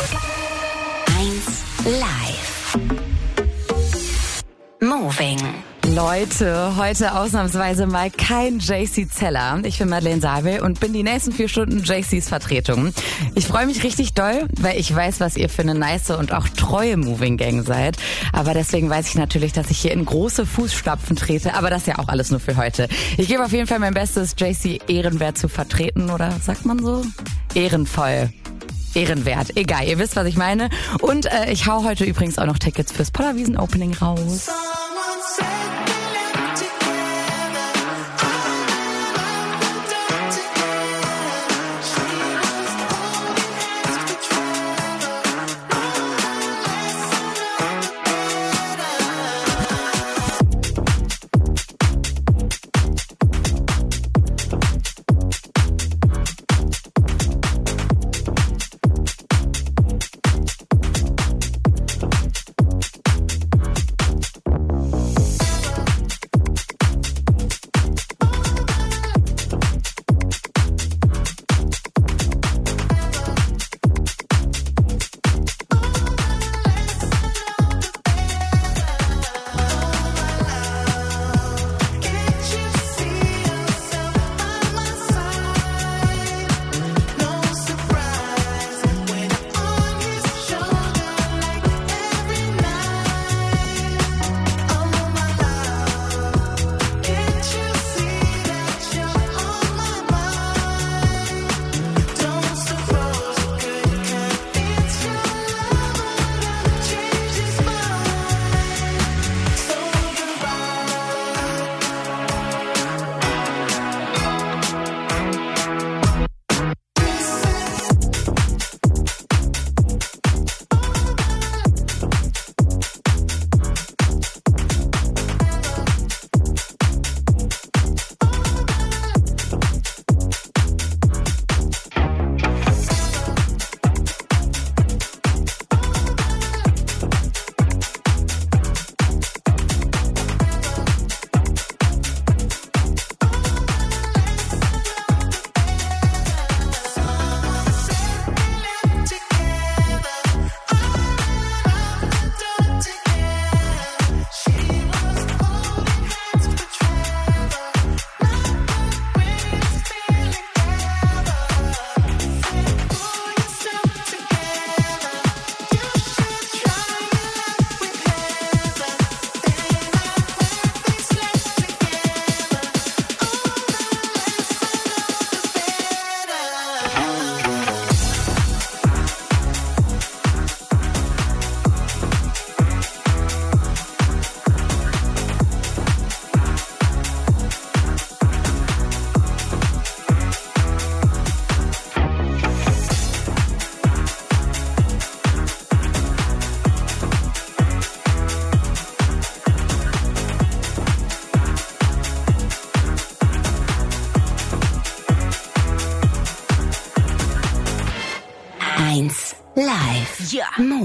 1 Live. Moving. Leute, heute ausnahmsweise mal kein JC Zeller. Ich bin Madeleine Sabel und bin die nächsten vier Stunden JCs Vertretung. Ich freue mich richtig doll, weil ich weiß, was ihr für eine nice und auch treue Moving Gang seid. Aber deswegen weiß ich natürlich, dass ich hier in große Fußstapfen trete. Aber das ist ja auch alles nur für heute. Ich gebe auf jeden Fall mein Bestes, JC ehrenwert zu vertreten, oder sagt man so? Ehrenvoll ehrenwert. Egal, ihr wisst, was ich meine. Und äh, ich hau heute übrigens auch noch Tickets fürs Pollerwiesen Opening raus.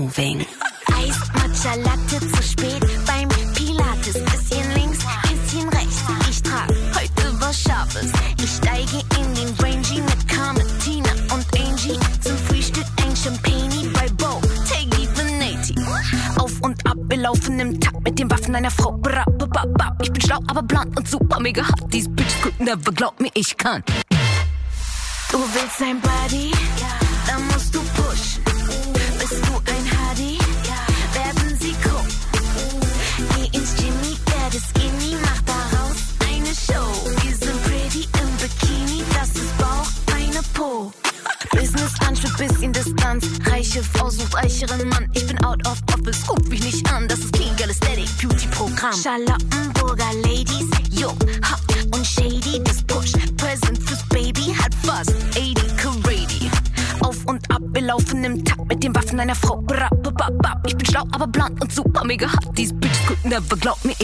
Moving. Eis, Matcha, Latte zu spät beim Pilates. Bisschen links, bisschen rechts. Ich trag heute was Scharfes. Ich steige in den Rangy mit Carmen, Tina und Angie. Zum Frühstück ein Champagne bei Bo, Taggy the Auf und ab, wir laufen im Takt mit den Waffen einer Frau. Ich bin schlau, aber blond und super mega hot. These bitches could never glaub mir, ich kann. Du willst ein Buddy? Dann never glaub mir,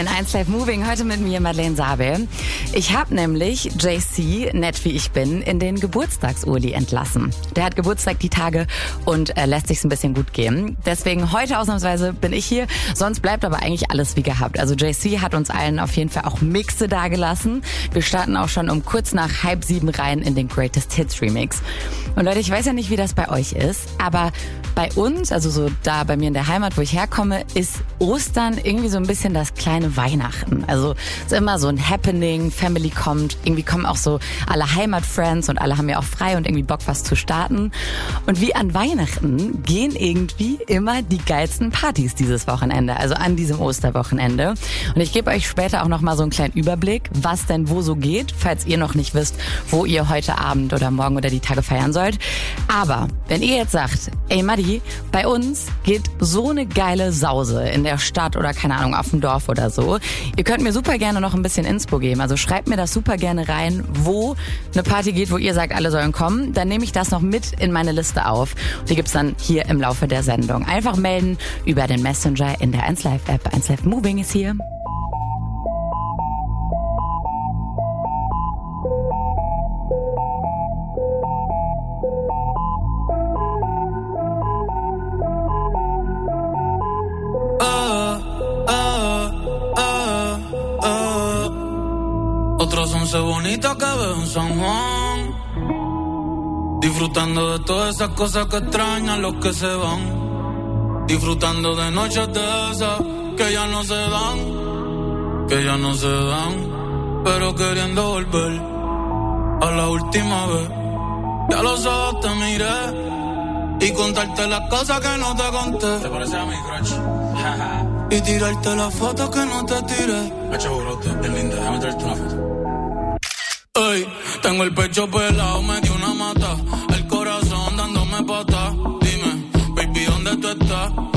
in 1 Live Moving. Heute mit mir Madeleine Sabel. Ich habe nämlich JC, nett wie ich bin, in den Geburtstagsurli entlassen. Der hat Geburtstag die Tage und äh, lässt sich's ein bisschen gut gehen. Deswegen heute ausnahmsweise bin ich hier. Sonst bleibt aber eigentlich alles wie gehabt. Also JC hat uns allen auf jeden Fall auch Mixe dagelassen. Wir starten auch schon um kurz nach halb sieben rein in den Greatest Hits Remix. Und Leute, ich weiß ja nicht, wie das bei euch ist, aber bei uns, also so da bei mir in der Heimat, wo ich herkomme, ist Ostern irgendwie so ein bisschen das kleine Weihnachten. Also es ist immer so ein Happening, Family kommt, irgendwie kommen auch so alle Heimatfriends und alle haben ja auch frei und irgendwie Bock was zu starten. Und wie an Weihnachten gehen irgendwie immer die geilsten Partys dieses Wochenende, also an diesem Osterwochenende. Und ich gebe euch später auch noch mal so einen kleinen Überblick, was denn wo so geht, falls ihr noch nicht wisst, wo ihr heute Abend oder morgen oder die Tage feiern sollt. Aber wenn ihr jetzt sagt, ey Madi, bei uns geht so eine geile Sause in der Stadt oder keine Ahnung, auf dem Dorf oder so. Ihr könnt mir super gerne noch ein bisschen Inspo geben. Also schreibt mir das super gerne rein, wo eine Party geht, wo ihr sagt, alle sollen kommen. Dann nehme ich das noch mit in meine Liste auf. Die gibt's dann hier im Laufe der Sendung. Einfach melden über den Messenger in der 1Live App. 1Live Moving ist hier. Once bonita que veo en San Juan. Disfrutando de todas esas cosas que extrañan los que se van. Disfrutando de noches de esas que ya no se dan, que ya no se dan. Pero queriendo volver a la última vez. Ya los ojos te miré y contarte las cosas que no te conté. ¿Te parece a mi crush? y tirarte las fotos que no te tiré. Hecho brote, es linda, déjame traerte una foto. Tengo el pecho pelado, me dio una mata. El corazón dándome pata. Dime, baby, ¿dónde tú estás?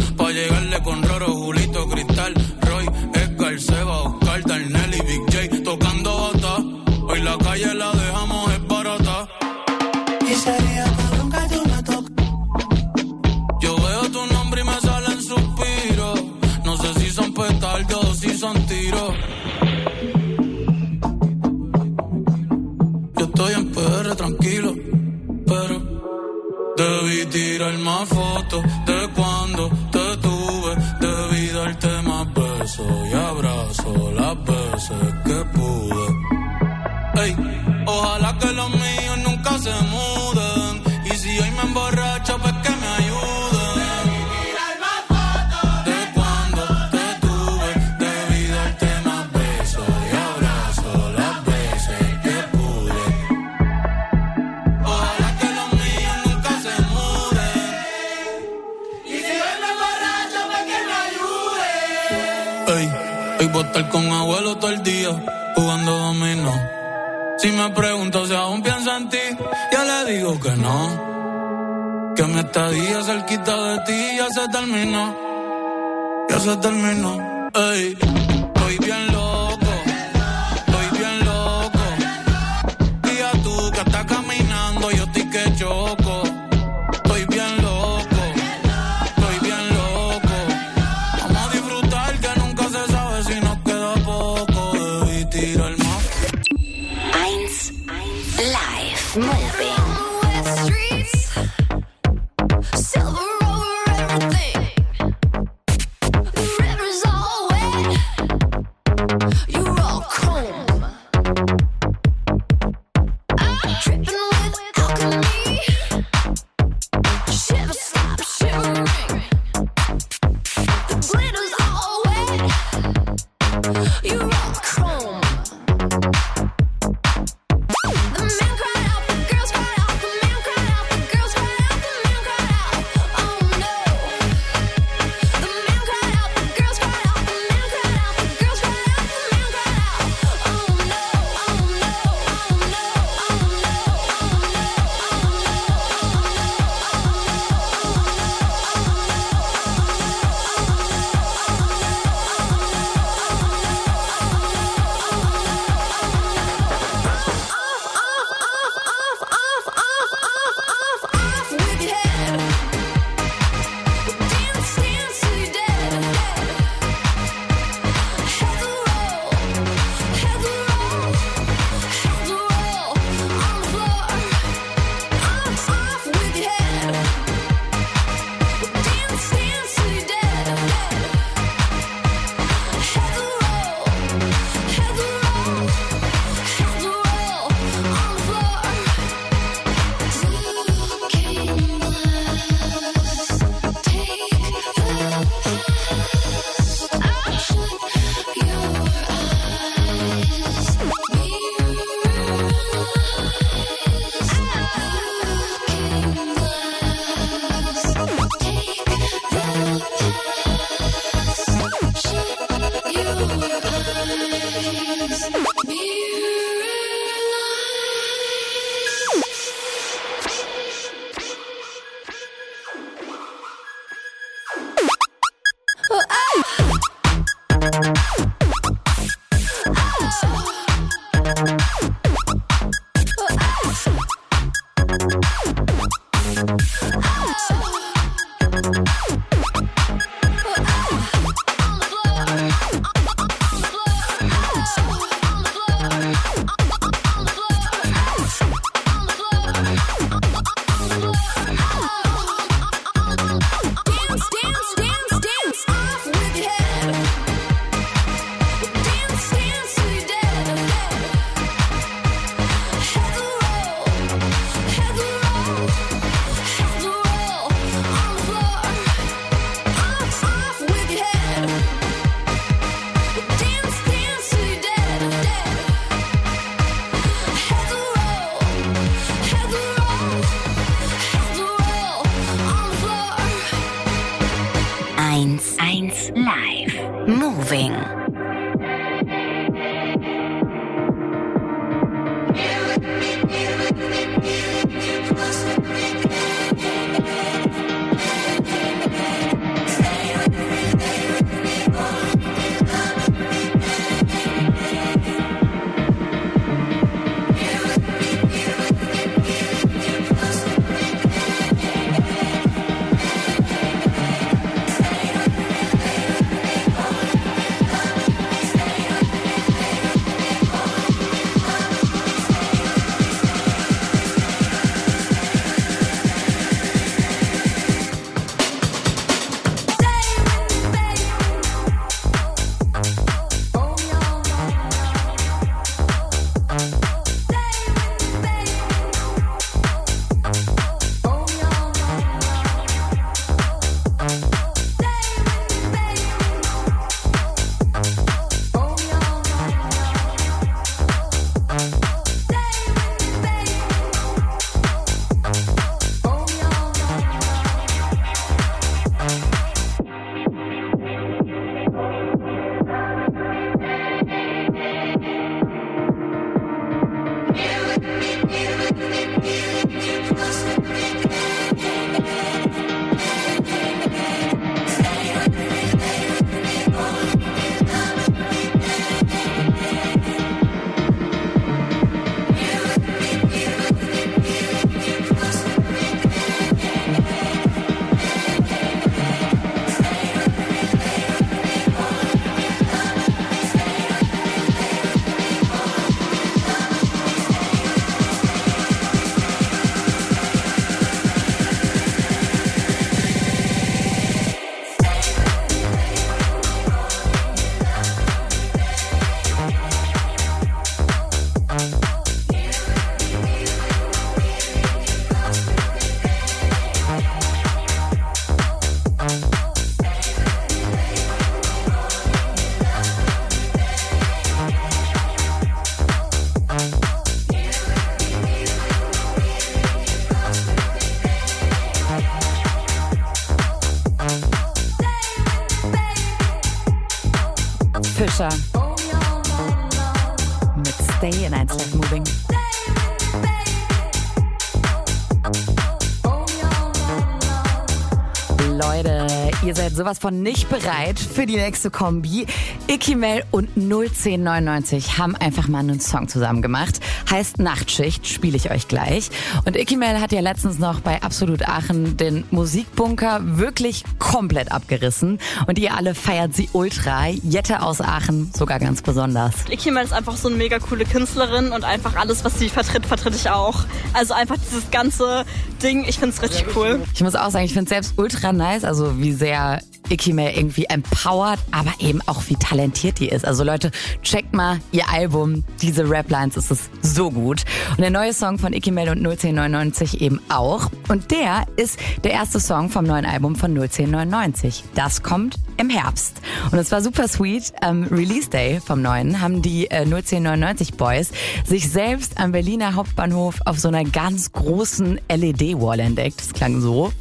Sowas von nicht bereit für die nächste Kombi. Ikimel und 01099 haben einfach mal einen Song zusammen gemacht. Heißt Nachtschicht, spiele ich euch gleich. Und Ikimel hat ja letztens noch bei Absolut Aachen den Musikbunker wirklich komplett abgerissen. Und ihr alle feiert sie ultra. Jette aus Aachen sogar ganz besonders. Ikimel ist einfach so eine mega coole Künstlerin und einfach alles, was sie vertritt, vertritt ich auch. Also einfach dieses ganze Ding, ich finde es richtig cool. Ich muss auch sagen, ich finde es selbst ultra nice, also wie sehr Ikime irgendwie empowert, aber eben auch wie talentiert die ist. Also Leute, checkt mal ihr Album. Diese Raplines ist es so gut. Und der neue Song von Ikimel und 01099 eben auch. Und der ist der erste Song vom neuen Album von 01099. Das kommt im Herbst. Und es war super sweet. Am Release Day vom neuen haben die äh, 01099 Boys sich selbst am Berliner Hauptbahnhof auf so einer ganz großen LED-Wall entdeckt. Das klang so.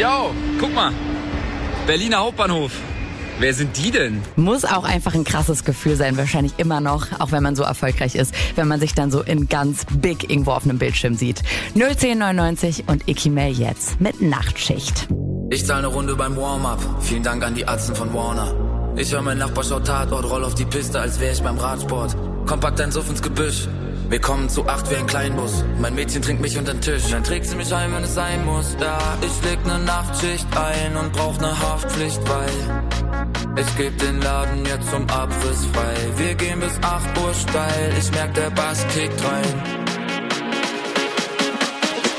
Yo, guck mal. Berliner Hauptbahnhof. Wer sind die denn? Muss auch einfach ein krasses Gefühl sein, wahrscheinlich immer noch, auch wenn man so erfolgreich ist, wenn man sich dann so in ganz big irgendwo auf einem Bildschirm sieht. 01099 und Ikimel jetzt mit Nachtschicht. Ich zahle eine Runde beim Warm-Up. Vielen Dank an die Atzen von Warner. Ich höre mein Nachbar schaut Tatort, roll auf die Piste, als wäre ich beim Radsport. Kompakt ein Suff ins Gebüsch. Wir kommen zu acht wie ein Kleinbus. Mein Mädchen trinkt mich unter den Tisch. Dann trägt sie mich ein, wenn es sein muss. Ja, ich leg ne Nachtschicht ein und brauch ne Haftpflicht, weil ich geb den Laden jetzt zum Abriss frei. Wir gehen bis 8 Uhr steil. Ich merk, der Bass kickt rein.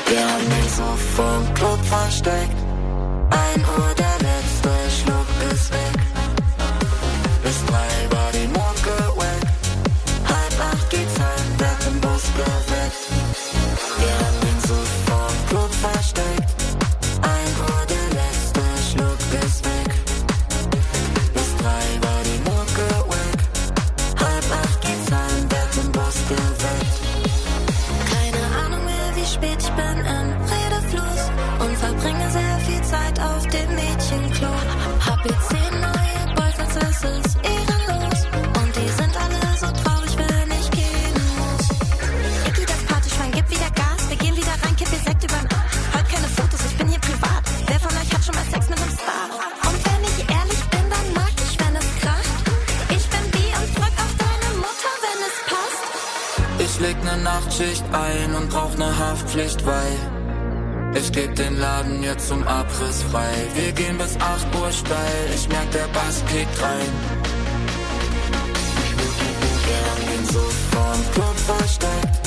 Wir haben den Suff vom Club versteckt. Ein Uhr, der letzte Schluck ist weg. Bis drei Haftpflicht, weil ich geb den Laden jetzt zum Abriss frei. Wir gehen bis 8 Uhr steil, ich merk, der Bass kickt rein. Wir haben den Suff vom Club versteckt.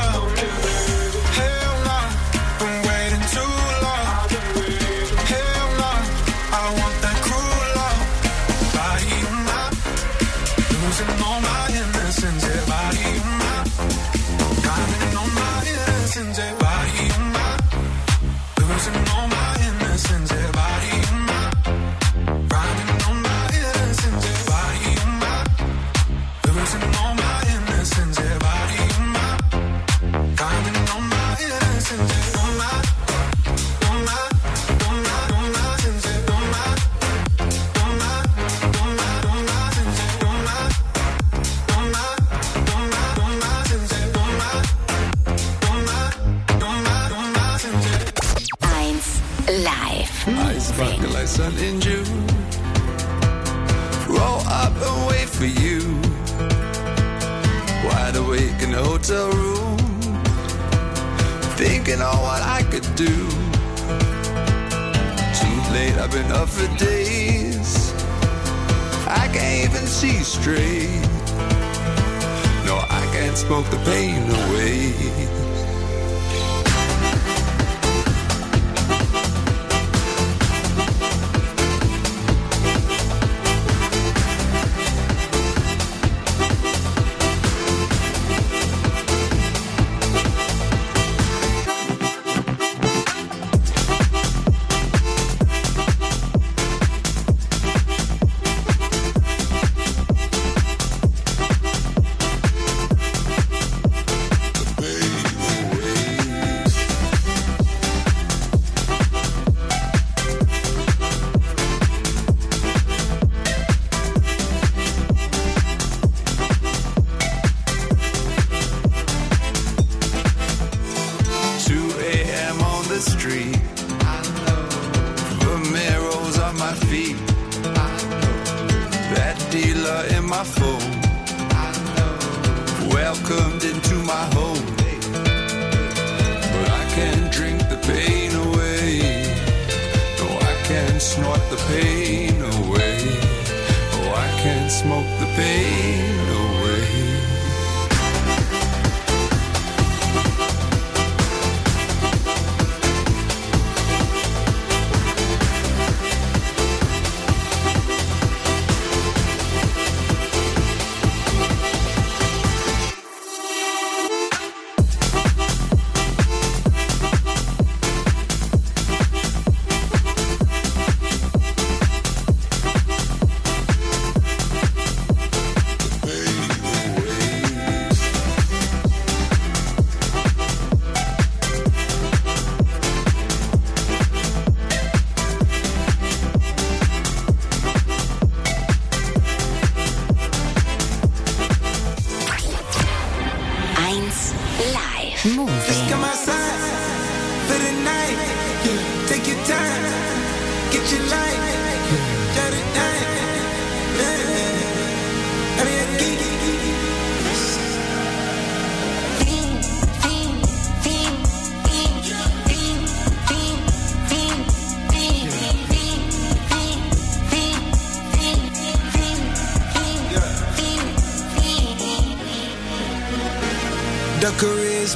Ice like sun in June. Roll up and wait for you. Wide awake in the hotel room. Thinking on what I could do. Too late, I've been up for days. I can't even see straight. No, I can't smoke the pain away.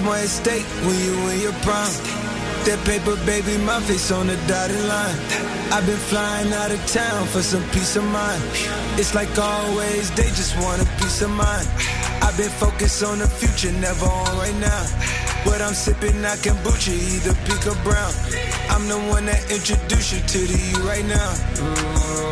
More at stake when you in your prime. That paper, baby, my face on the dotted line. I've been flying out of town for some peace of mind. It's like always, they just want a peace of mind. I've been focused on the future, never on right now. What I'm sipping, I kombucha, either pink or brown. I'm the one that introduced you to the you right now. Oh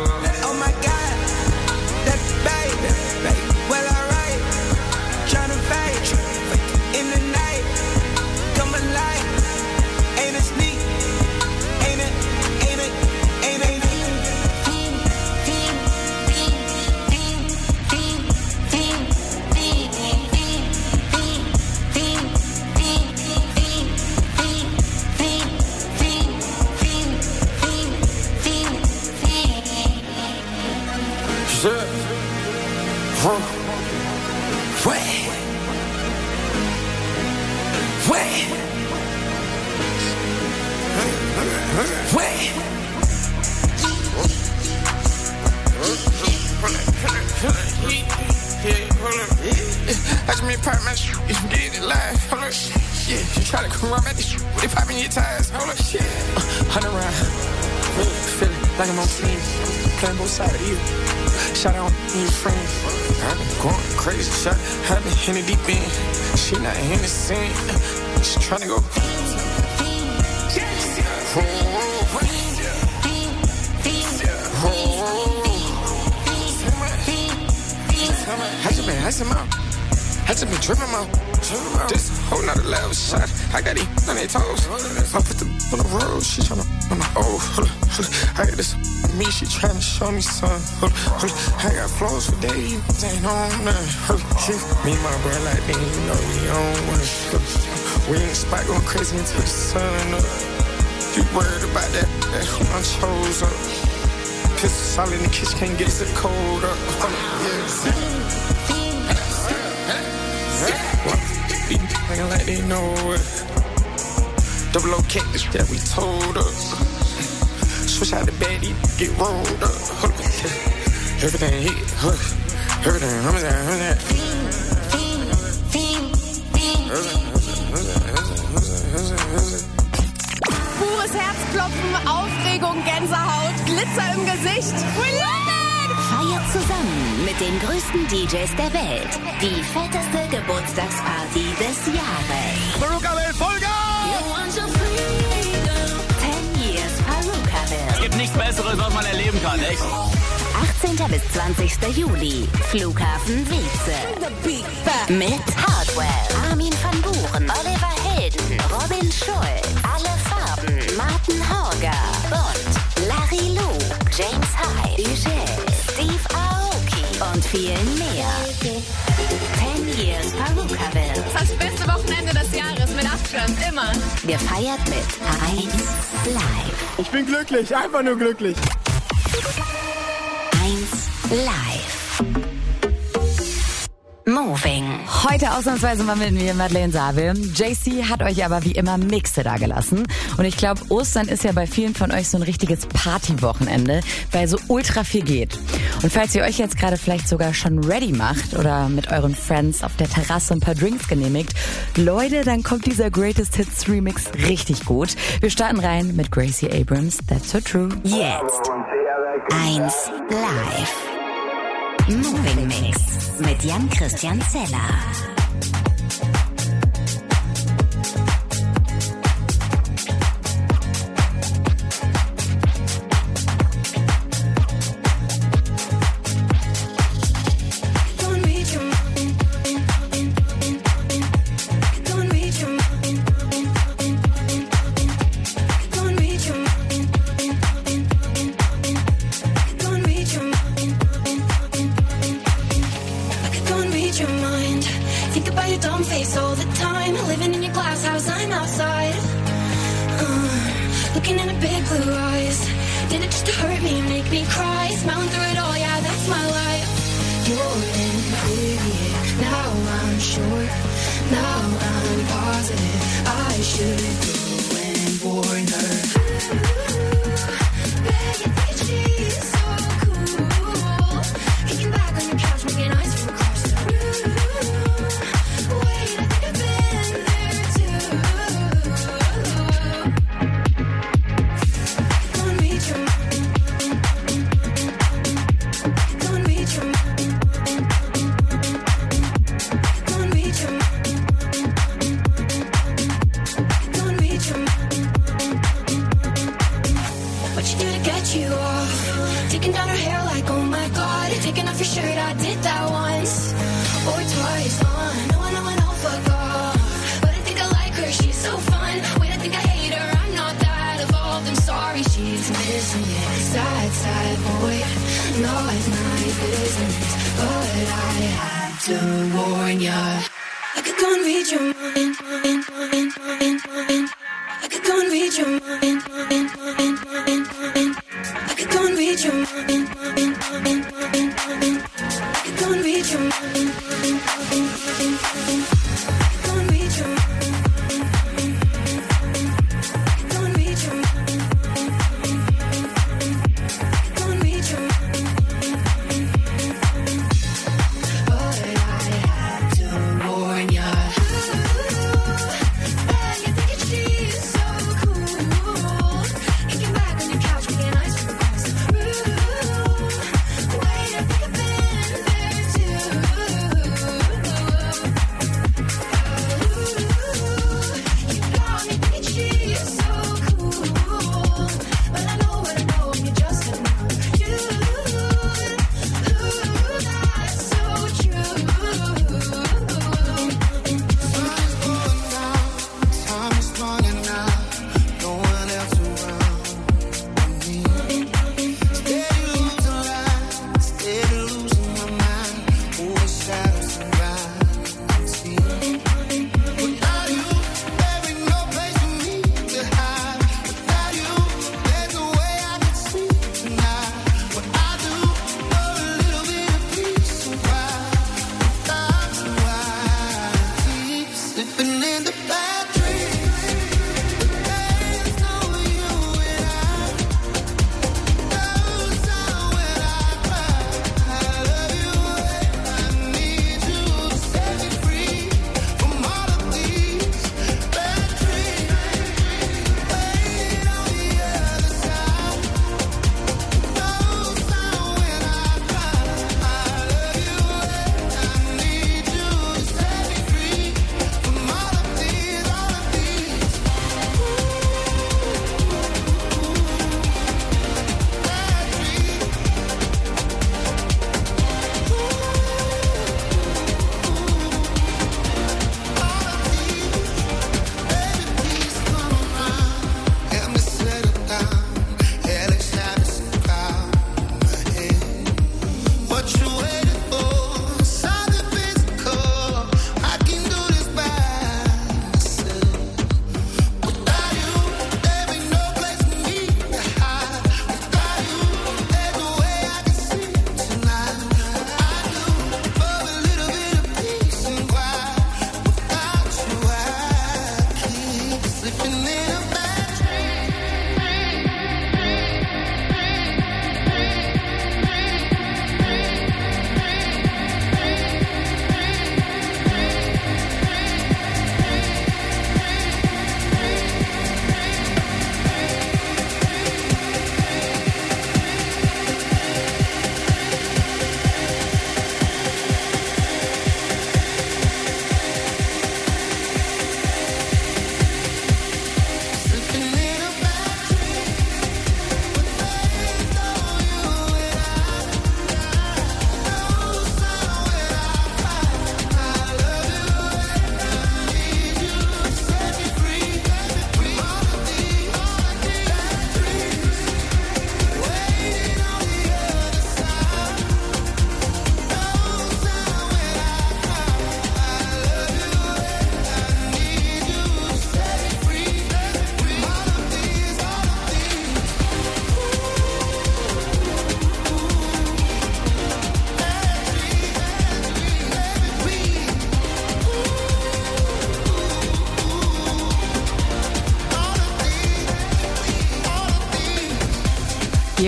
me some. I got flows for days. Ain't on none. Me and my bro like they you know we on one. We ain't the spot going crazy until the sun up. You worried about that? That I chose up. Piss all in the kitchen, can't get it cold up. Oh, Be acting like they know it. Double O cactus that we told us. Switch out the baddie, get rolled up. Everything hit, huh? Everything, I'm that, I'm that. Pures Herzklopfen, Aufregung, Gänsehaut, Glitzer im Gesicht. We love it! Feiert zusammen mit den größten DJs der Welt. Die fetteste Geburtstagsparty des Jahres. Perukaville Vollgas! Besseres, was man erleben kann, echt? 18. bis 20. Juli. Flughafen Wietze. Mit Hardwell, Armin van Buren, Oliver Helden, Robin Schulz, Alle Farben, Martin Horger, Bond, Larry Luke, James Hyde, Ugel, Steve Aoki und vielen mehr. 10 Years Perukaville. Das beste Wochenende des Jahres mit Abstand, immer. Gefeiert mit 1 Live. Ich bin glücklich, einfach nur glücklich. 1 Live. Moving. Heute ausnahmsweise mal mit mir, Madeleine Sabel. JC hat euch aber wie immer Mixe da gelassen. Und ich glaube, Ostern ist ja bei vielen von euch so ein richtiges Partywochenende, weil so ultra viel geht. Und falls ihr euch jetzt gerade vielleicht sogar schon ready macht oder mit euren Friends auf der Terrasse ein paar Drinks genehmigt, Leute, dann kommt dieser Greatest Hits Remix richtig gut. Wir starten rein mit Gracie Abrams, That's So True. Jetzt. Eins live. Moving Mix mit Jan Christian Zeller.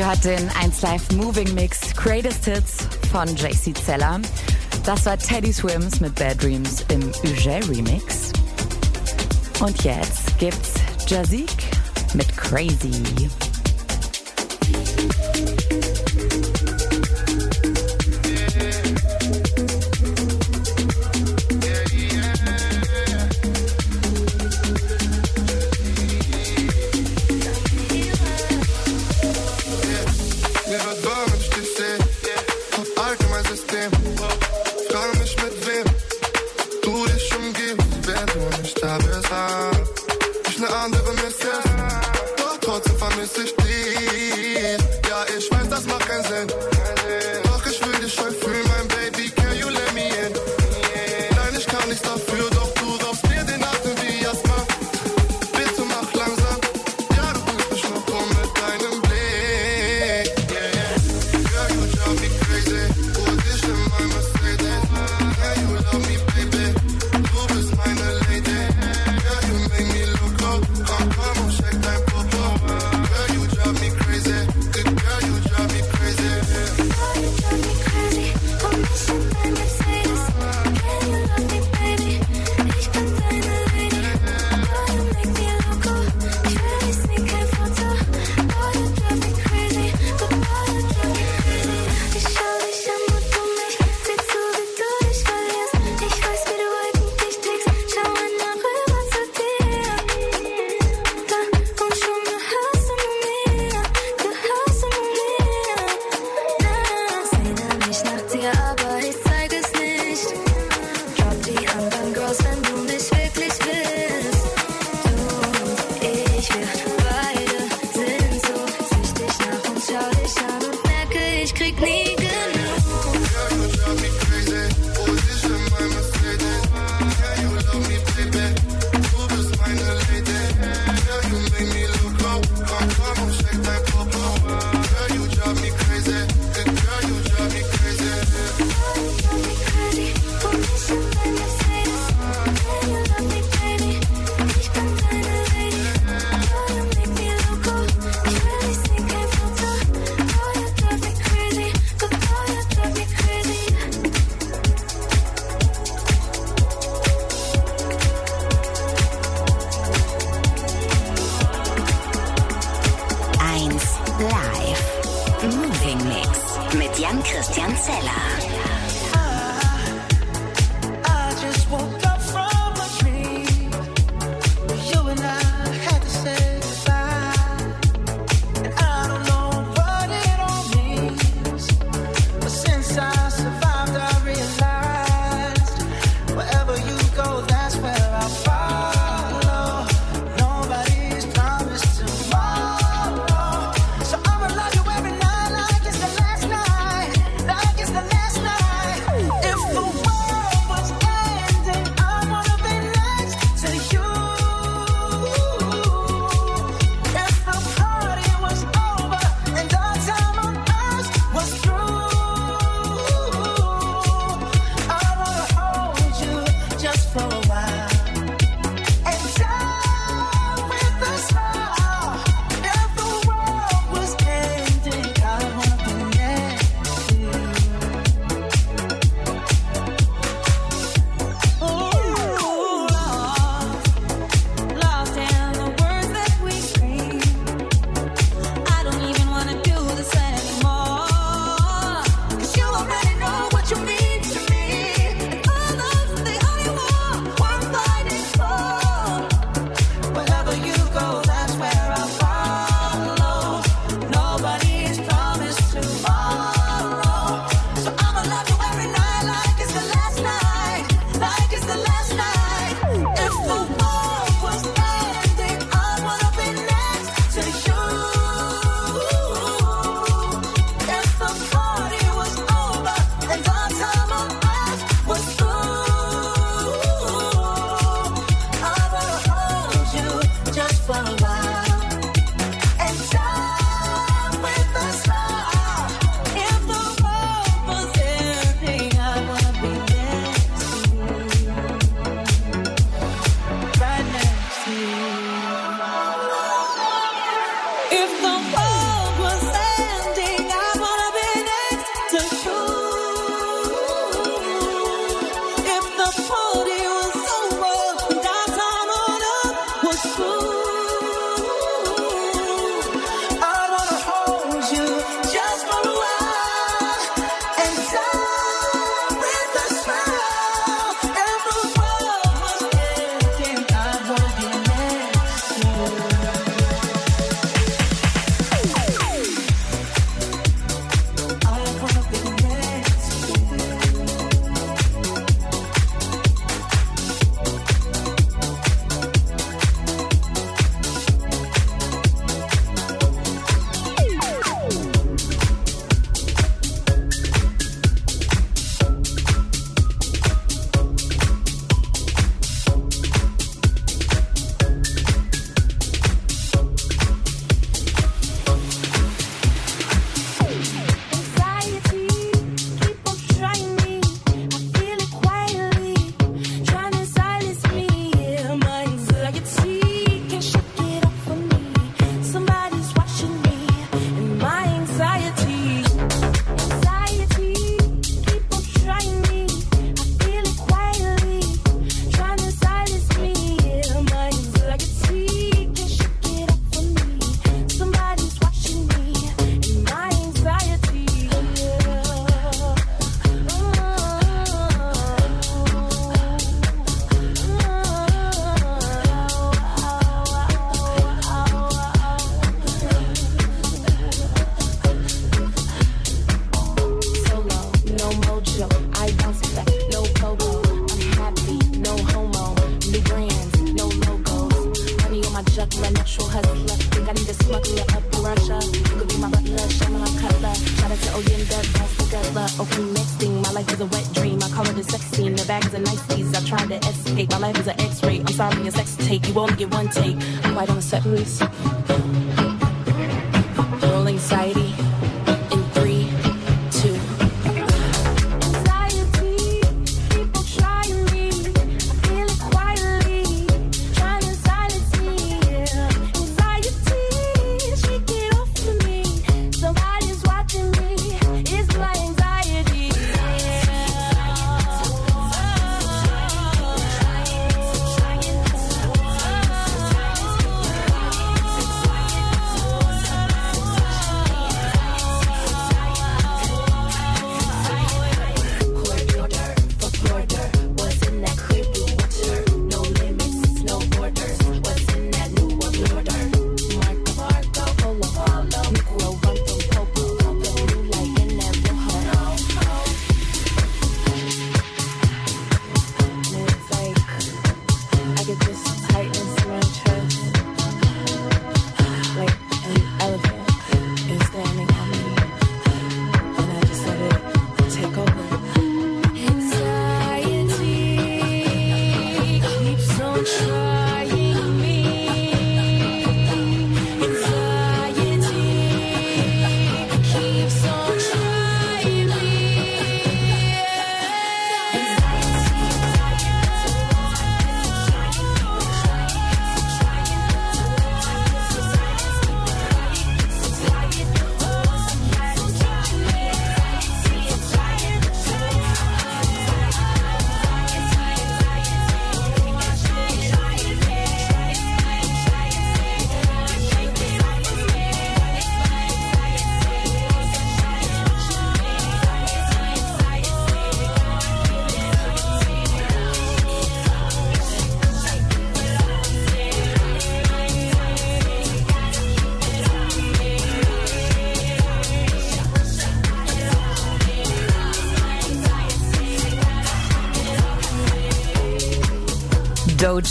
Ihr hört den 1 Live Moving Mix Greatest Hits von JC Zeller. Das war Teddy Swims mit Bad Dreams im UJ Remix. Und jetzt gibt's Jazik mit Crazy.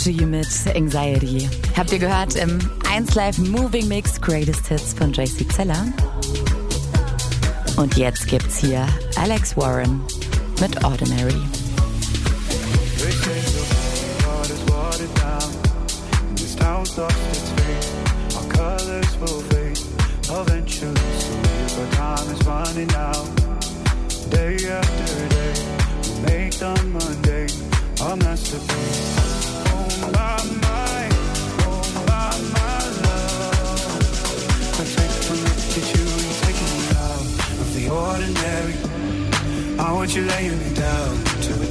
Doji mit Anxiety. Habt ihr gehört im 1 Live Moving Mix Greatest Hits von JC Zeller? Und jetzt gibt's hier Alex Warren mit Ordinary.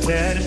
To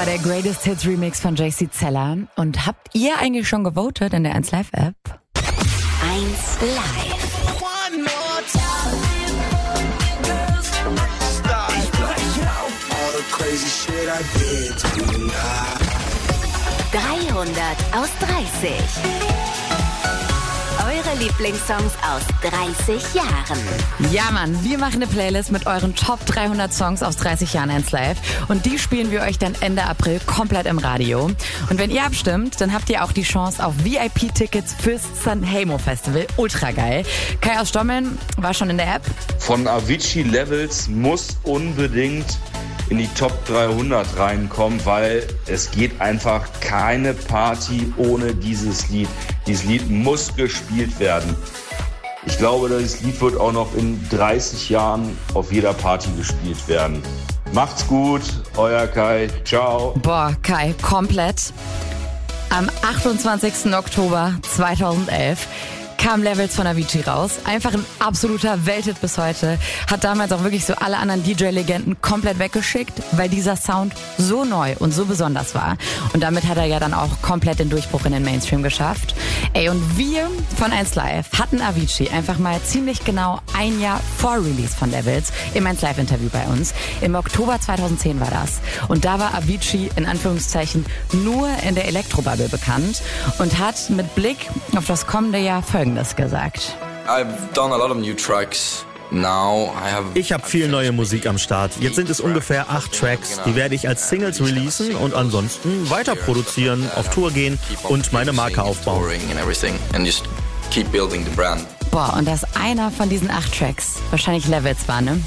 war der Greatest Hits Remix von JC Zeller. Und habt ihr eigentlich schon gewotet in der 1 Live App? 1 Live. One more time. Girls, ich breche auf all the crazy shit I did tonight. 300 aus 30. Eure Lieblingssongs aus 30 Jahren. Ja, Mann, wir machen eine Playlist mit euren Top 300 Songs aus 30 Jahren 1 Live. Und die spielen wir euch dann Ende April komplett im Radio. Und wenn ihr abstimmt, dann habt ihr auch die Chance auf VIP-Tickets fürs San Hemo Festival. Ultra geil. Kai aus Stommeln war schon in der App. Von Avicii Levels muss unbedingt in die Top 300 reinkommen, weil es geht einfach keine Party ohne dieses Lied. Dieses Lied muss gespielt werden. Ich glaube, dieses Lied wird auch noch in 30 Jahren auf jeder Party gespielt werden. Macht's gut, euer Kai. Ciao. Boah, Kai, komplett. Am 28. Oktober 2011 kam Levels von Avicii raus. Einfach ein absoluter Welthit bis heute. Hat damals auch wirklich so alle anderen DJ-Legenden komplett weggeschickt, weil dieser Sound so neu und so besonders war. Und damit hat er ja dann auch komplett den Durchbruch in den Mainstream geschafft. Ey, und wir von 1 Live hatten Avicii einfach mal ziemlich genau ein Jahr vor Release von Levels im 1 Live Interview bei uns. Im Oktober 2010 war das. Und da war Avicii in Anführungszeichen nur in der Elektrobubble bekannt und hat mit Blick auf das kommende Jahr Folgendes gesagt. I've done a lot of new tracks. Ich habe viel neue Musik am Start. Jetzt sind es ungefähr acht Tracks. Die werde ich als Singles releasen und ansonsten weiter produzieren, auf Tour gehen und meine Marke aufbauen. touring and everything and just keep building the brand. Boah, und dass einer von diesen acht Tracks wahrscheinlich Levels war, ne?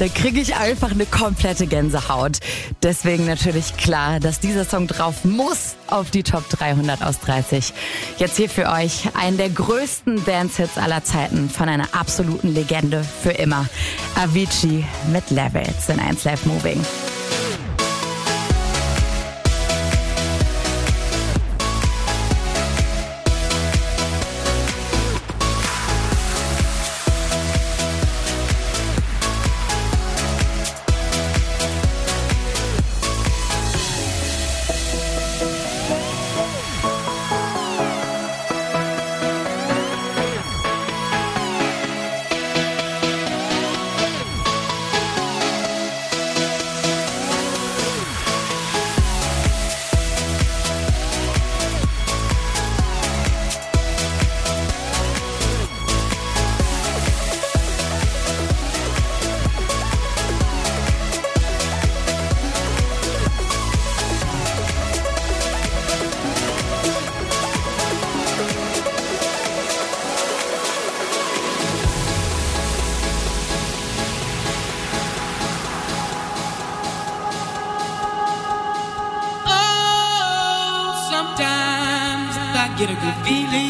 Da kriege ich einfach eine komplette Gänsehaut. Deswegen natürlich klar, dass dieser Song drauf muss auf die Top 300 aus 30. Jetzt hier für euch einen der größten Dance-Hits aller Zeiten von einer absoluten Legende für immer. Avicii mit Levels in 1 Live Moving. Get a good feeling.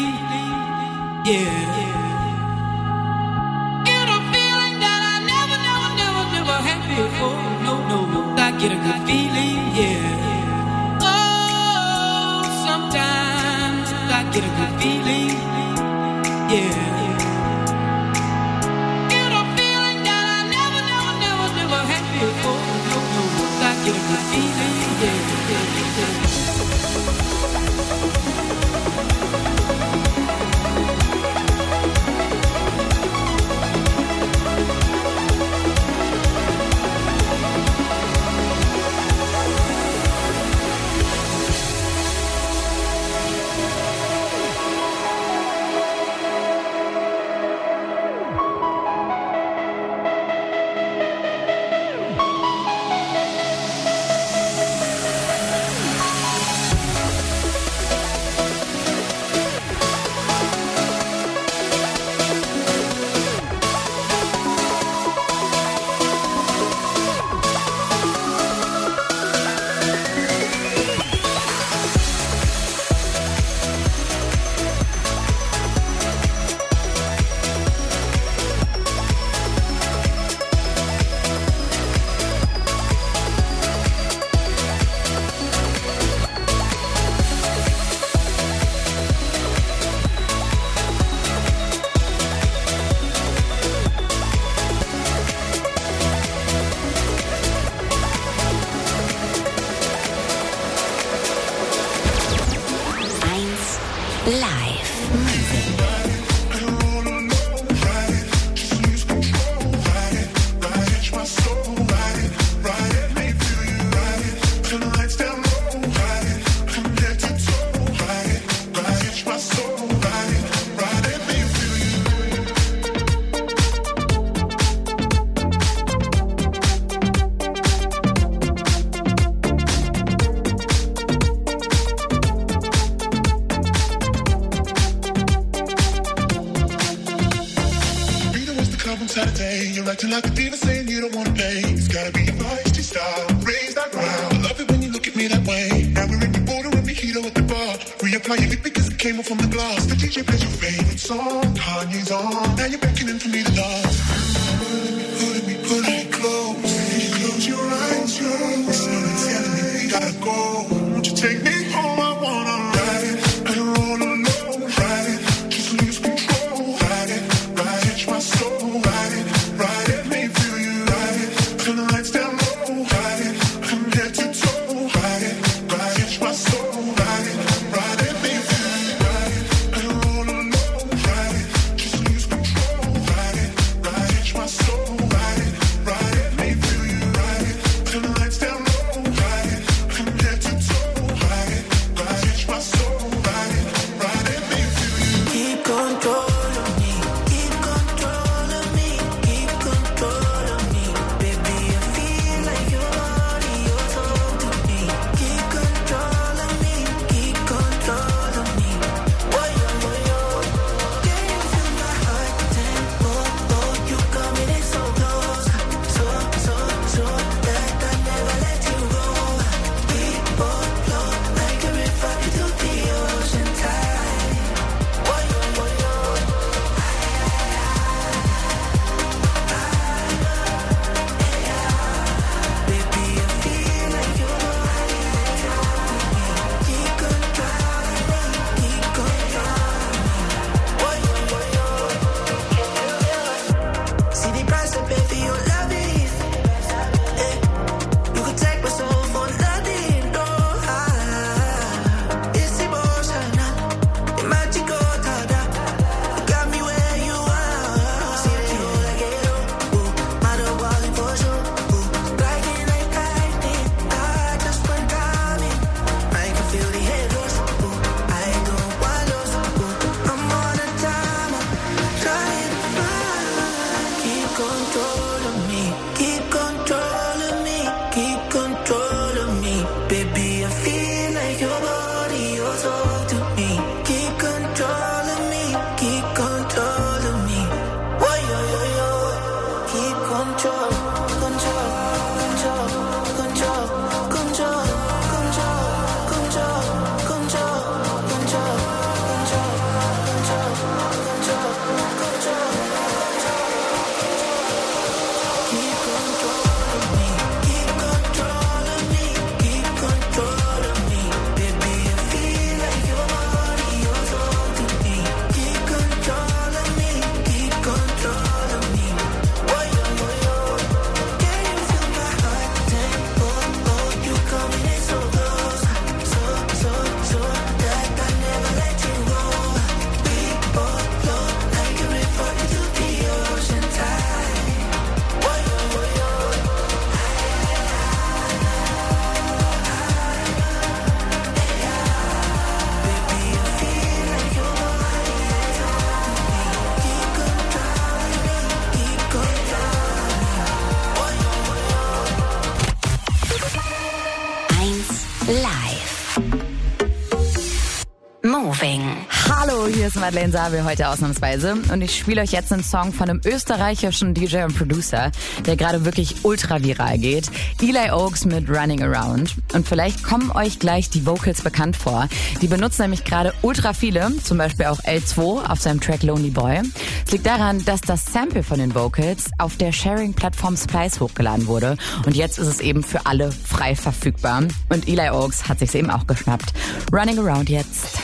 Madeleine Sabe heute ausnahmsweise und ich spiele euch jetzt einen Song von einem österreichischen DJ und Producer, der gerade wirklich ultra viral geht. Eli Oaks mit Running Around. Und vielleicht kommen euch gleich die Vocals bekannt vor. Die benutzen nämlich gerade ultra viele, zum Beispiel auch L2 auf seinem Track Lonely Boy. Es liegt daran, dass das Sample von den Vocals auf der Sharing-Plattform Splice hochgeladen wurde und jetzt ist es eben für alle frei verfügbar. Und Eli Oaks hat sich's eben auch geschnappt. Running Around jetzt.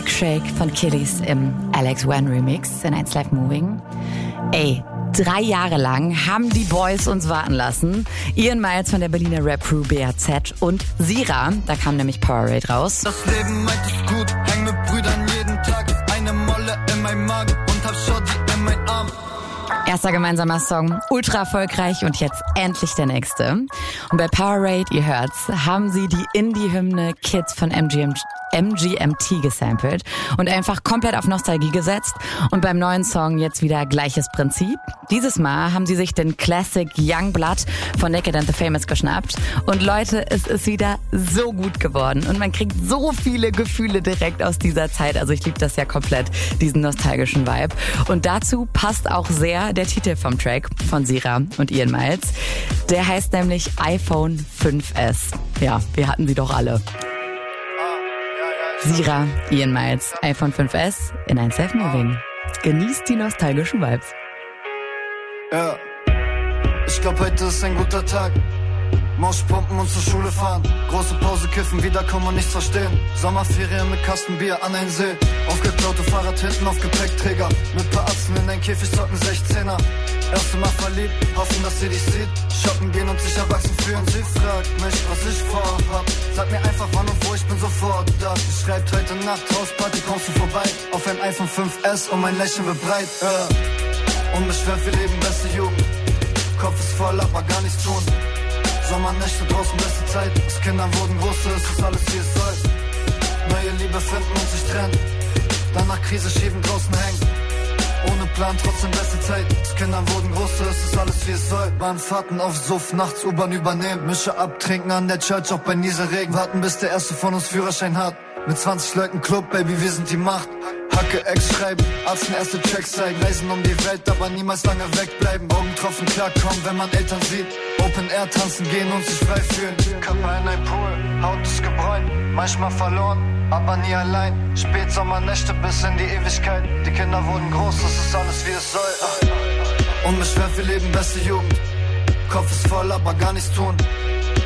Milkshake von Kiddies im Alex One Remix in 1 Live Moving. Ey, drei Jahre lang haben die Boys uns warten lassen. Ian Miles von der Berliner Rap Crew BAZ und Sira, da kam nämlich Powerade raus. Das Leben meint es gut, häng mit Brüdern jeden Tag. Eine Molle in meinem Magen und hab Shorty in mein Arm. Erster gemeinsamer Song, ultra erfolgreich und jetzt endlich der nächste. Und bei Powerade, ihr hört's, haben sie die Indie-Hymne Kids von MGM, MGMT gesampelt und einfach komplett auf Nostalgie gesetzt. Und beim neuen Song jetzt wieder gleiches Prinzip. Dieses Mal haben sie sich den Classic Young Blood von Naked and the Famous geschnappt. Und Leute, es ist wieder so gut geworden und man kriegt so viele Gefühle direkt aus dieser Zeit. Also ich liebe das ja komplett, diesen nostalgischen Vibe. Und dazu passt auch sehr der Titel vom Track von Sira und Ian Miles. Der heißt nämlich iPhone 5S. Ja, wir hatten sie doch alle. Sira, Ian Miles, iPhone 5S in ein Safe Moving. Genießt die nostalgischen Vibes. Ja, ich glaub, heute ist ein guter Tag. Moschpumpen und zur Schule fahren. Große Pause kiffen, wiederkommen und nichts verstehen. Sommerferien mit Kastenbier an einen See. Aufgeklaute Fahrrad hinten auf Gepäckträger. Mit paar Atzen in ein Käfig zocken 16er. Erste Mal verliebt, hoffen, dass sie dich sieht. Shoppen gehen und sich erwachsen fühlen. Sie fragt mich, was ich vorhab. Sag mir einfach wann und wo, ich bin sofort da. Schreibt heute Nacht, Hausparty, kommst du vorbei. Auf ein iPhone 5S und mein Lächeln wird breit. Ja. Unbeschwert, wir leben beste Jugend. Kopf ist voll, aber gar nichts tun. Sommernächte draußen, beste Zeit. Aus Kindern wurden große, es ist alles wie es soll. Neue Liebe finden und sich trennen. Dann nach Krise schieben, draußen hängen. Ohne Plan, trotzdem beste Zeit. Aus Kindern wurden große, es ist alles wie es soll. Bahnfahrten auf Suff, nachts U-Bahn übernehmen. Mische abtrinken an der Church, auch bei Nieselregen. Warten, bis der erste von uns Führerschein hat. Mit 20 Leuten Club, Baby, wir sind die Macht. Hacke Ex schreiben, Arzt erste Tracks zeigen. Reisen um die Welt, aber niemals lange wegbleiben. Augen tropfen, klarkommen, wenn man Eltern sieht. Open Air tanzen gehen und sich frei fühlen. Körper in ein Pool, Haut ist gebräunt. Manchmal verloren, aber nie allein. Spätsommernächte bis in die Ewigkeit. Die Kinder wurden groß, es ist alles wie es soll. Unbeschwert, wir leben beste Jugend. Kopf ist voll, aber gar nichts tun.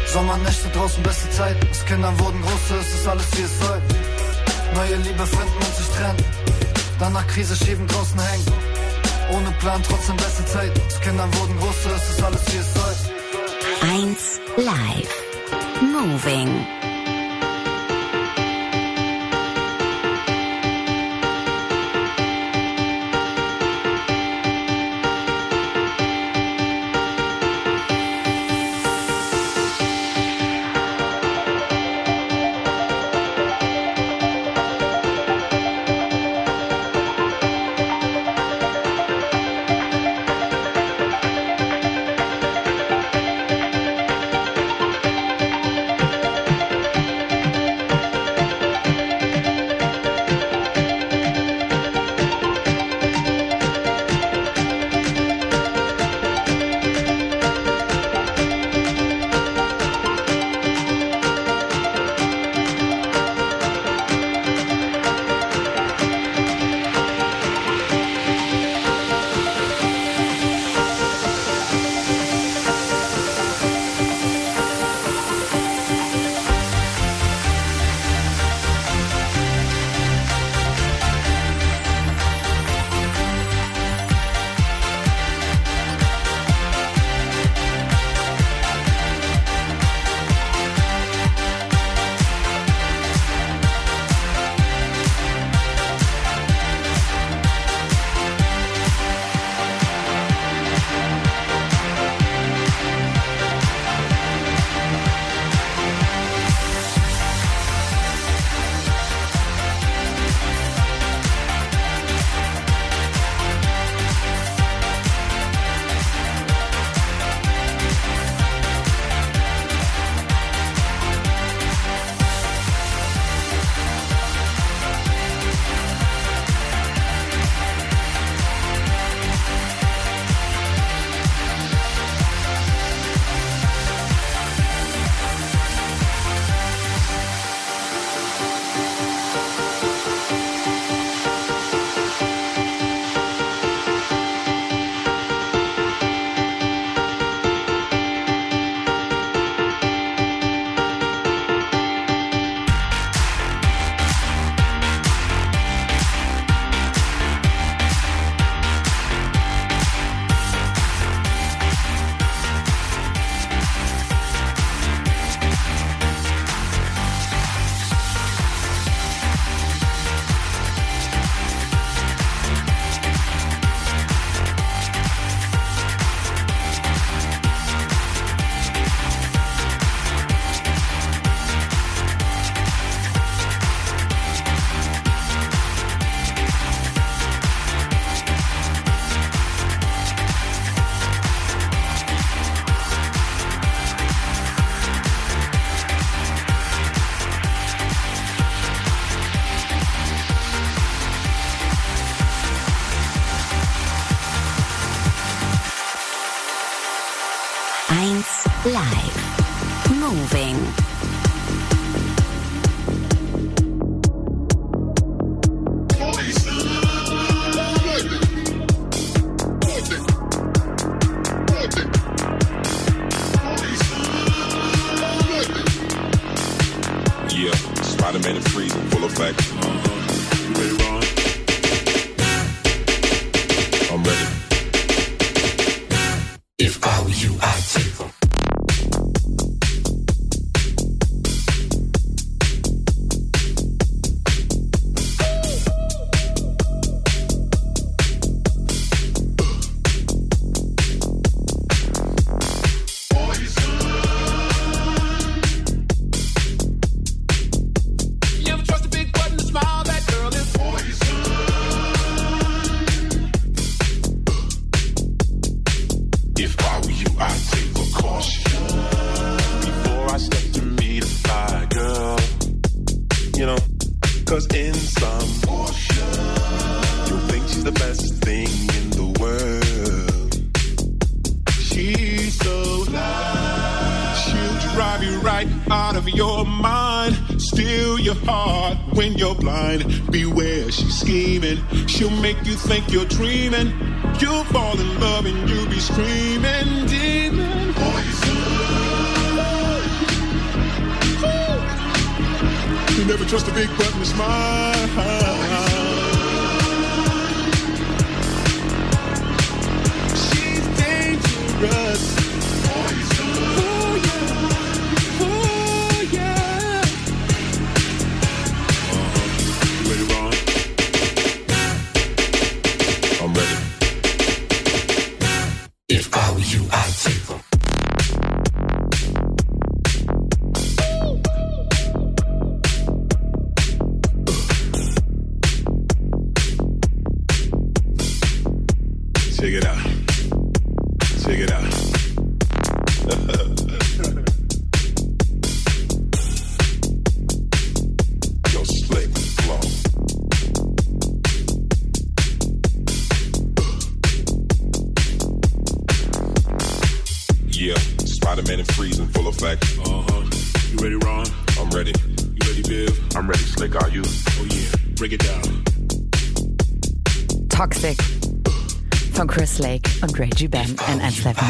Sommernächte draußen, beste Zeit. Aus Kindern wurden große, es ist alles wie es soll. Neue Liebe finden und sich trennen. Dann nach Krise schieben, draußen hängen. Ohne Plan, trotzdem beste Zeit. Aus Kindern wurden große, es ist alles wie es soll. 1 Live. Moving.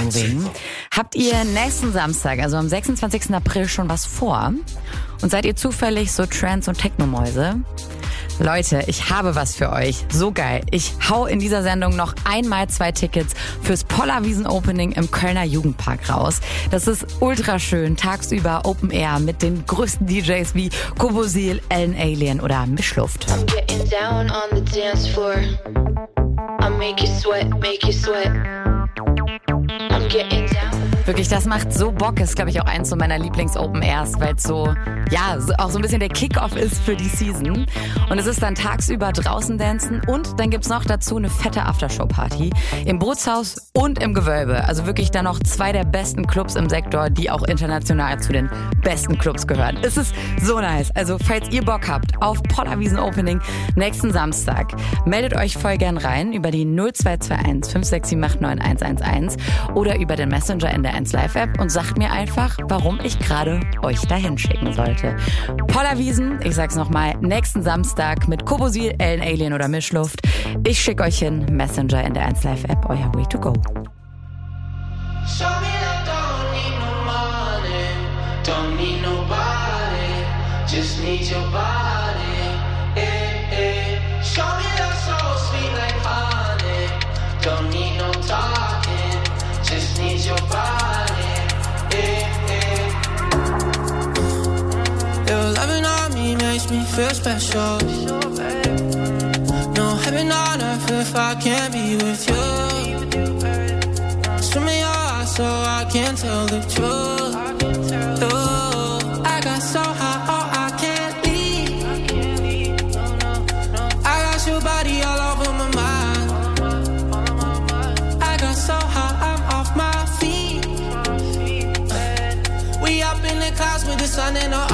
1 Live Moving. Habt ihr nächsten Samstag, also am 26. April, schon was vor? Und seid ihr zufällig so Trans- und Technomäuse? Leute, ich habe was für euch. So geil. Ich hau in dieser Sendung noch einmal zwei Tickets fürs Pollerwiesen Opening im Kölner Jugendpark raus. Das ist ultra schön. Tagsüber Open Air mit den größten DJs wie Kobosil, Ellen Alien oder Mischluft. I'm getting down on the dance floor. I make you sweat, make you sweat. Wirklich, das macht so Bock. Ist, glaube ich, auch eins so meiner Lieblings-Open Airs, weil es so, ja, auch so ein bisschen der Kickoff ist für die Season. Und es ist dann tagsüber draußen dancen und dann gibt's noch dazu eine fette Aftershow-Party im Bootshaus und im Gewölbe. Also wirklich dann noch zwei der besten Clubs im Sektor, die auch international zu den besten Clubs gehören. Es ist so nice. Also, falls ihr Bock habt auf Pollerwiesen Opening nächsten Samstag, meldet euch voll gern rein über die 0221 567891111 oder über den Messenger in der 1 Live App und sagt mir einfach, warum ich gerade euch dahin schicken sollte. Pollerwiesen, ich sag's nochmal, nächsten Samstag mit Kobosil, Ellen Alien oder Mischluft. Ich schicke euch hin, Messenger in der 1 Live App, euer Way to go. Just need your body. Eh, eh. Show me that so sweet like honey, don't need no talking, just need your body. Eh, eh. Your loving on me makes me feel special. If I can't be with you. Swim in your eyes so I can tell the truth. Ooh, I got so high, oh, I can't leave. I got your body all over my mind. I got so high, I'm off my feet. We up in the clouds with the sun in our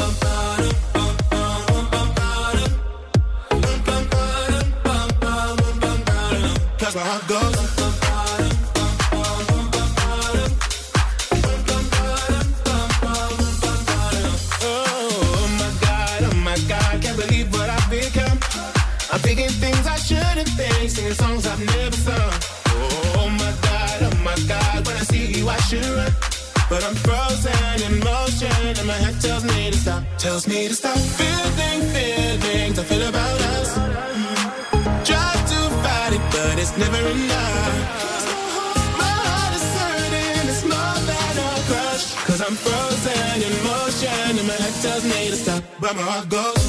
time my heart goes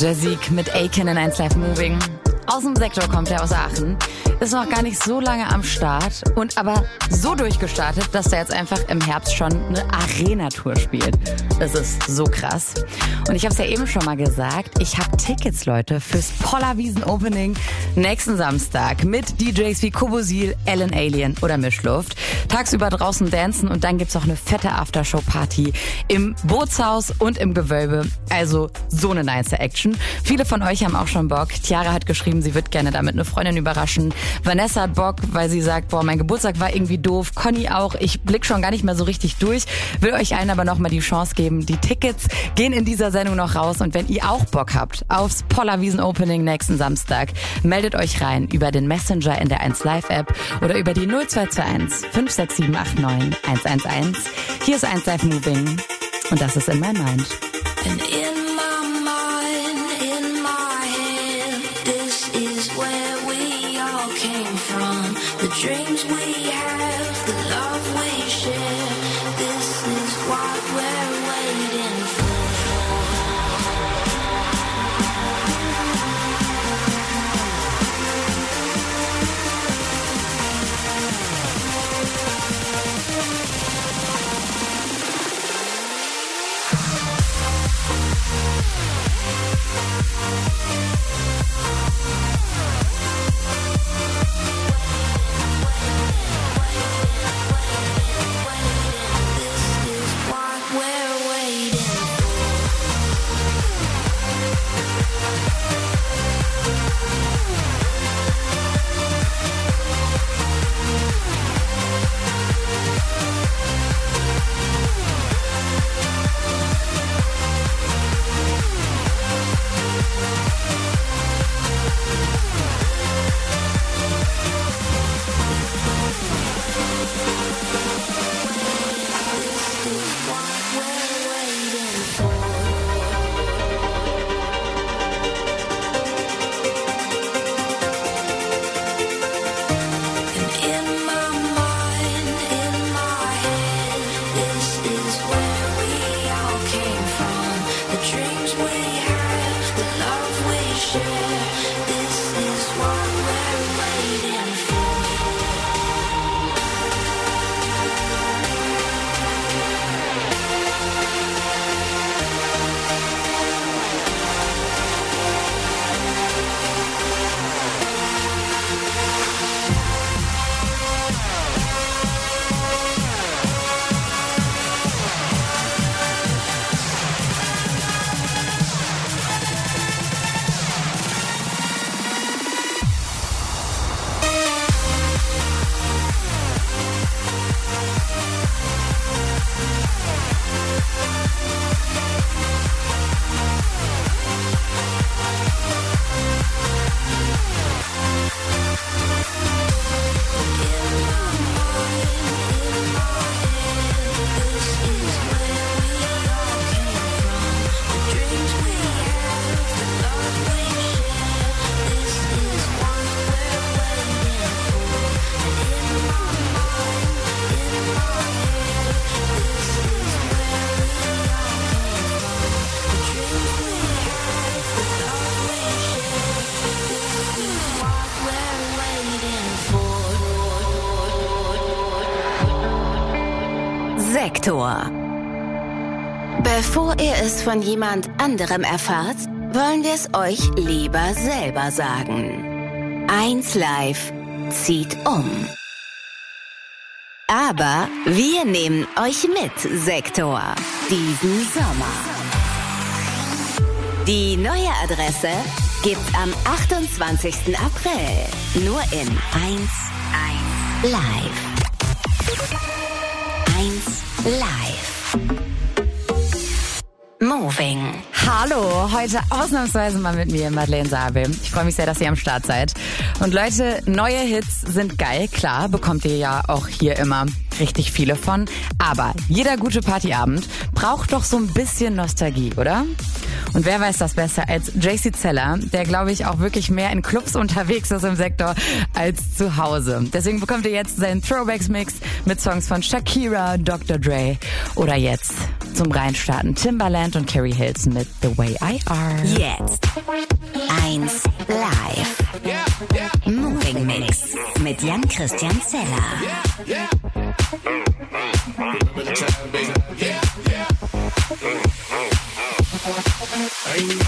Jessic mit Aiken in 1 Live Moving. Aus dem Sektor kommt er aus Aachen. Ist noch gar nicht so lange am Start und aber so durchgestartet, dass er jetzt einfach im Herbst schon eine Arena-Tour spielt. Das ist so krass. Und ich habe es ja eben schon mal gesagt, ich habe Tickets, Leute, fürs Pollerwiesen-Opening nächsten Samstag mit DJs wie Kobosil, Ellen Alien oder Mischluft. Tagsüber draußen dancen und dann gibt's auch eine fette Aftershow-Party im Bootshaus und im Gewölbe. Also so eine nice Action. Viele von euch haben auch schon Bock. Tiara hat geschrieben, sie wird gerne damit eine Freundin überraschen. Vanessa hat Bock, weil sie sagt, boah, mein Geburtstag war irgendwie doof. Conny auch. Ich blick schon gar nicht mehr so richtig durch. Will euch allen aber noch mal die Chance geben. Die Tickets gehen in dieser Sendung noch raus. Und wenn ihr auch Bock habt aufs Pollerwiesen Opening nächsten Samstag, meldet euch rein über den Messenger in der 1 Live App oder über die 0221 56789 111. Hier ist 1 Live Moving. Und das ist in my mind. In dreams Sektor. Bevor ihr es von jemand anderem erfahrt, wollen wir es euch lieber selber sagen. 1 Live zieht um. Aber wir nehmen euch mit, Sektor, diesen Sommer. Die neue Adresse gibt's am 28. April. Nur in 1, 1 Live. 1 Live. Moving. Hallo, heute ausnahmsweise mal mit mir, Madeleine Sabel. Ich freue mich sehr, dass ihr am Start seid. Und Leute, neue Hits sind geil, klar, bekommt ihr ja auch hier immer richtig viele von. Aber jeder gute Partyabend braucht doch so ein bisschen Nostalgie, oder? Und wer weiß das besser als JC Zeller, der glaube ich auch wirklich mehr in Clubs unterwegs ist im Sektor als zu Hause. Deswegen bekommt ihr jetzt seinen Throwbacks-Mix mit Songs von Shakira, Dr. Dre oder jetzt zum Reinstarten Timbaland und Carrie Hilson mit The Way I Are. Jetzt. 1 Live. mit Jan Christian Zeller. Touch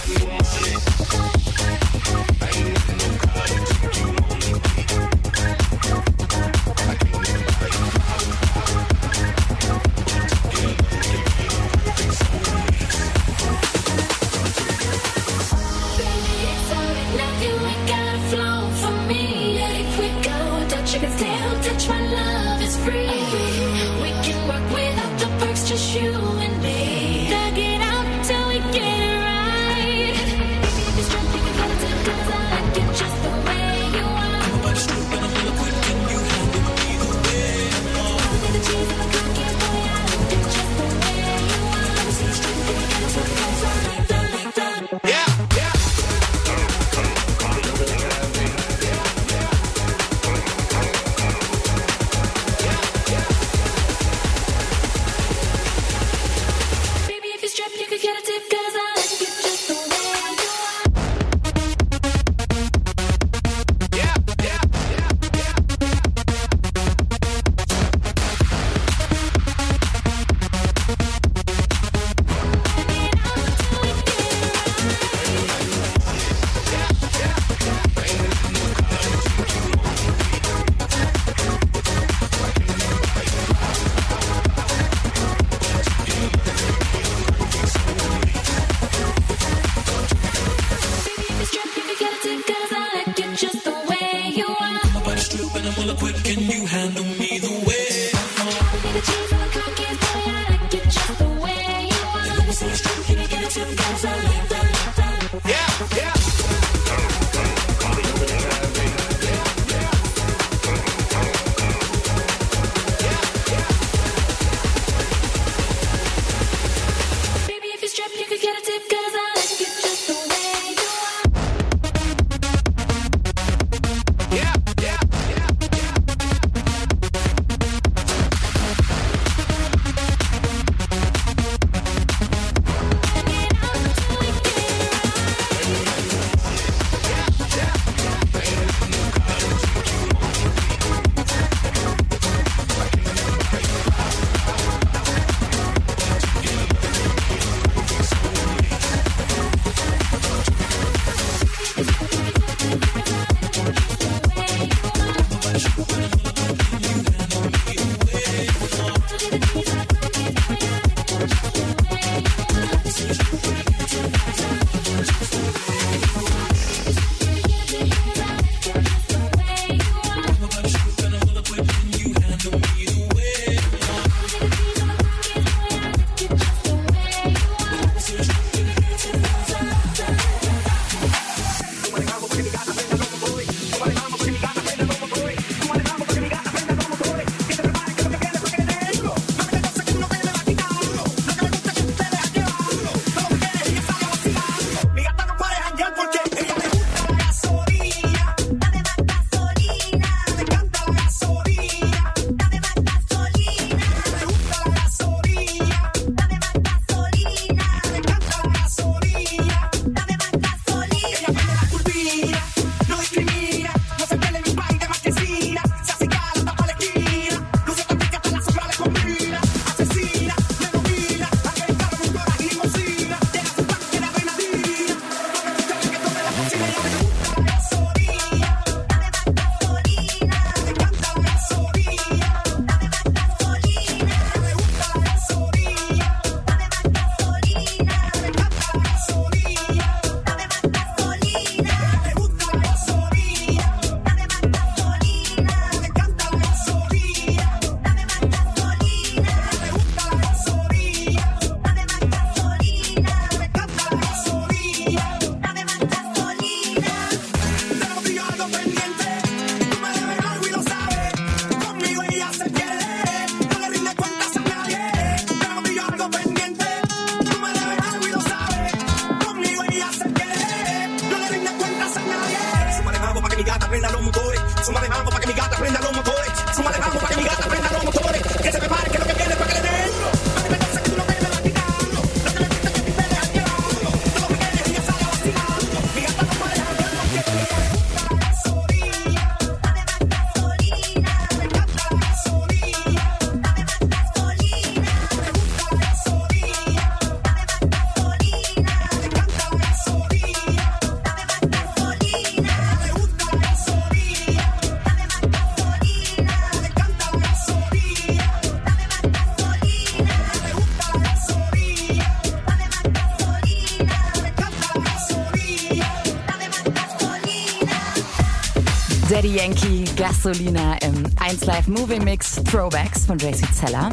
Yankee, Gasolina im 1 Live Movie Mix Throwbacks von JC Zeller.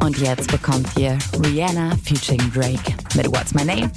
Und jetzt bekommt ihr Rihanna featuring Drake mit What's My Name.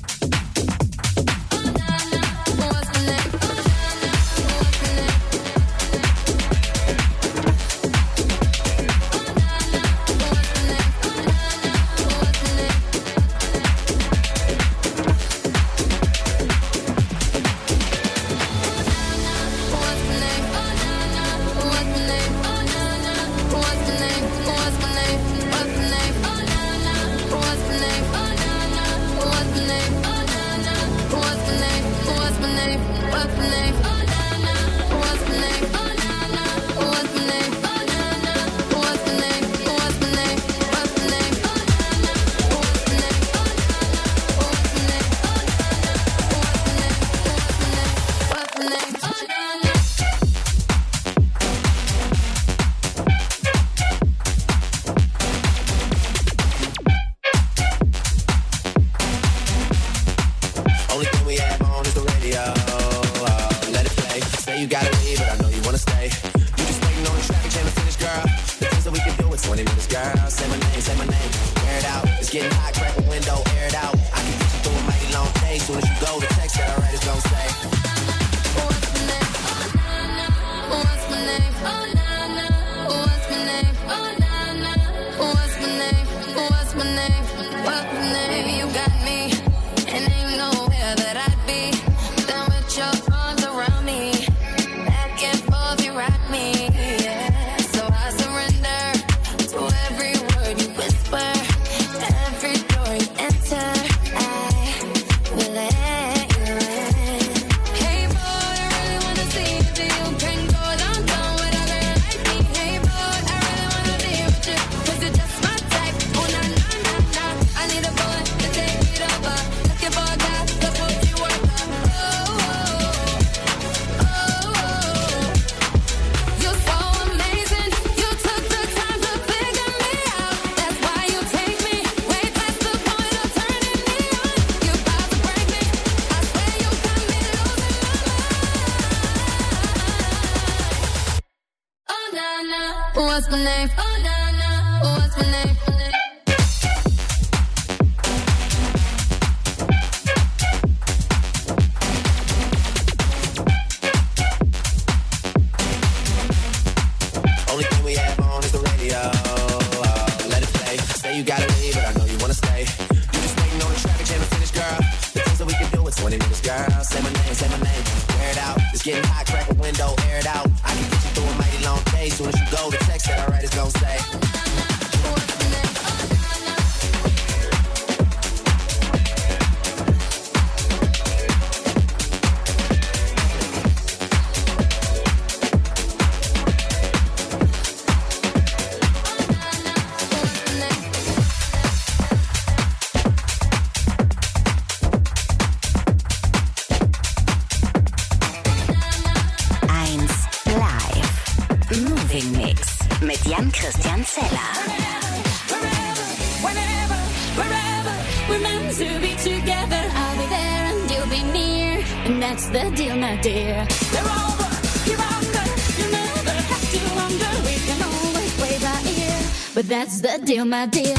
We're meant to be together. I'll be there and you'll be near. And that's the deal, my dear. They're over, you're under. You never have to wonder. We can always play by ear. But that's the deal, my dear.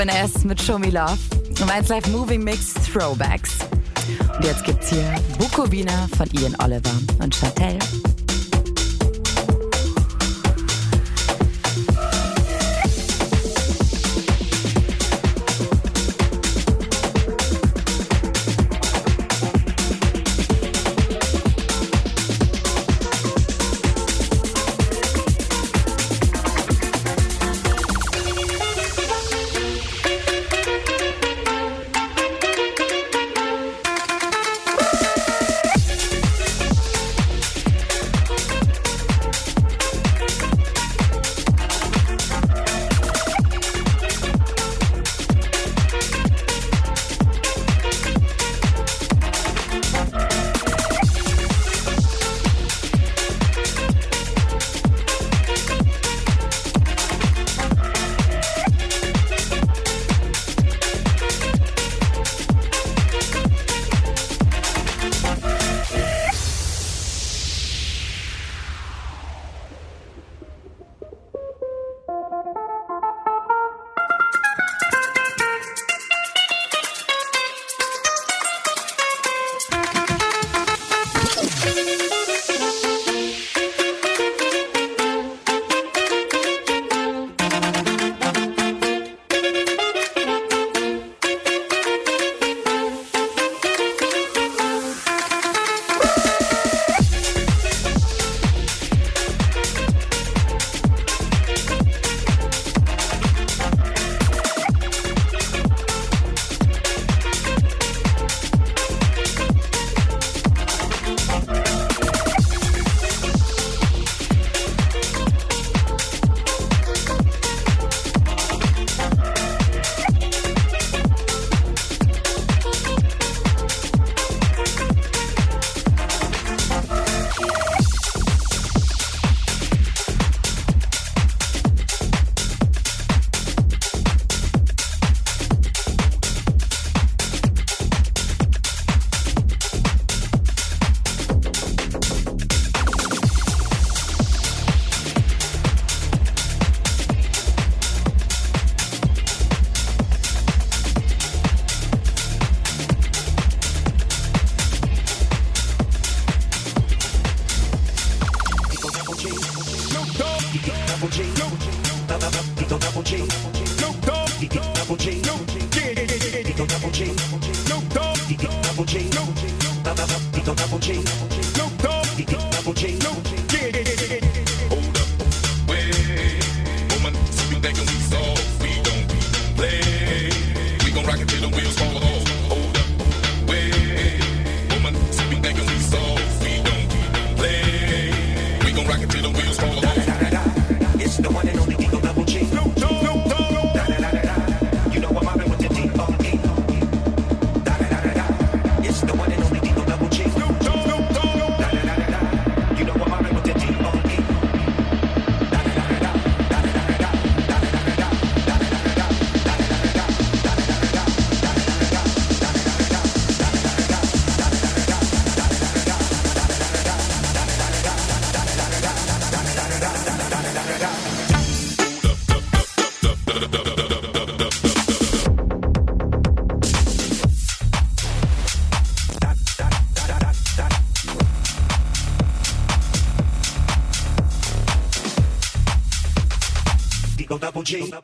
Robin S. mit Show Me Love. Und 1 Live Moving Mix Throwbacks. Und jetzt gibt's hier Bukowina von Ian Oliver und Chantel.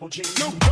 Triple J. No.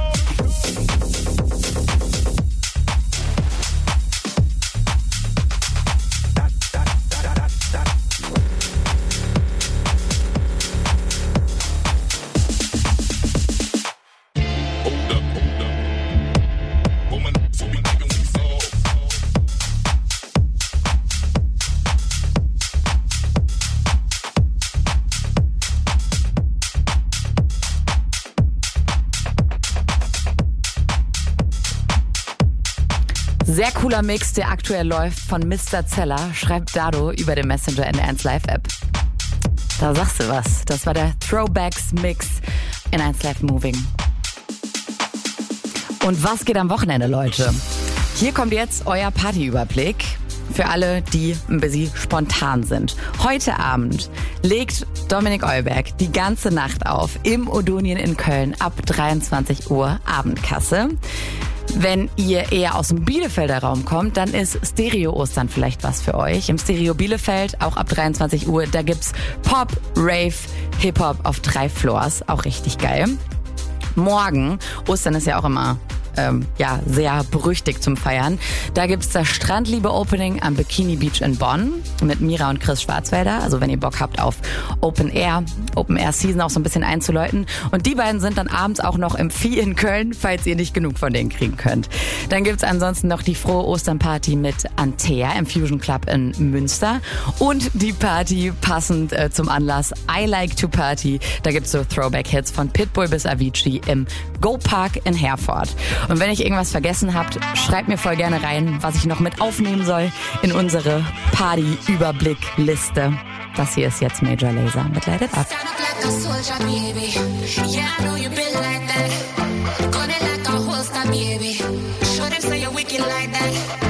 Cooler Mix, der aktuell läuft von Mr. Zeller, schreibt Dado über den Messenger in der 1 Live App. Da sagst du was. Das war der Throwbacks Mix in 1 Live Moving. Und was geht am Wochenende, Leute? Hier kommt jetzt euer Partyüberblick. für alle, die ein bisschen spontan sind. Heute Abend legt Dominik Eulberg die ganze Nacht auf im Odonien in Köln ab 23 Uhr Abendkasse. Wenn ihr eher aus dem Bielefelder Raum kommt, dann ist Stereo Ostern vielleicht was für euch. Im Stereo Bielefeld, auch ab 23 Uhr, da gibt's Pop, Rave, Hip-Hop auf drei Floors. Auch richtig geil. Morgen, Ostern ist ja auch immer ähm, ja, sehr berüchtigt zum Feiern. Da gibt's das Strandliebe Opening am Bikini Beach in Bonn mit Mira und Chris Schwarzwälder. Also wenn ihr Bock habt auf Open Air, Open Air Season auch so ein bisschen einzuläuten. Und die beiden sind dann abends auch noch im Vieh in Köln, falls ihr nicht genug von denen kriegen könnt. Dann gibt's ansonsten noch die frohe Osternparty mit Antea im Fusion Club in Münster und die Party passend äh, zum Anlass I Like to Party. Da gibt's so Throwback-Hits von Pitbull bis Avicii im Go Park in Herford. Und wenn ich irgendwas vergessen habt, schreibt mir voll gerne rein, was ich noch mit aufnehmen soll in unsere Party-Überblick-Liste. Das hier ist jetzt Major Laser mit Light It Up. like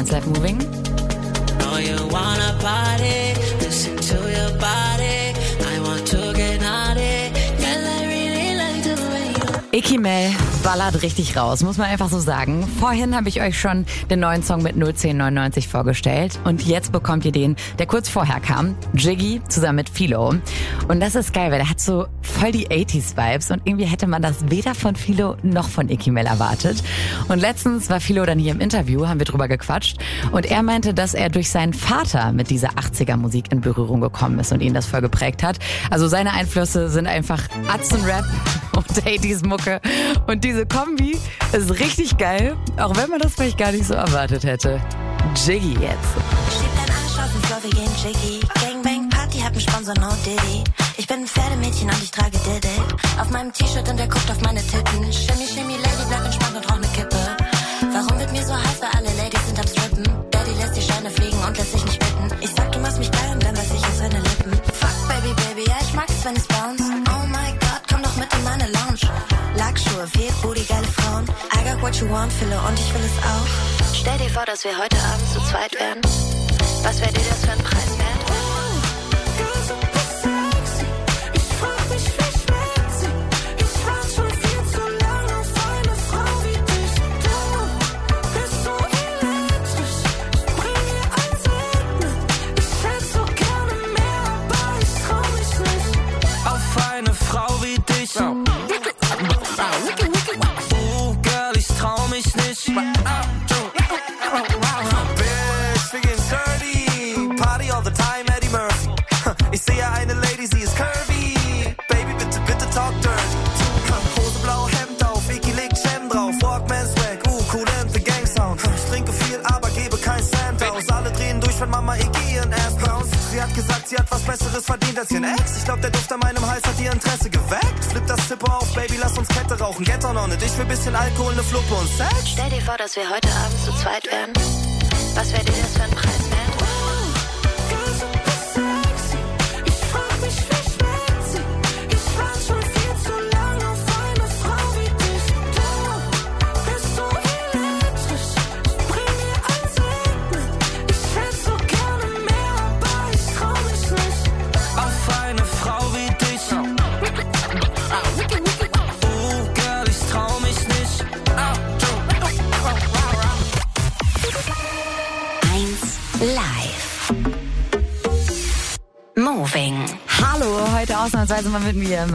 1 Live Moving. Know you wanna party, listen to your body. I want to get naughty. Icky Mel ballert richtig raus, muss man einfach so sagen. Vorhin habe ich euch schon den neuen Song mit 01099 vorgestellt und jetzt bekommt ihr den, der kurz vorher kam. Jiggy zusammen mit Philo. Und das ist geil, weil der hat so voll die 80s Vibes und irgendwie hätte man das weder von Philo noch von Icky Mel erwartet. Und letztens war Philo dann hier im Interview, haben wir drüber gequatscht und er meinte, dass er durch seinen Vater mit dieser 80er Musik in Berührung gekommen ist und ihn das voll geprägt hat. Also seine Einflüsse sind einfach Atzen-Rap und 80s Mucke und diese Kombi ist richtig geil, auch wenn man das vielleicht gar nicht so erwartet hätte. Jiggy jetzt. Schieb dein Arsch auf den Jiggy. Gangbang Party hat einen Sponsor, no Diddy. Bin ein Pferdemädchen und ich trage Diddy. Auf meinem T-Shirt und er guckt auf meine Titten. Shimmy, shimmy, Lady, bleib entspannt und rauch ne Kippe. Warum wird mir so heiß, weil alle Ladies sind am Strippen? Daddy lässt die Scheine fliegen und lässt sich nicht bitten. Ich sag, du machst mich geil und dann weiß ich aus seine Lippen. Fuck, Baby, Baby, ja, ich mag's, wenn es bounce. Oh my God, komm doch mit in meine Lounge. Lackschuhe, viel Booty, geile Frauen. I got what you want, Philo, und ich will es auch. Stell dir vor, dass wir heute Abend zu zweit wären. Was wäre dir das für ein Preis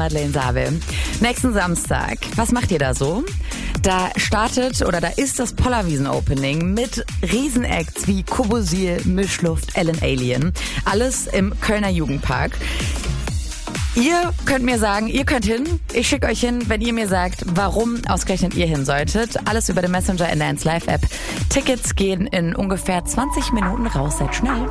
Madeleine Sabel. Nächsten Samstag, was macht ihr da so? Da startet oder da ist das Pollerwiesen-Opening mit Riesenacts wie Kobosil, Mischluft, Ellen Alien. Alles im Kölner Jugendpark. Ihr könnt mir sagen, ihr könnt hin. Ich schicke euch hin, wenn ihr mir sagt, warum ausgerechnet ihr hin solltet. Alles über den Messenger in der 1 Live App. Tickets gehen in ungefähr 20 Minuten raus. Seid schnell.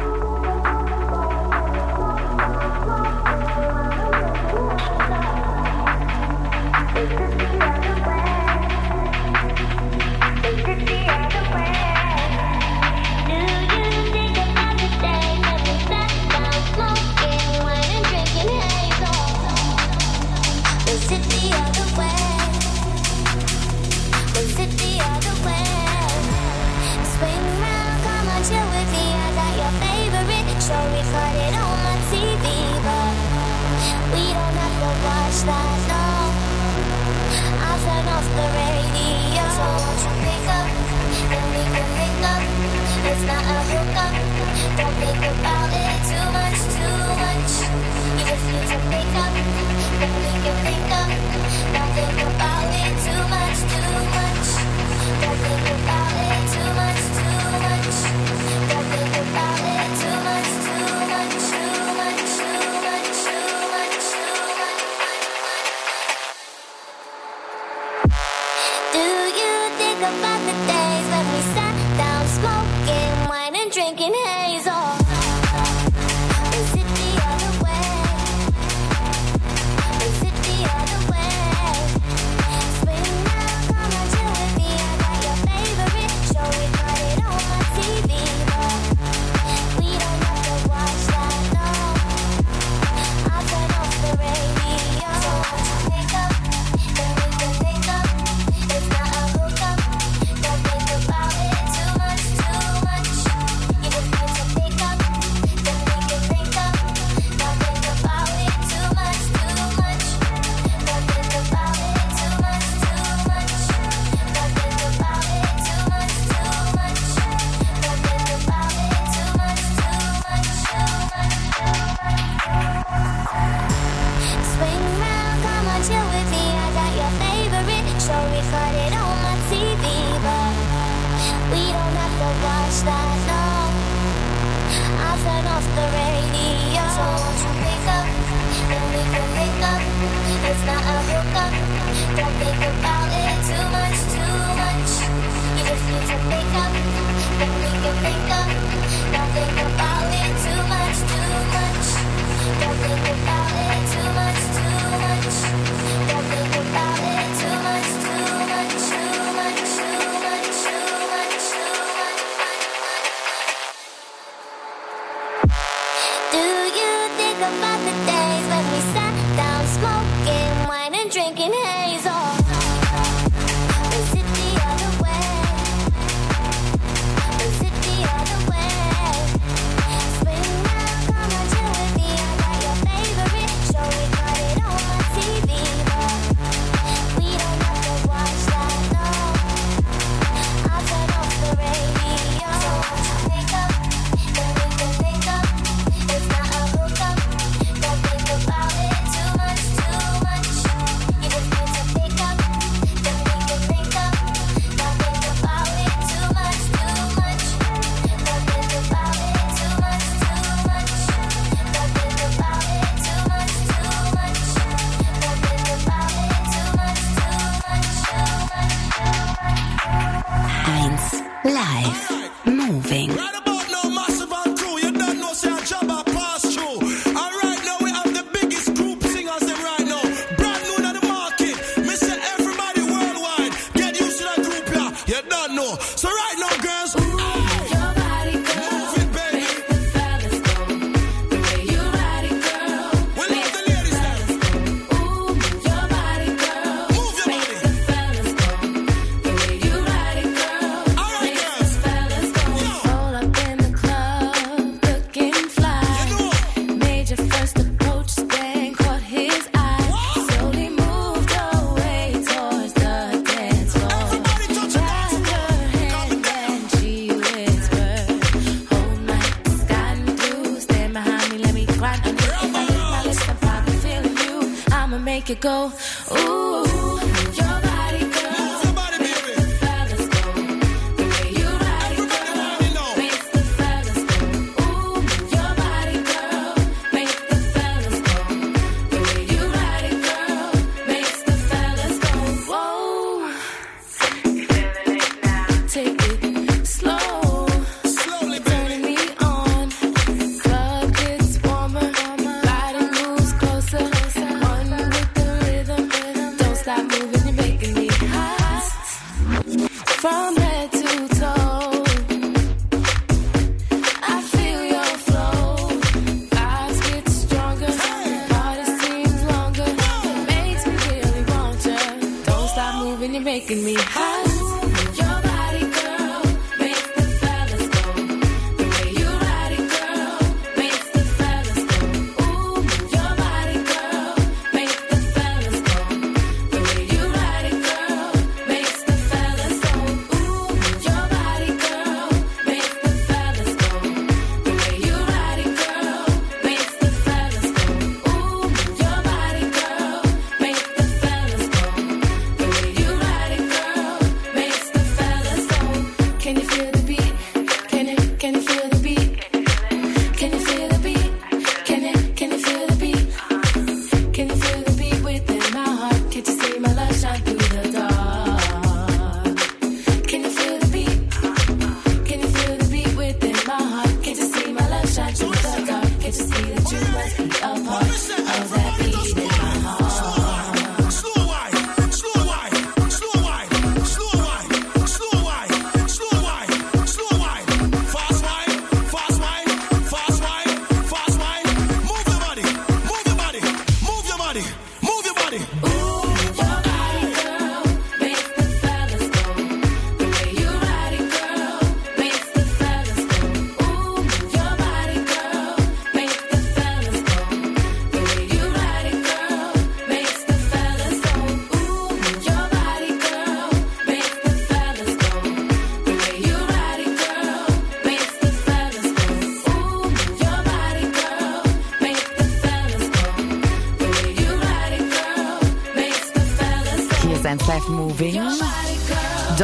Go.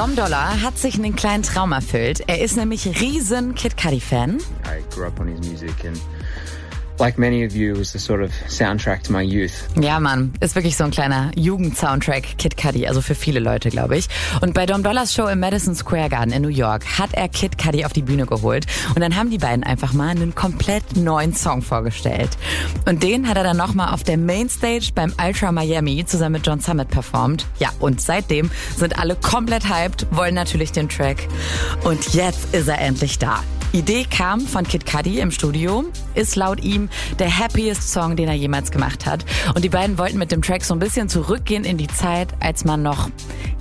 Dom Dollar hat sich einen kleinen Traum erfüllt. Er ist nämlich riesen Kid Cudi-Fan. I grew up on his music and like many of you, was the sort of soundtrack to my youth. Ja, Mann, ist wirklich so ein kleiner Jugend-Soundtrack, Kid Cudi, also für viele Leute, glaube ich. Und bei Dom Dollars Show im Madison Square Garden in New York hat er Kid Cudi auf die Bühne geholt und dann haben die beiden einfach mal einen komplett neuen Song vorgestellt. Und den hat er dann nochmal auf der Mainstage beim Ultra Miami zusammen mit John Summit performt. Ja, und seitdem sind alle komplett hyped, wollen natürlich den Track. Und jetzt ist er endlich da. Idee kam von Kid Cudi im Studio, ist laut ihm der happiest Song, den er jemals gemacht hat. Und die beiden wollten mit dem Track so ein bisschen zurückgehen in die Zeit, als man noch,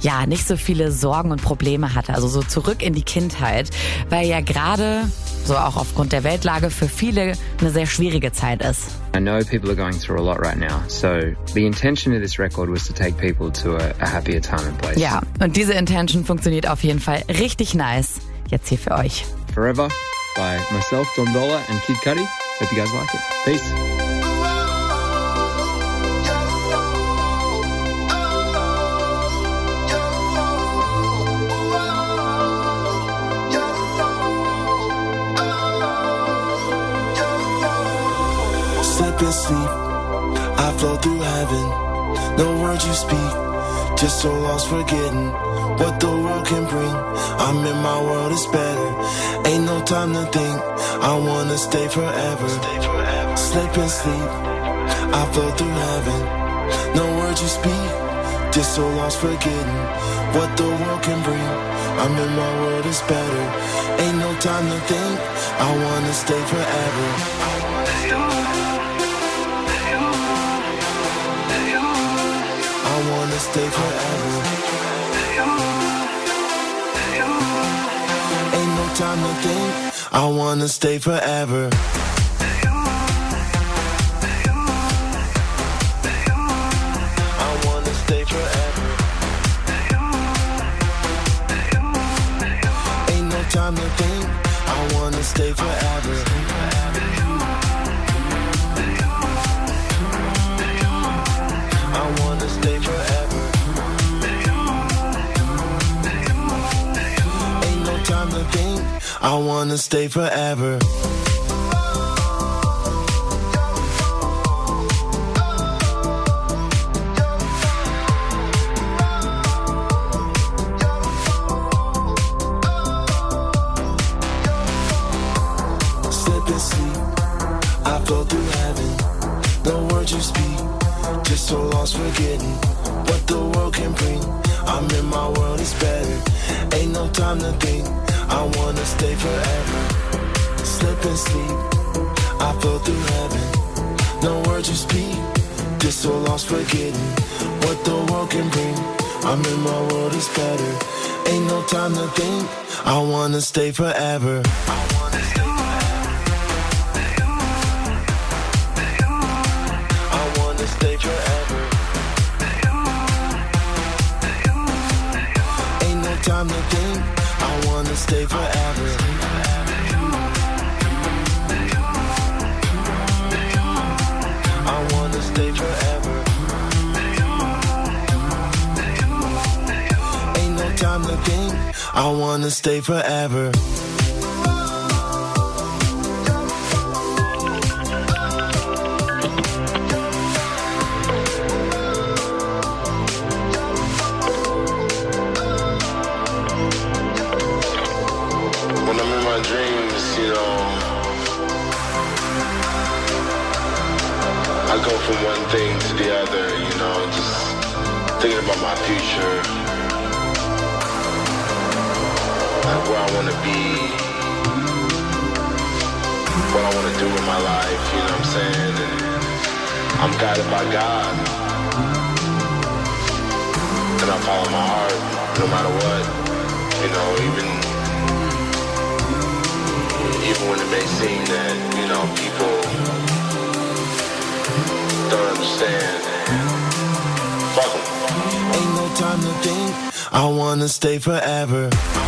ja, nicht so viele Sorgen und Probleme hatte. Also so zurück in die Kindheit, weil ja gerade, so auch aufgrund der Weltlage, für viele eine sehr schwierige Zeit ist. I know people are going through a lot right now, so the intention of this record was to take people to a, a happier time and place. Ja, und diese Intention funktioniert auf jeden Fall richtig nice. Jetzt hier für euch. Forever by myself, Dom Dollar, and Kid Cudi. Hope you guys like it. Peace. Slip and sleep, I flow through heaven. No words you speak, just so lost forgetting what the world can bring. I'm in my world, it's better. Ain't no time to think, I wanna stay forever. Slip and sleep, I flow through heaven. No words you speak, just so lost forgetting what the world can bring. I'm in my world, it's better. Ain't no time to think, I wanna stay forever. I wanna stay forever. Time to think. I wanna stay forever. I wanna stay forever. Ain't no time to think. I wanna stay forever. No time to think. I wanna stay forever. Wanna stay forever. Slip and sleep. I flow through heaven. No words you speak. Just so lost forgetting what the world can bring. I'm in my world, it's better. Ain't no time to think. I wanna stay forever. I stay forever. Stay forever. Ain't no time to think. I wanna stay forever. Stay forever.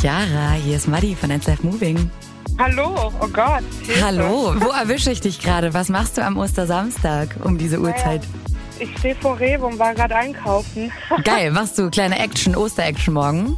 Tiara, hier ist Madi von NSF Moving. Hallo, oh Gott. Hilfe. Hallo, wo erwische ich dich gerade? Was machst du am Ostersamstag um diese Uhrzeit? Ich stehe vor Rewe und war gerade einkaufen. Geil, machst du kleine Action, Oster-Action morgen?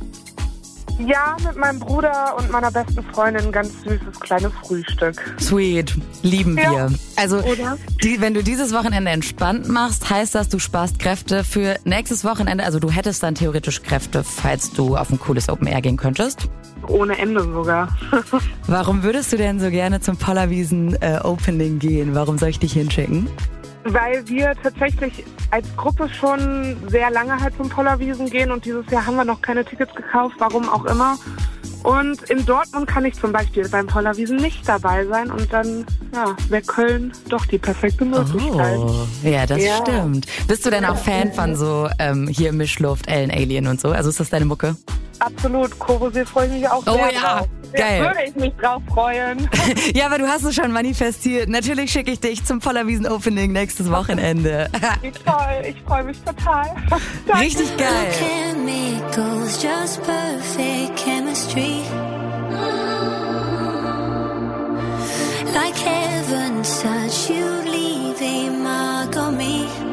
Ja, mit meinem Bruder und meiner besten Freundin ein ganz süßes kleines Frühstück. Sweet, lieben Ja. wir. Also, Oder? Die, wenn du dieses Wochenende entspannt machst, heißt das, du sparst Kräfte für nächstes Wochenende. Also, du hättest dann theoretisch Kräfte, falls du auf ein cooles Open Air gehen könntest. Ohne Ende sogar. Warum würdest du denn so gerne zum Pollerwiesen äh, Opening gehen? Warum soll ich dich hinschicken? Weil wir tatsächlich als Gruppe schon sehr lange halt zum Pollerwiesen gehen und dieses Jahr haben wir noch keine Tickets gekauft, warum auch immer. Und in Dortmund kann ich zum Beispiel beim Pollerwiesen nicht dabei sein und dann ja, wäre Köln doch die perfekte Möglichkeit. Oh, ja, das Ja. stimmt. Bist du denn auch Fan von so ähm, hier Mischluft, Ellen Alien und so? Also ist das deine Mucke? Absolut, Korosee freue ich mich auch Oh sehr ja, drauf. geil. Würde ich mich drauf freuen. ja, aber du hast es schon manifestiert. Natürlich schicke ich dich zum Pollerwiesen Opening nächstes Wochenende. Wie toll, ich freue mich total. Richtig geil. Like heaven, touch, you leave a mark on me.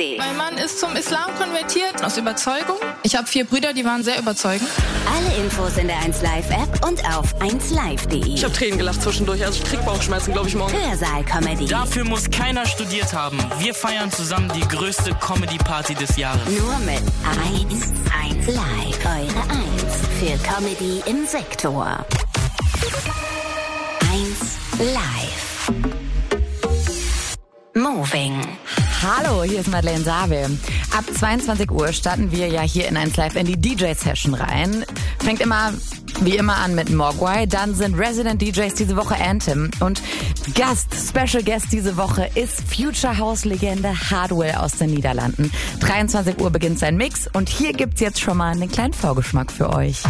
Lucy. Mein Mann ist zum Islam konvertiert, aus Überzeugung. Ich habe vier Brüder, die waren sehr überzeugend. Alle Infos in der 1Live-App und auf 1Live.de. Ich habe Tränen gelacht zwischendurch, also ich krieg Bauchschmerzen, glaube ich, morgen. Hörsaal-Comedy. Dafür muss keiner studiert haben. Wir feiern zusammen die größte Comedy-Party des Jahres. Nur mit 1, 1 Live. Eure 1 für Comedy im Sektor. 1 Live. Hier ist Madeleine Sabe. Ab 22 Uhr starten wir ja hier in 1 Live in die DJ-Session rein. Fängt immer wie immer an mit Mogwai, dann sind Resident DJs diese Woche Anthem und Gast, Special Guest diese Woche ist Future House Legende Hardwell aus den Niederlanden. 23 Uhr beginnt sein Mix und hier gibt's jetzt schon mal einen kleinen Vorgeschmack für euch.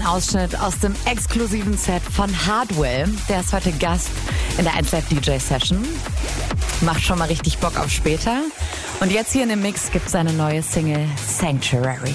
einen Ausschnitt aus dem exklusiven Set von Hardwell. Der ist heute Gast in der 1 DJ Session. Macht schon mal richtig Bock auf später. Und jetzt hier in dem Mix gibt es eine neue Single Sanctuary.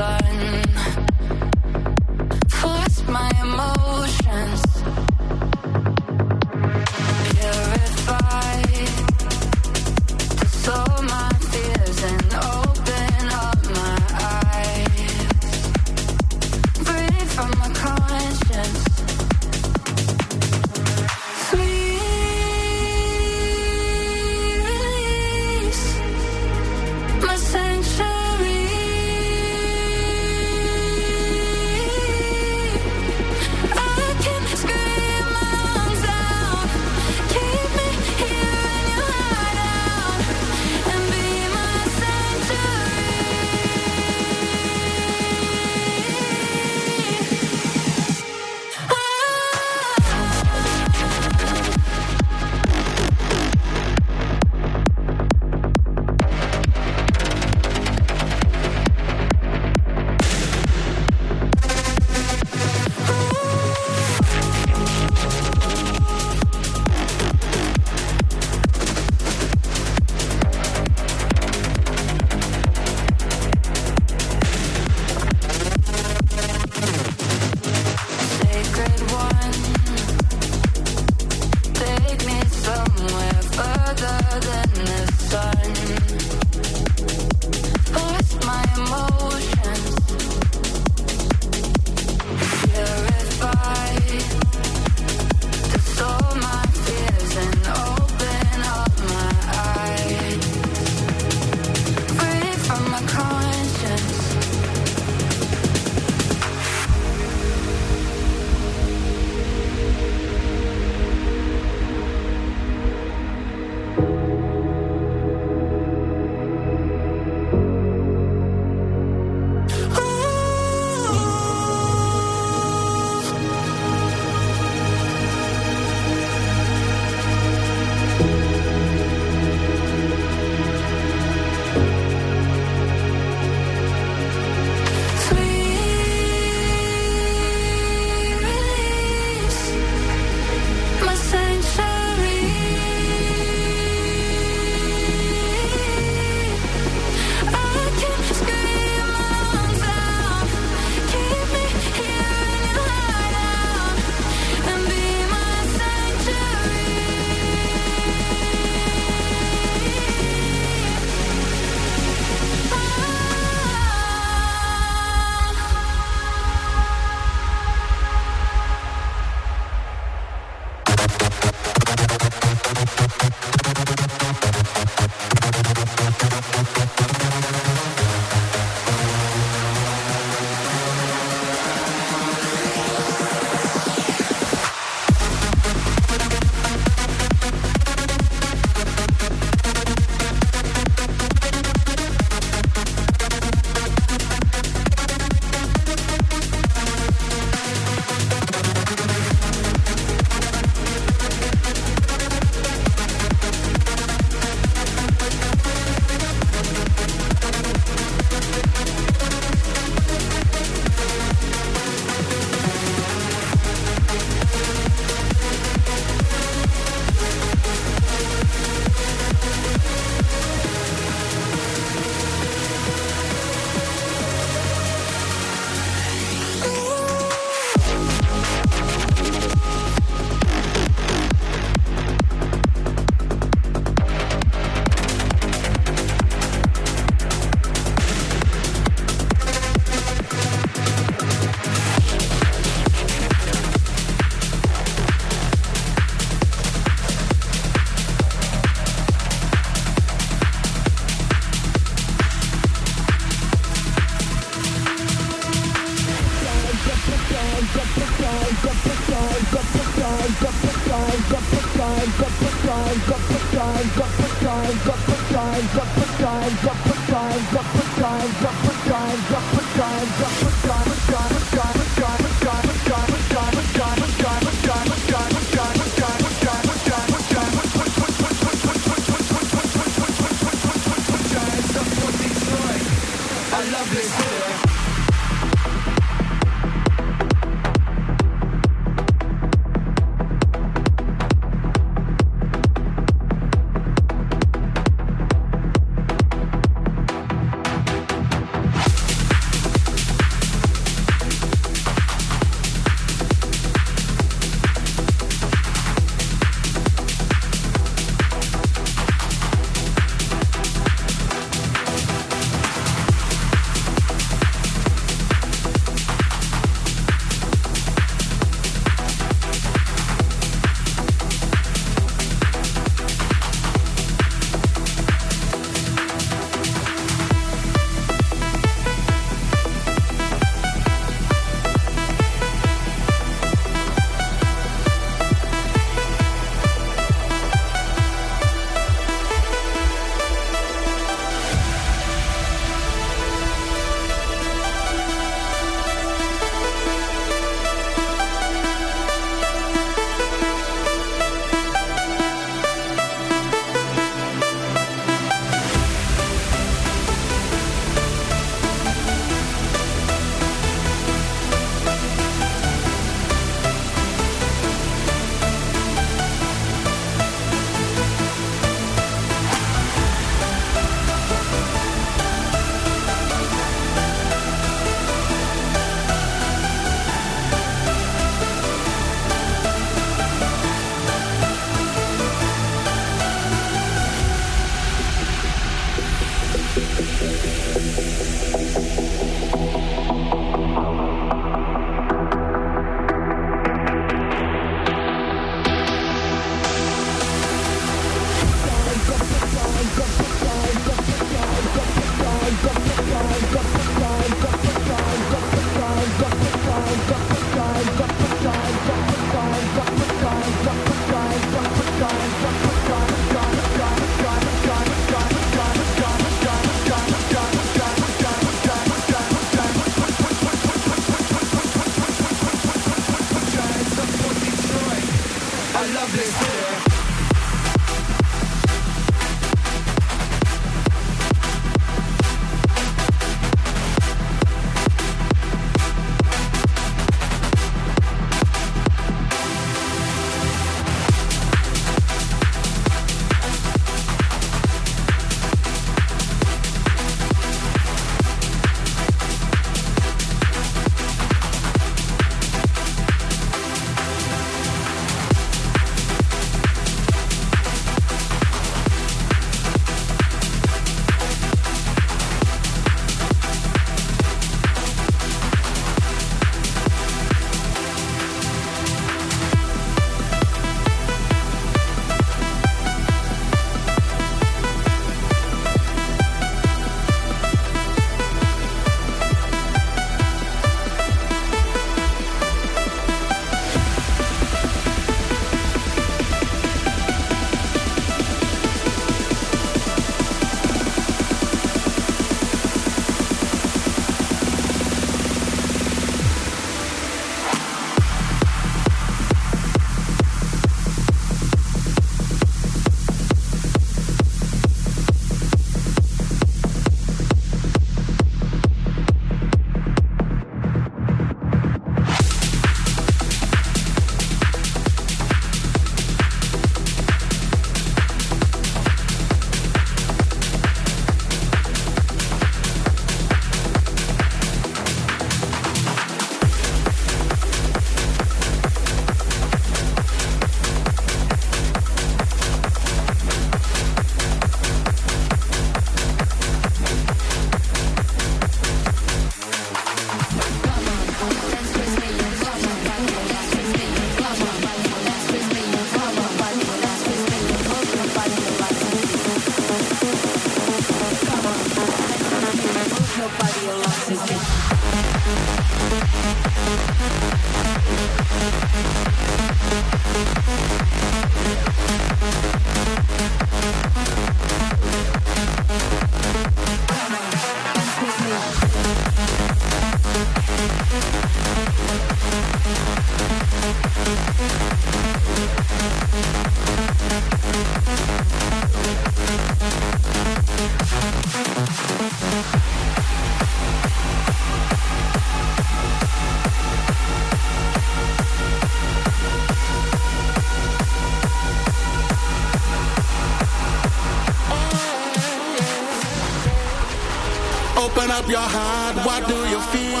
Open up your heart, what do you feel?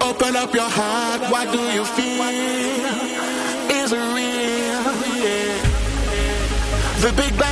Open up your heart, what do you feel? Is it real? Yeah. The Big Bang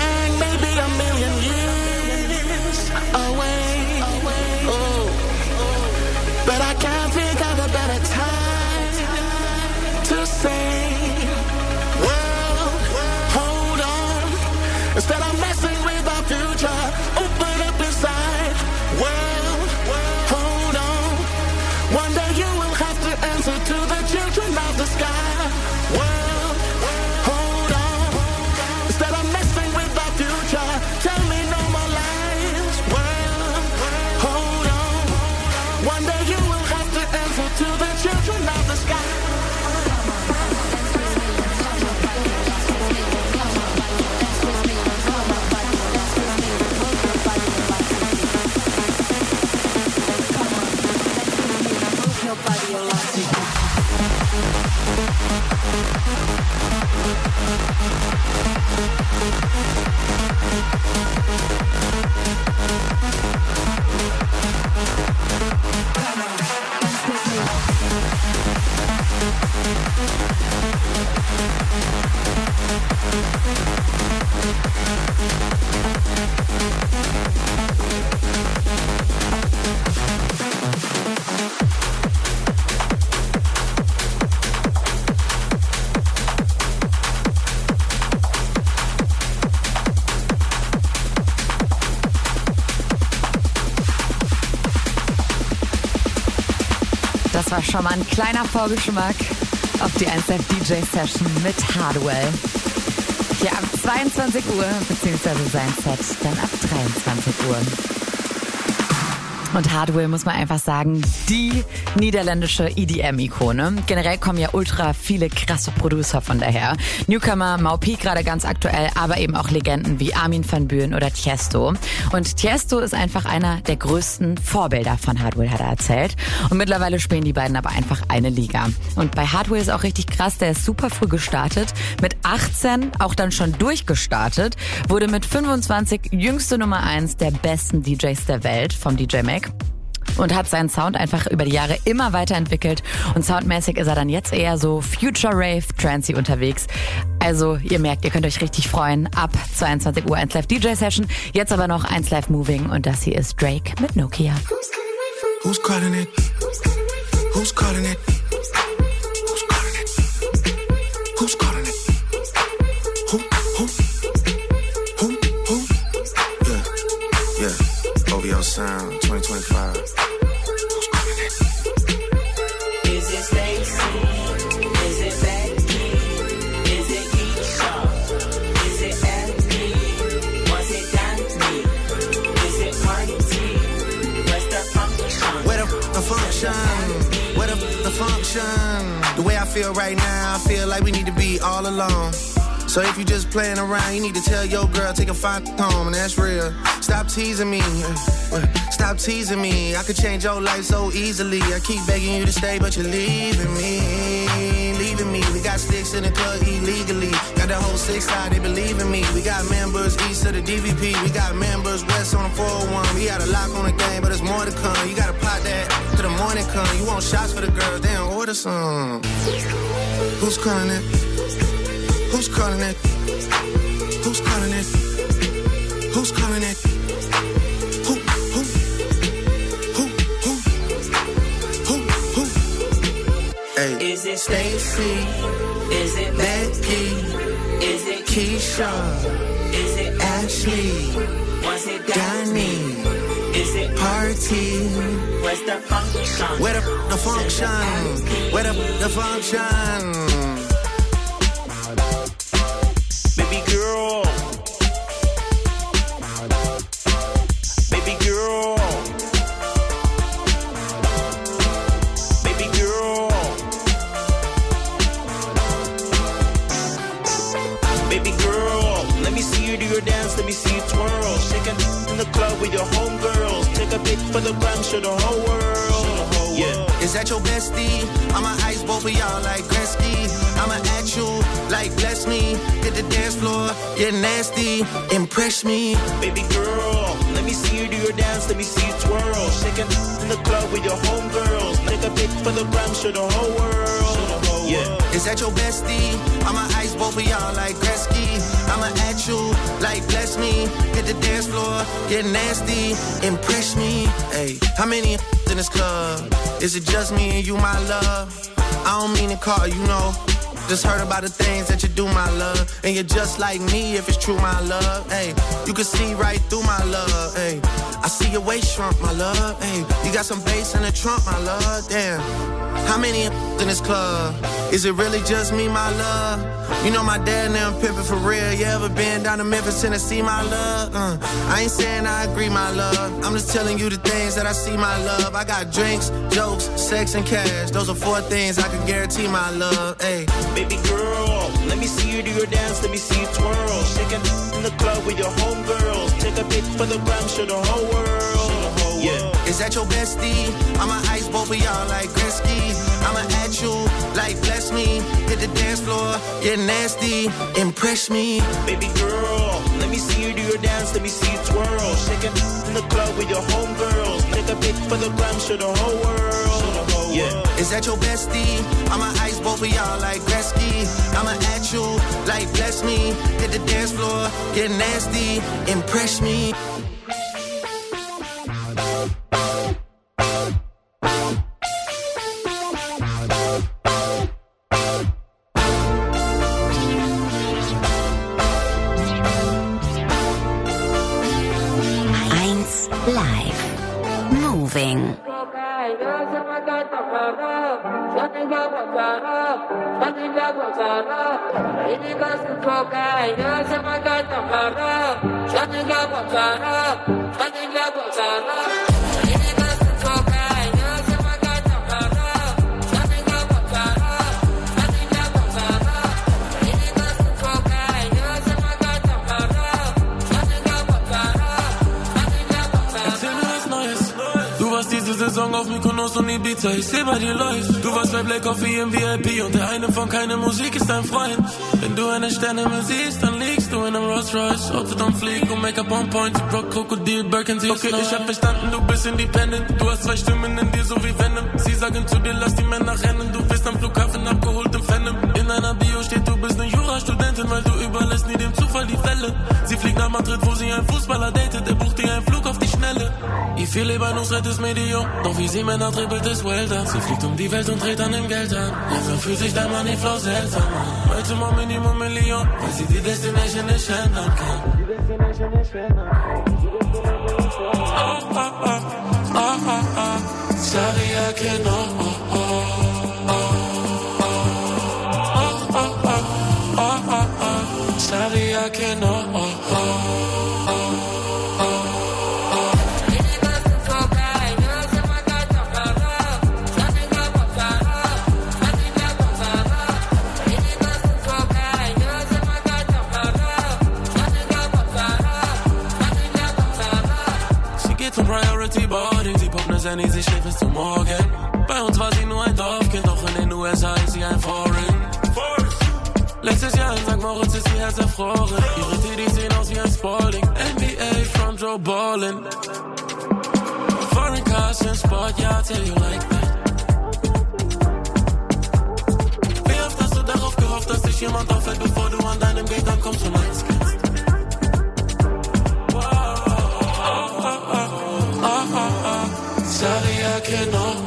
schon mal ein kleiner Vorgeschmack auf die 1 DJ Session mit Hardwell. Hier ab 22 Uhr, beziehungsweise sein Set dann ab 23 Uhr. Und Hardwell muss man einfach sagen, die niederländische EDM-Ikone. Generell kommen ja ultra viele krasse Producer von daher. Newcomer Maupi gerade ganz aktuell, aber eben auch Legenden wie Armin van Buuren oder Tiesto. Und Tiesto ist einfach einer der größten Vorbilder von Hardwell, hat er erzählt. Und mittlerweile spielen die beiden aber einfach eine Liga. Und bei Hardwell ist auch richtig krass, der ist super früh gestartet. Mit 18 auch dann schon durchgestartet. Wurde mit 25 jüngste Nummer 1 der besten DJs der Welt vom DJ Mac und hat seinen Sound einfach über die Jahre immer weiterentwickelt und soundmäßig ist er dann jetzt eher so Future Rave Trancy unterwegs. Also ihr merkt, ihr könnt euch richtig freuen. Ab 22 Uhr 1 Live DJ Session. Jetzt aber noch 1 Live Moving und das hier ist Drake mit Nokia. Who's calling it? Who's calling it? Who's calling it? Who's calling it? The? The way I feel right now, I feel like we need to be all alone. So if you just playing around, you need to tell your girl, take a fine home, and that's real. Stop teasing me. uh, Stop teasing me. I could change your life so easily. I keep begging you to stay, but you're leaving me. Leaving me. We got sticks in the club illegally. Got the whole six side, they believe in me. We got members east of the DVP. We got members west on the 401. We got a lock on the game, but there's more to come. You gotta pot that till the morning come. You want shots for the girls, then order some. Who's calling it? Who's calling it? Who's calling it? Who's calling it? Who, who? Who, who? Who, who? It Stacy? Is it Becky? Is it Keisha? Is it Ashley? Was it Danny? Is it Party? Where's the function? Where the, the function? Where the, the function? Baby girl. Pic for the gram, show the whole world. Yeah. Is that your bestie? I'ma ice both of y'all like Gretzky. I'ma at you like bless me. Hit the dance floor, get nasty, impress me. Baby girl, let me see you do your dance, let me see you twirl. Shaking in the club with your homegirls. Take a pic for the gram, show the whole world. Yeah. Is that your bestie? I'ma ice both of y'all like Gretzky. I'ma at you like bless me. Hit the dance floor, get nasty, impress me. Hey, how many in this club? Is it just me and you, my love? I don't mean to call you know. Just heard about the things that you do, my love. And you're just like me if it's true, my love. Hey, you can see right through my love. Hey, I see your waist shrunk, my love. Hey, you got some bass in the trunk, my love. Damn. How many in this club? Is it really just me, my love? You know my dad and them pimpin' for real. You ever been down to Memphis, Tennessee, my love? Uh, I ain't saying I agree, my love. I'm just telling you the things that I see, my love. I got drinks, jokes, sex, and cash. Those are four things I can guarantee, my love. Hey, Baby girl, let me see you do your dance, let me see you twirl. Shaking in the club with your homegirls. Take a pic for the gram, show the whole world. Yeah. Is that your bestie? I'ma ice both of y'all like Gretzky. I'ma at you like bless me. Hit the dance floor, get nasty, impress me. Baby girl, let me see you do your dance, let me see you twirl. Shaking in the club with your homegirls. Take a pic for the gram, show the whole world. Yeah. Is that your bestie? I'ma ice both of y'all like Gretzky. I'ma at you like bless me. Hit the dance floor, get nasty, impress me. I'm gonna Saison auf Mykonos und Ibiza, ich seh bei dir läuft. Du warst bei Black Coffee im VIP und der eine von keine Musik ist dein Freund. Wenn du eine Sterne siehst, dann liegst du in einem Rolls Royce. Outfit am Fliegen und Make-up on point, Rock, Krokodil, Birkin, sie Okay, ich hab verstanden, du bist independent. Du hast zwei Stimmen in dir, so wie Venom. Sie sagen zu dir, lass die Männer rennen. Du bist am Flughafen abgeholt im Phantom. In einer Bio steht, du bist eine Jurastudentin, weil du überlässt nie dem Zufall die Fälle. Sie fliegt nach Madrid, wo sie einen Fußballer datet. Er bucht ihr einen Flug auf die Schnelle. Ihr viel Libanus rettet Medium. Doch wie sie Männer trippelt es Welter. Sie fliegt um die Welt und dreht an dem Geld an. Langsam fühlt sich dein Money Flow seltsam an. Heute mal Minimum Million, weil sie die Destination nicht ändern kann. Oh, oh, oh, oh, oh, oh. Sorry, I can, oh, oh, oh, oh, oh, Sadly, I cannot. Oh, oh, Sie Body, die Pop ne zijn easy, schreef is te morgen. Bei uns war sie nur ein Dorfkind, doch in den USA ist sie ein Foreign. Letztes Moritz ist ihr Herz erfroren. Ihre Titties sehen aus wie ein Spalding. NBA from Joe Ballin. Foreign cars in Sport, yeah, I tell you like that. Wie oft hast du darauf gehofft, dass dich jemand auffällt, bevor du an deinem Gate ankommst und eins kennst? Wow. Oh, oh, oh, oh, oh, oh. Sorry, I can,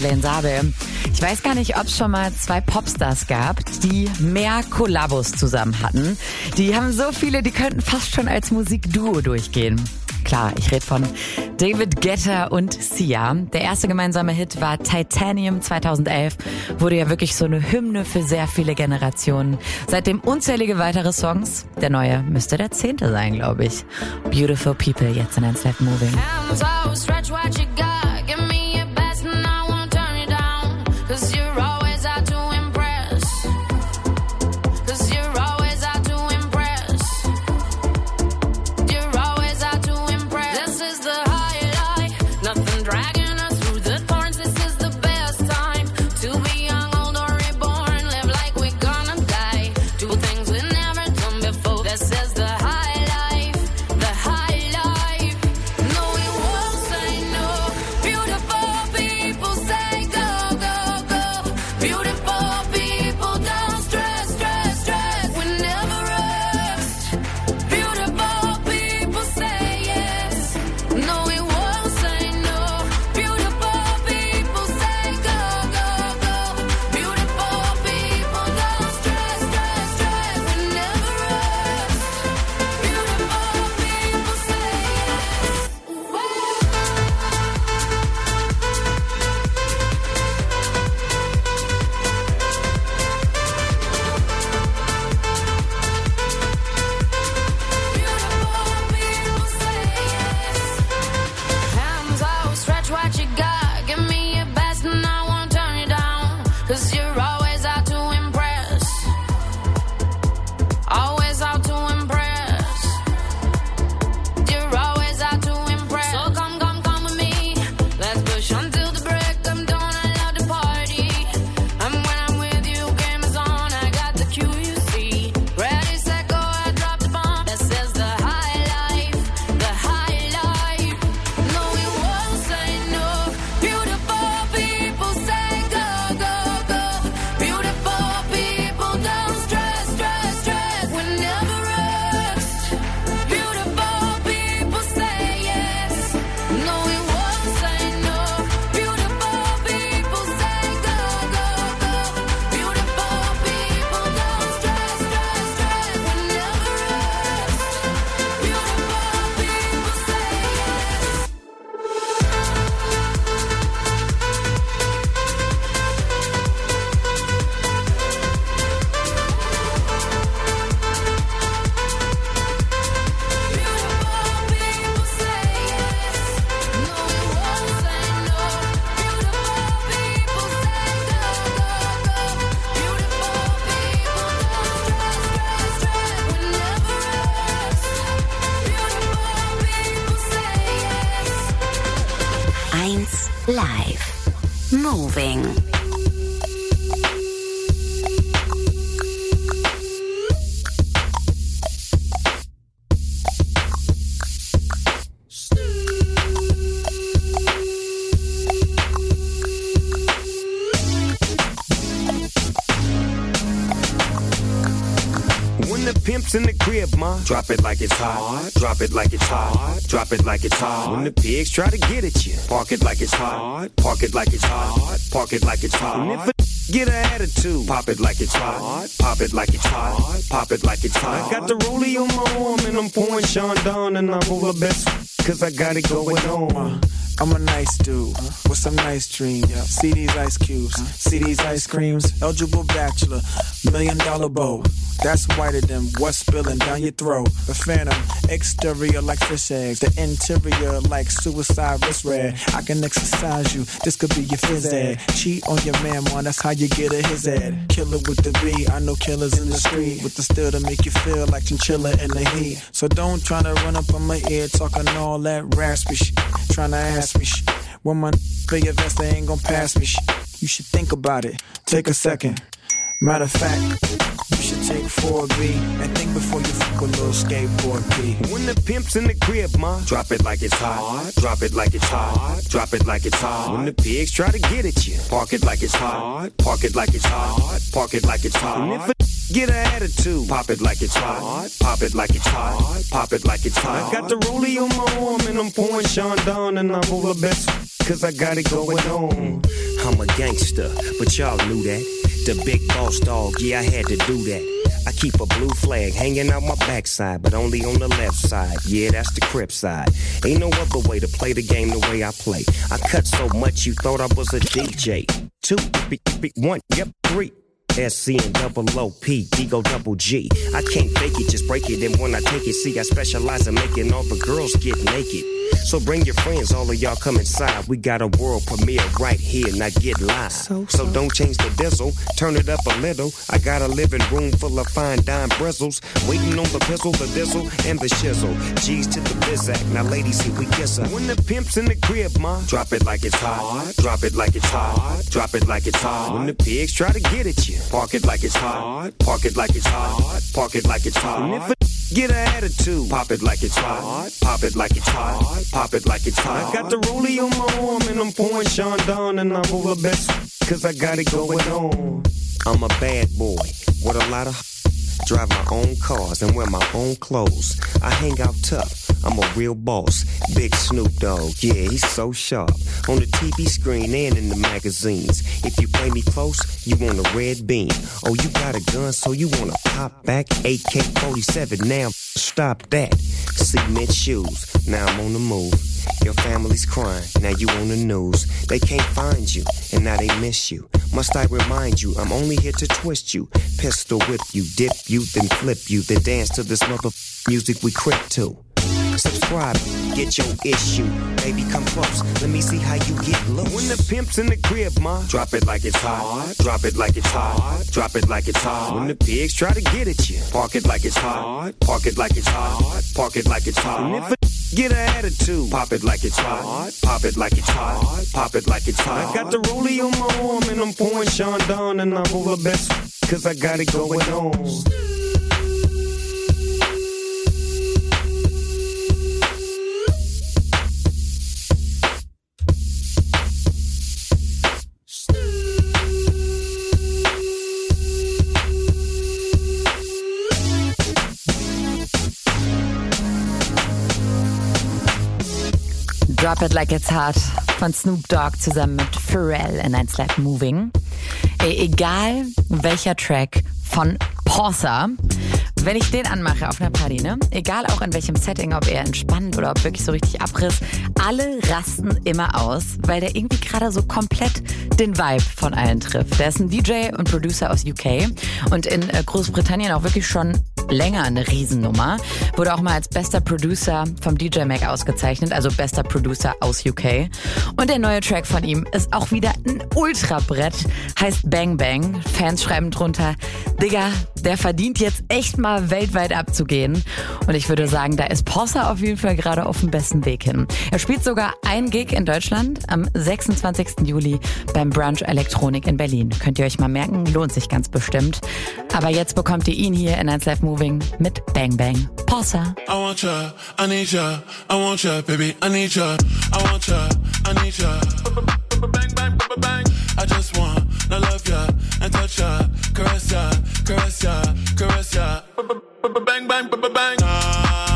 Madeleine Sabel. Ich weiß gar nicht, ob es schon mal zwei Popstars gab, die mehr Kollabos zusammen hatten. Die haben so viele, die könnten fast schon als Musikduo durchgehen. Klar, ich rede von David Guetta und Sia. Der erste gemeinsame Hit war Titanium 2011, wurde ja wirklich so eine Hymne für sehr viele Generationen. Seitdem unzählige weitere Songs. Der neue müsste der zehnte sein, glaube ich. Beautiful People, jetzt in 1 Live Moving. Drop it like it's hot. Drop it like it's hot. Drop it like it's hot. When the pigs try to get at you, park it like it's hot. Park it like it's hot. Park it like it's hot. And if a get an attitude, pop it like it's hot. Pop it like it's hot. Pop it like it's hot. I got the rollie on my arm and I'm pouring Sean down and I'm all the best cause I got it going on. I'm a nice dude with some nice dreams. See these ice cubes, see these ice creams. Eligible bachelor, million dollar bow. That's whiter than what's spilling down your throat. The phantom, exterior like fish eggs, the interior like suicide wrist red. I can exercise you, this could be your phys ed. Cheat on your man, man, that's how you get a his ed. Killer with the B, I know killers in the street with the still to make you feel like chinchilla in the heat. So don't try to run up on my ear talking all that raspy shit. Trying to ask me shit. When my for your vest, they ain't gonna pass me shit. You should think about it. Take a second. Matter of fact, you should take 4B and think before you fuck a little skateboard P. When the pimp's in the crib, ma, drop it like it's hot. Drop it like it's hot. Drop it like it's hot. When the pigs try to get at you, park it like it's hot. Park it like it's hot. Park it like it's hot. Get an attitude, pop it like it's hot. Pop it like it's hot. Pop it like it's hot. I got the rollie on my arm and I'm pouring Sean down and I'm all the best cause I got it going on. I'm a gangster, but y'all knew that. The big boss dog, yeah, I had to do that. I keep a blue flag hanging out my backside, but only on the left side. Yeah, that's the crip side. Ain't no other way to play the game the way I play. I cut so much you thought I was a DJ. Two, b- b- one, yep, three. SC and double O P, Digo double G. I can't fake it, just break it. And when I take it, see, I specialize in making all the girls get naked. So bring your friends, all of y'all come inside. We got a world premiere right here, now get live. So, don't change the diesel, turn it up a little. I got a living room full of fine dime bristles. Waiting on the pistol, the diesel, and the shizzle. G's to the bizac, now ladies, here we kiss her. When the pimp's in the crib, ma, drop it like it's hot. Drop it like it's hot. Drop it like it's hot. When the pigs try to get at you, park it like it's hot. Park it like it's hot. Park it like it's hot. And if a Get an attitude. Pop it like it's hot. Pop it like it's hot. Pop it like it's hot. I got the rollie on my arm and I'm pouring Sean Don and I'm over best cause I got it going on. I'm a bad boy with a lot of drive my own cars and wear my own clothes. I hang out tough. I'm a real boss. Big Snoop Dogg, yeah, he's so sharp. On the TV screen and in the magazines. If you play me close, you want a red beam. Oh, you got a gun, so you wanna pop back? AK 47, now stop that. Cement shoes, now I'm on the move. Your family's crying, now you on the news. They can't find you, and now they miss you. Must I remind you, I'm only here to twist you. Pistol whip you, dip you, then flip you, then dance to this mother music we crip to. Subscribe, get your issue. Baby, come close. Let me see how you get loose. When the pimp's in the crib, ma, drop it like it's hot. Drop it like it's hot. Drop it like it's hot. When the pigs try to get at you, park it like it's hot. Park it like it's hot. Park it like it's hot. And if a get an attitude, pop it like it's hot. Pop it like it's hot. Pop it like it's hot. I got the rollie on my arm and I'm pouring Sean Don and I'm over best cause I got it going on. Drop It Like It's Hot von Snoop Dogg zusammen mit Pharrell in ein Slap Moving. Ey, egal welcher Track von Porsa, wenn ich den anmache auf einer Party, ne? Egal auch in welchem Setting, ob er entspannt oder ob wirklich so richtig Abriss, alle rasten immer aus, weil der irgendwie gerade so komplett den Vibe von allen trifft. Der ist ein DJ und Producer aus UK und in äh, Großbritannien auch wirklich schon länger eine Riesennummer. Wurde auch mal als bester Producer vom DJ Mag ausgezeichnet, also bester Producer aus UK. Und der neue Track von ihm ist auch wieder ein Ultrabrett, heißt Bang Bang. Fans schreiben drunter, Digga, der verdient jetzt echt mal weltweit abzugehen. Und ich würde sagen, da ist Possa auf jeden Fall gerade auf dem besten Weg hin. Er spielt sogar ein Gig in Deutschland am 26. Juli beim Brunch Elektronik in Berlin. Könnt ihr euch mal merken, lohnt sich ganz bestimmt. Aber jetzt bekommt ihr ihn hier in 1 Live Moving mit Bang Bang. Possa. I want ya, I need ya, I want ya, baby, I need ya, I want ya, I need ya. I just want to love ya and touch ya, caress ya, caress ya, caress ya. Bang, bang, bang, bang. Nah,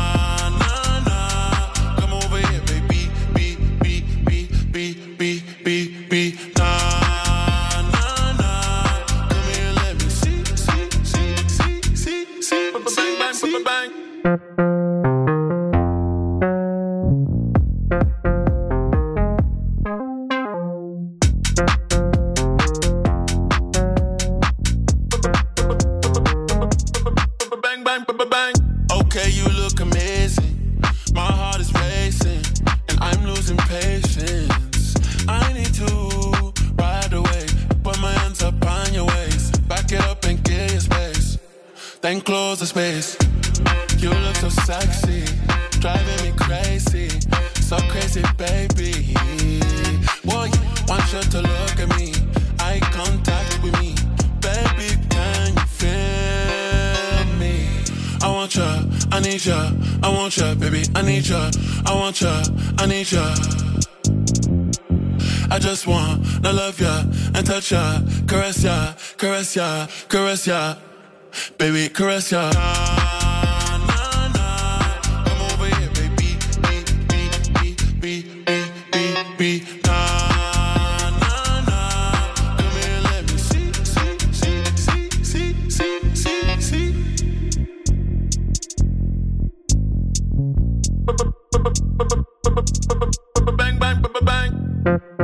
Then close the space. You look so sexy, driving me crazy. So crazy, baby. Boy, want you to look at me. Eye contact with me. Baby, can you feel me? I want ya, I need ya, I want ya, baby, I need ya, I want ya, I need ya. I just want to love ya and touch ya, caress ya, caress ya, caress ya, baby, caress ya. be. Nah, nah, nah. Come here, let me see, see, see, see, see, see, see. Bang, bang, bang, bang.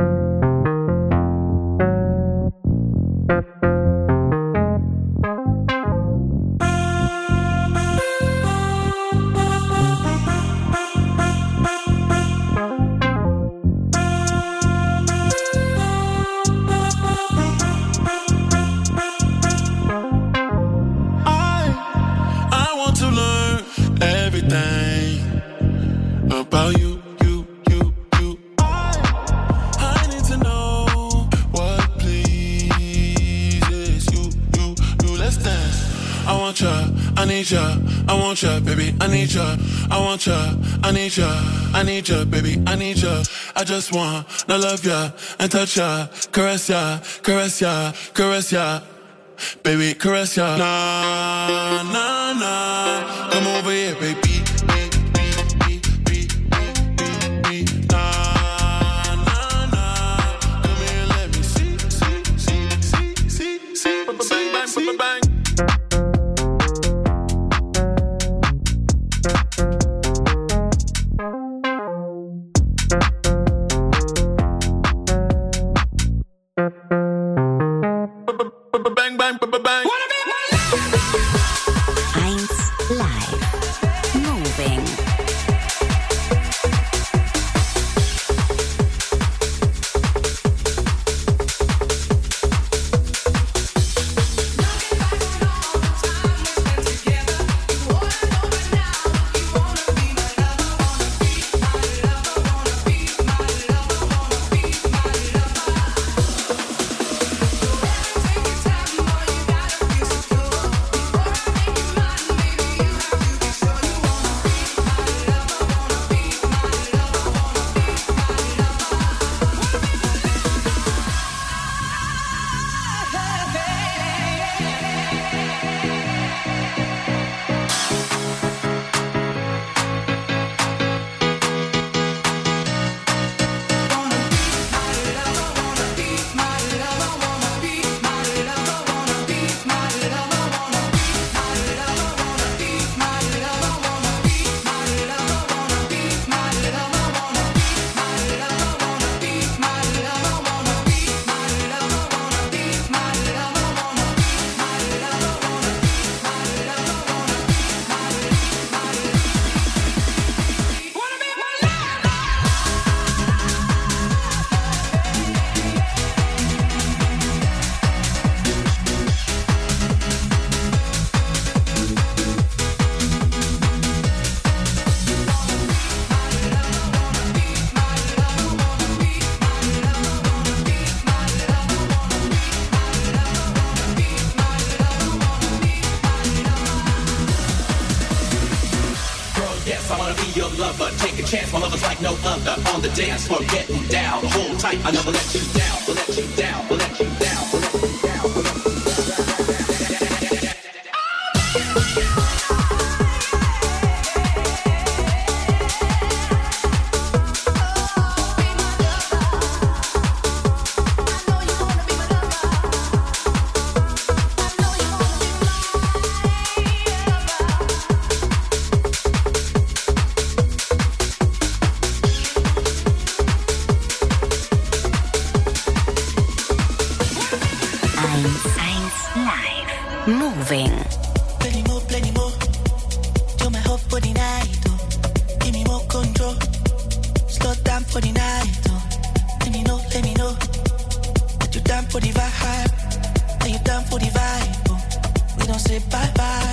I want ya, I need ya, I need ya, baby, I need ya. I just want to love ya and touch ya, caress ya, caress ya, caress ya. Baby, caress ya. Nah, nah, nah. Come over here, baby. bye bye.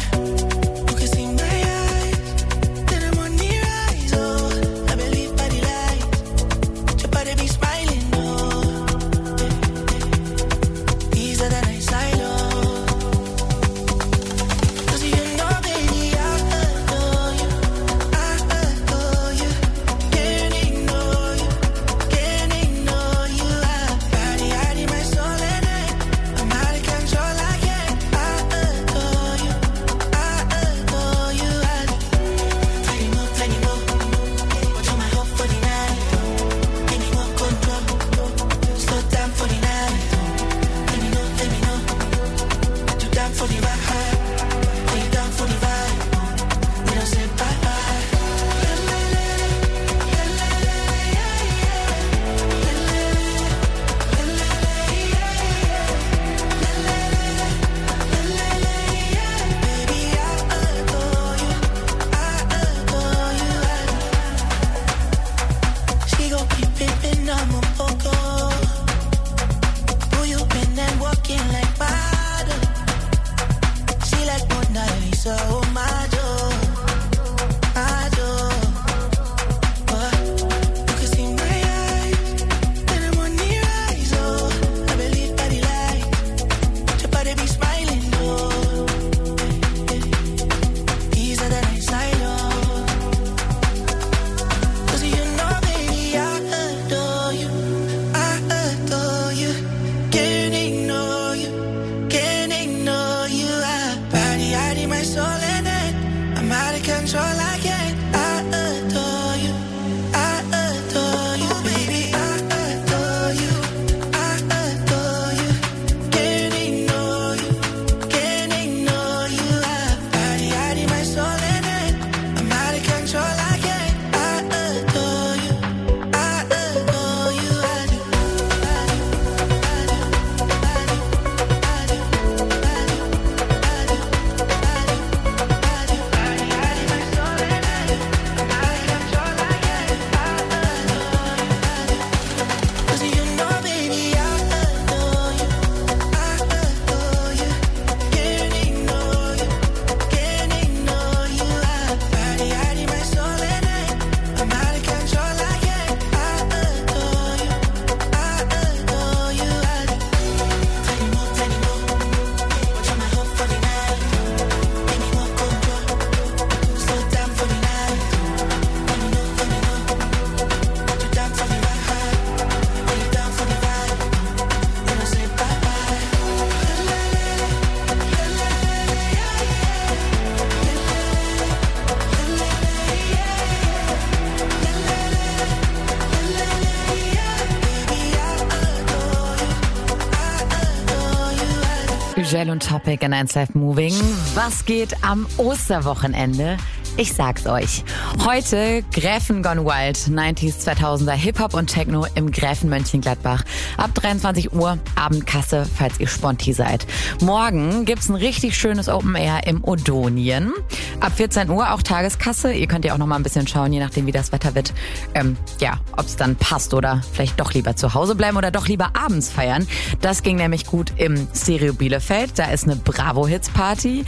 Gugel und Topic in 1 Live Moving. Was geht am Osterwochenende? Ich sag's euch. Heute Gräfen Gone Wild, 90s, 2000er Hip-Hop und Techno im Gräfen Mönchengladbach. Ab 23 Uhr Abendkasse, falls ihr Sponti seid. Morgen gibt's ein richtig schönes Open Air im Odonien. Ab 14 Uhr auch Tageskasse. Ihr könnt ja auch noch mal ein bisschen schauen, je nachdem wie das Wetter wird. Ähm, ja, ob's dann passt oder vielleicht doch lieber zu Hause bleiben oder doch lieber abends feiern. Das ging nämlich gut im Stereo Bielefeld. Da ist eine Bravo Hits Party.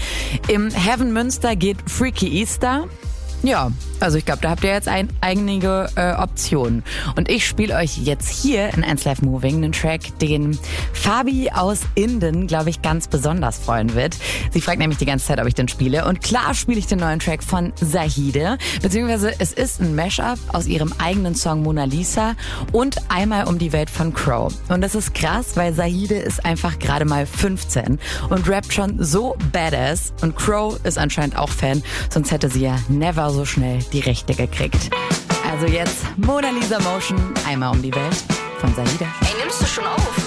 Im Heaven Münster geht Freaky Easter. Ja, also ich glaube, da habt ihr jetzt ein, einige äh, Optionen. Und ich spiele euch jetzt hier in 1 Live Moving einen Track, den Fabi aus Inden, glaube ich, ganz besonders freuen wird. Sie fragt nämlich die ganze Zeit, ob ich den spiele. Und klar spiele ich den neuen Track von Zahide. Beziehungsweise es ist ein Mashup aus ihrem eigenen Song Mona Lisa und einmal um die Welt von Crow. Und das ist krass, weil Zahide ist einfach gerade mal 15 und rappt schon so badass. Und Crow ist anscheinend auch Fan, sonst hätte sie ja never so schnell die Rechte gekriegt. Also jetzt Mona Lisa Motion, einmal um die Welt von Zahide. Ey, nimmst du schon auf?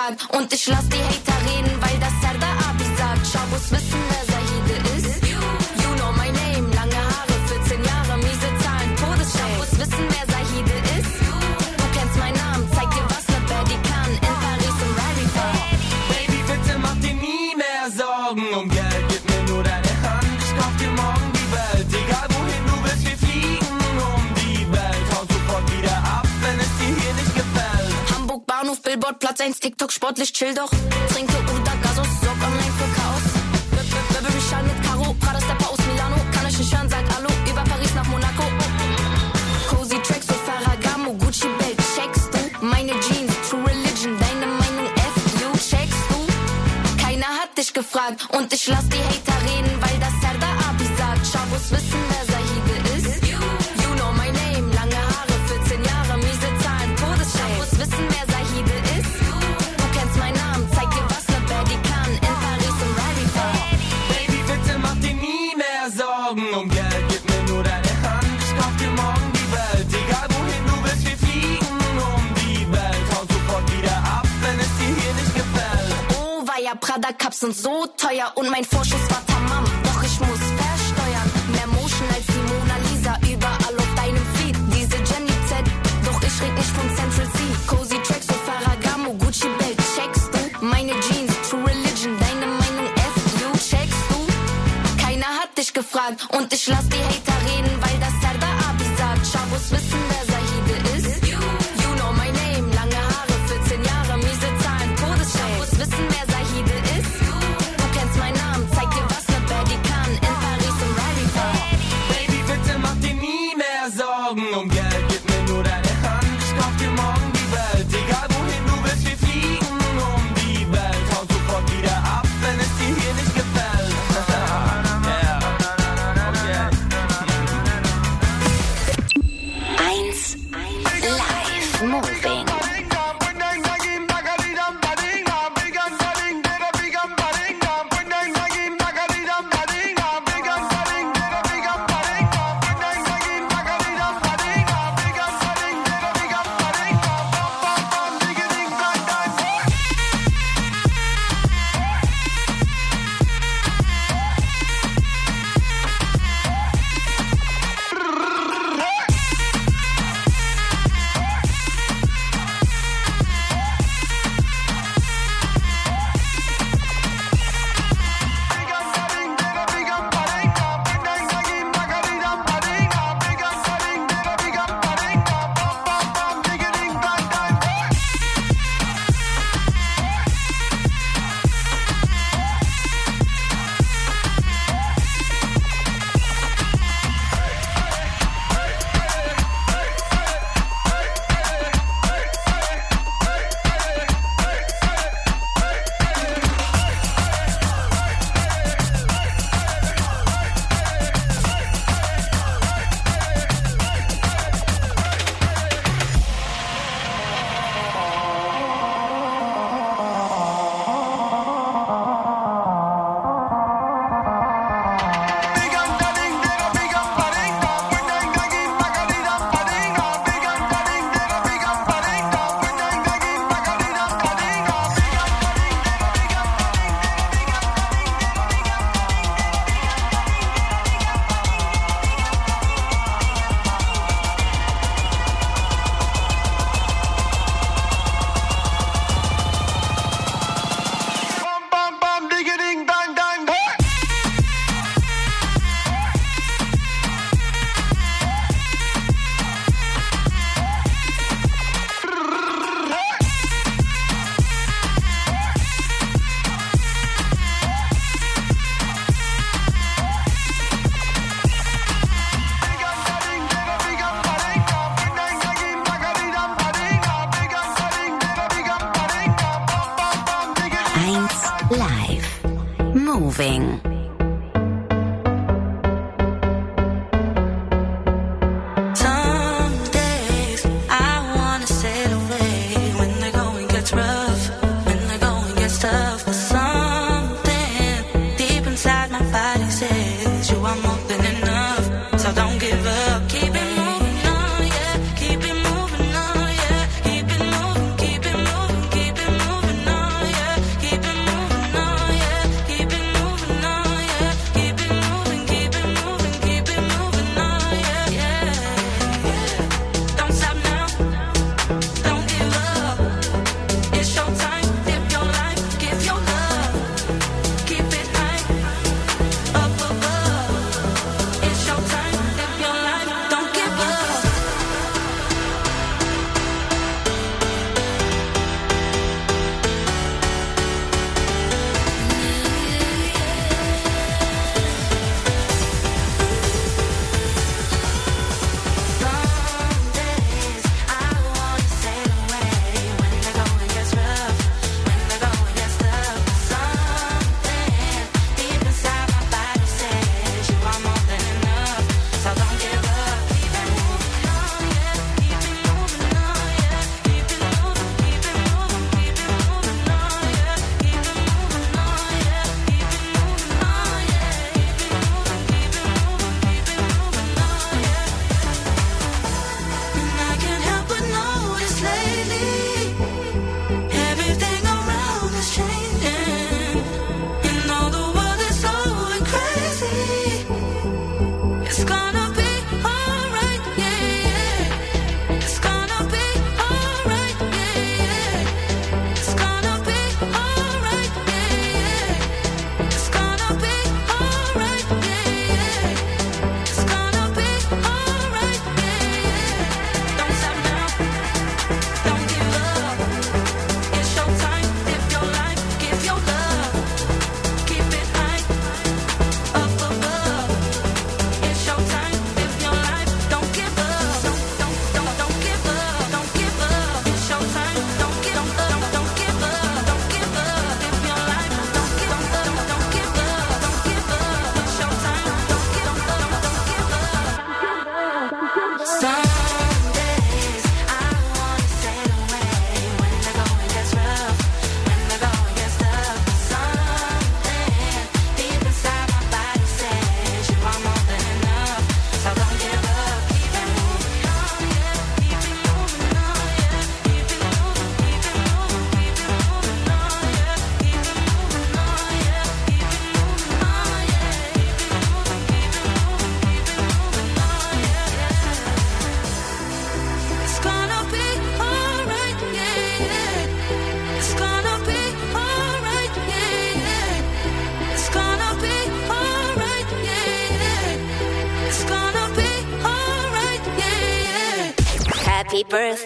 Gefragt und ich lass die Hater chill doch. Trinke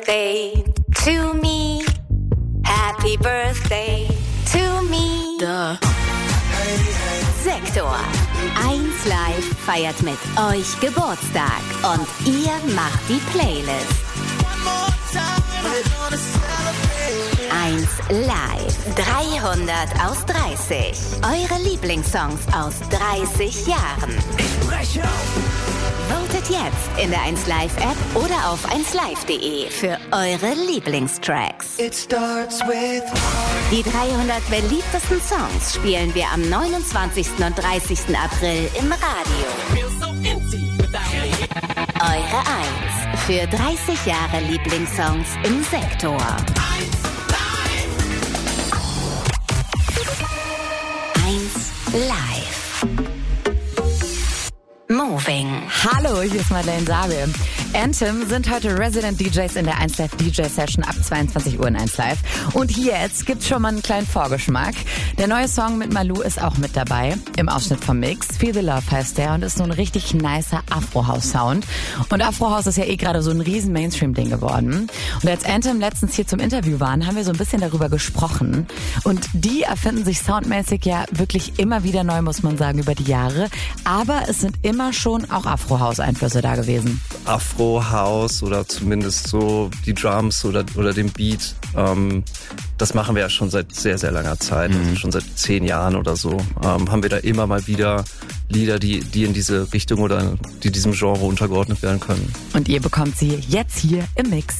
birthday to me. Happy birthday to me. Da. Sektor 1 Live feiert mit euch Geburtstag und ihr macht die Playlist. 1 Live 300 aus 30. Eure Lieblingssongs aus 30 Jahren. Ich breche auf jetzt in der 1Live App oder auf 1Live.de für eure Lieblingstracks. It starts with Die 300 beliebtesten Songs spielen wir am 29. und 30. April im Radio. Eure 1 für 30 Jahre Lieblingssongs im Sektor. Hallo, hier ist Madeleine Sabel. Anthem sind heute Resident DJs in der 1Live DJ Session ab 22 Uhr in 1Live. Und jetzt gibt's schon mal einen kleinen Vorgeschmack. Der neue Song mit Malou ist auch mit dabei im Ausschnitt vom Mix. Feel the Love heißt der und ist so ein richtig nicer Afro-House-Sound. Und Afro-House ist ja eh gerade so ein riesen Mainstream-Ding geworden. Und als Anthem letztens hier zum Interview waren, haben wir so ein bisschen darüber gesprochen. Und die erfinden sich soundmäßig ja wirklich immer wieder neu, muss man sagen, über die Jahre aber es sind immer schon auch Afro-House-Einflüsse da gewesen. Afro-House oder zumindest so die Drums oder, oder den Beat, ähm, das machen wir ja schon seit sehr, sehr langer Zeit, mhm. also schon seit zehn Jahren oder so, ähm, haben wir da immer mal wieder Lieder, die, die in diese Richtung oder die diesem Genre untergeordnet werden können. Und ihr bekommt sie jetzt hier im Mix.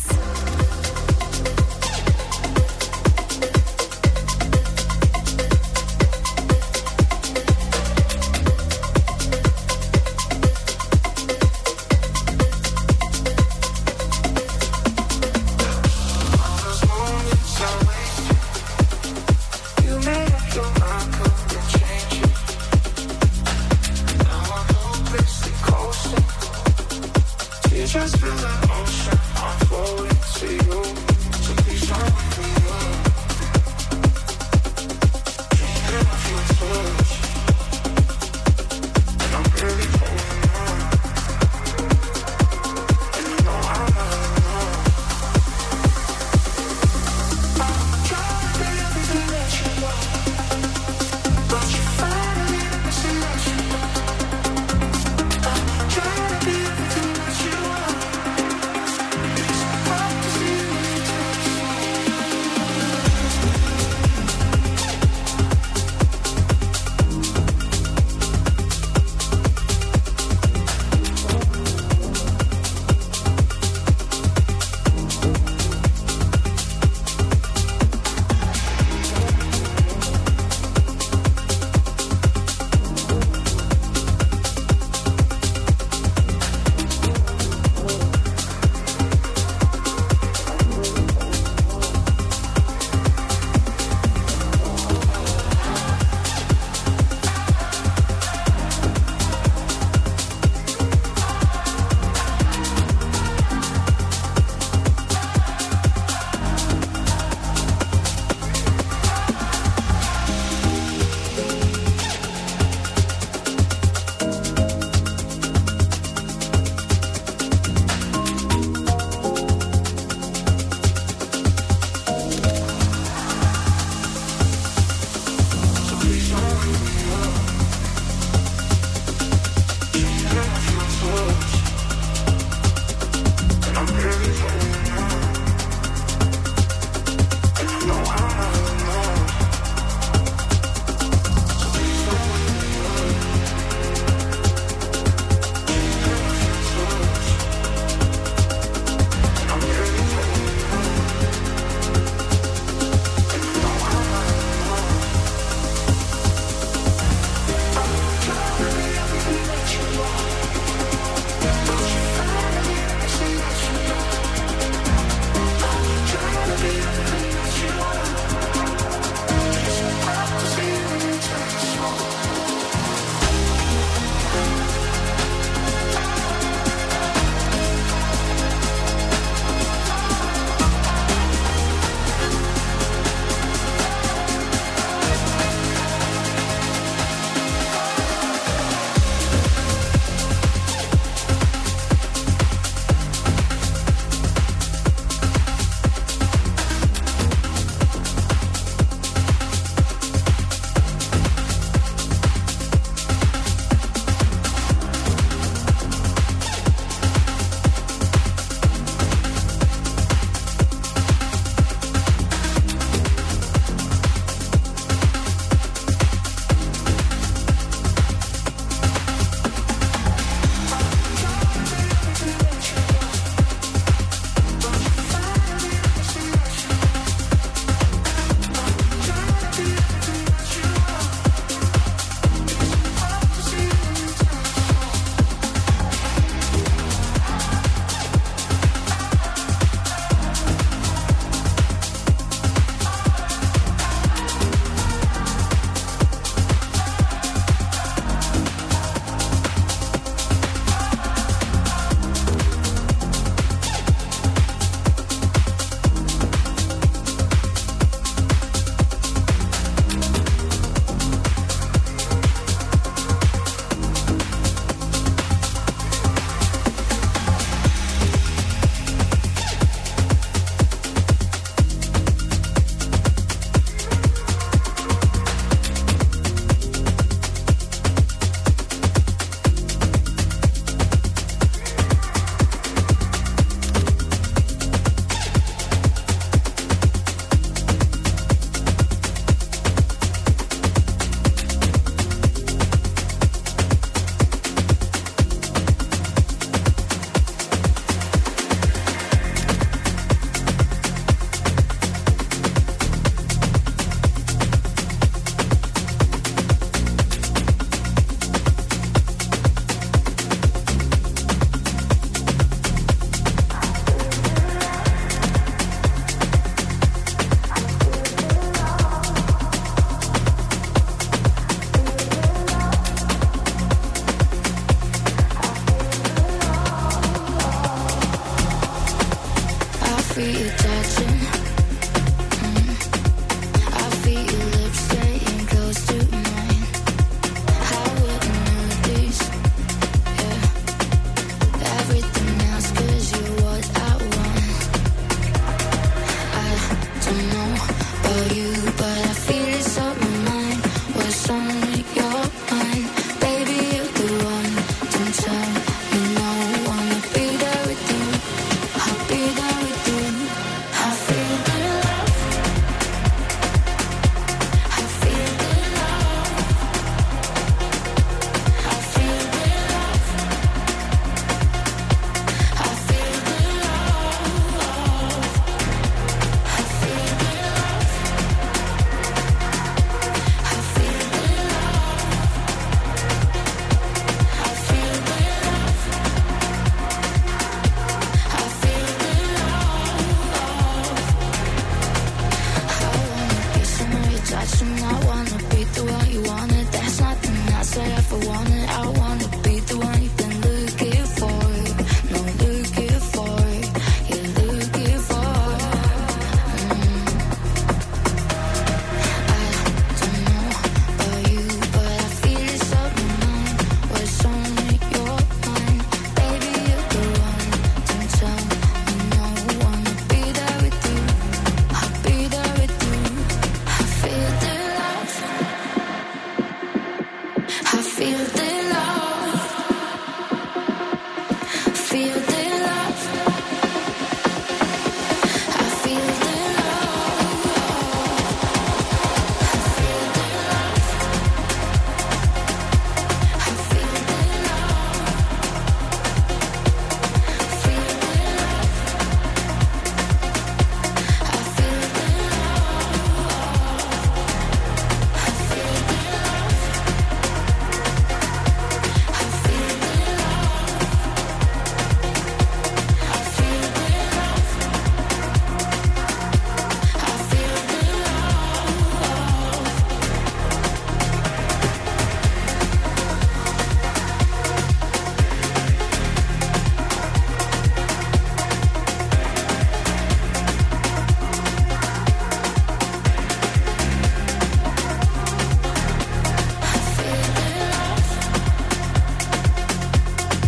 feel the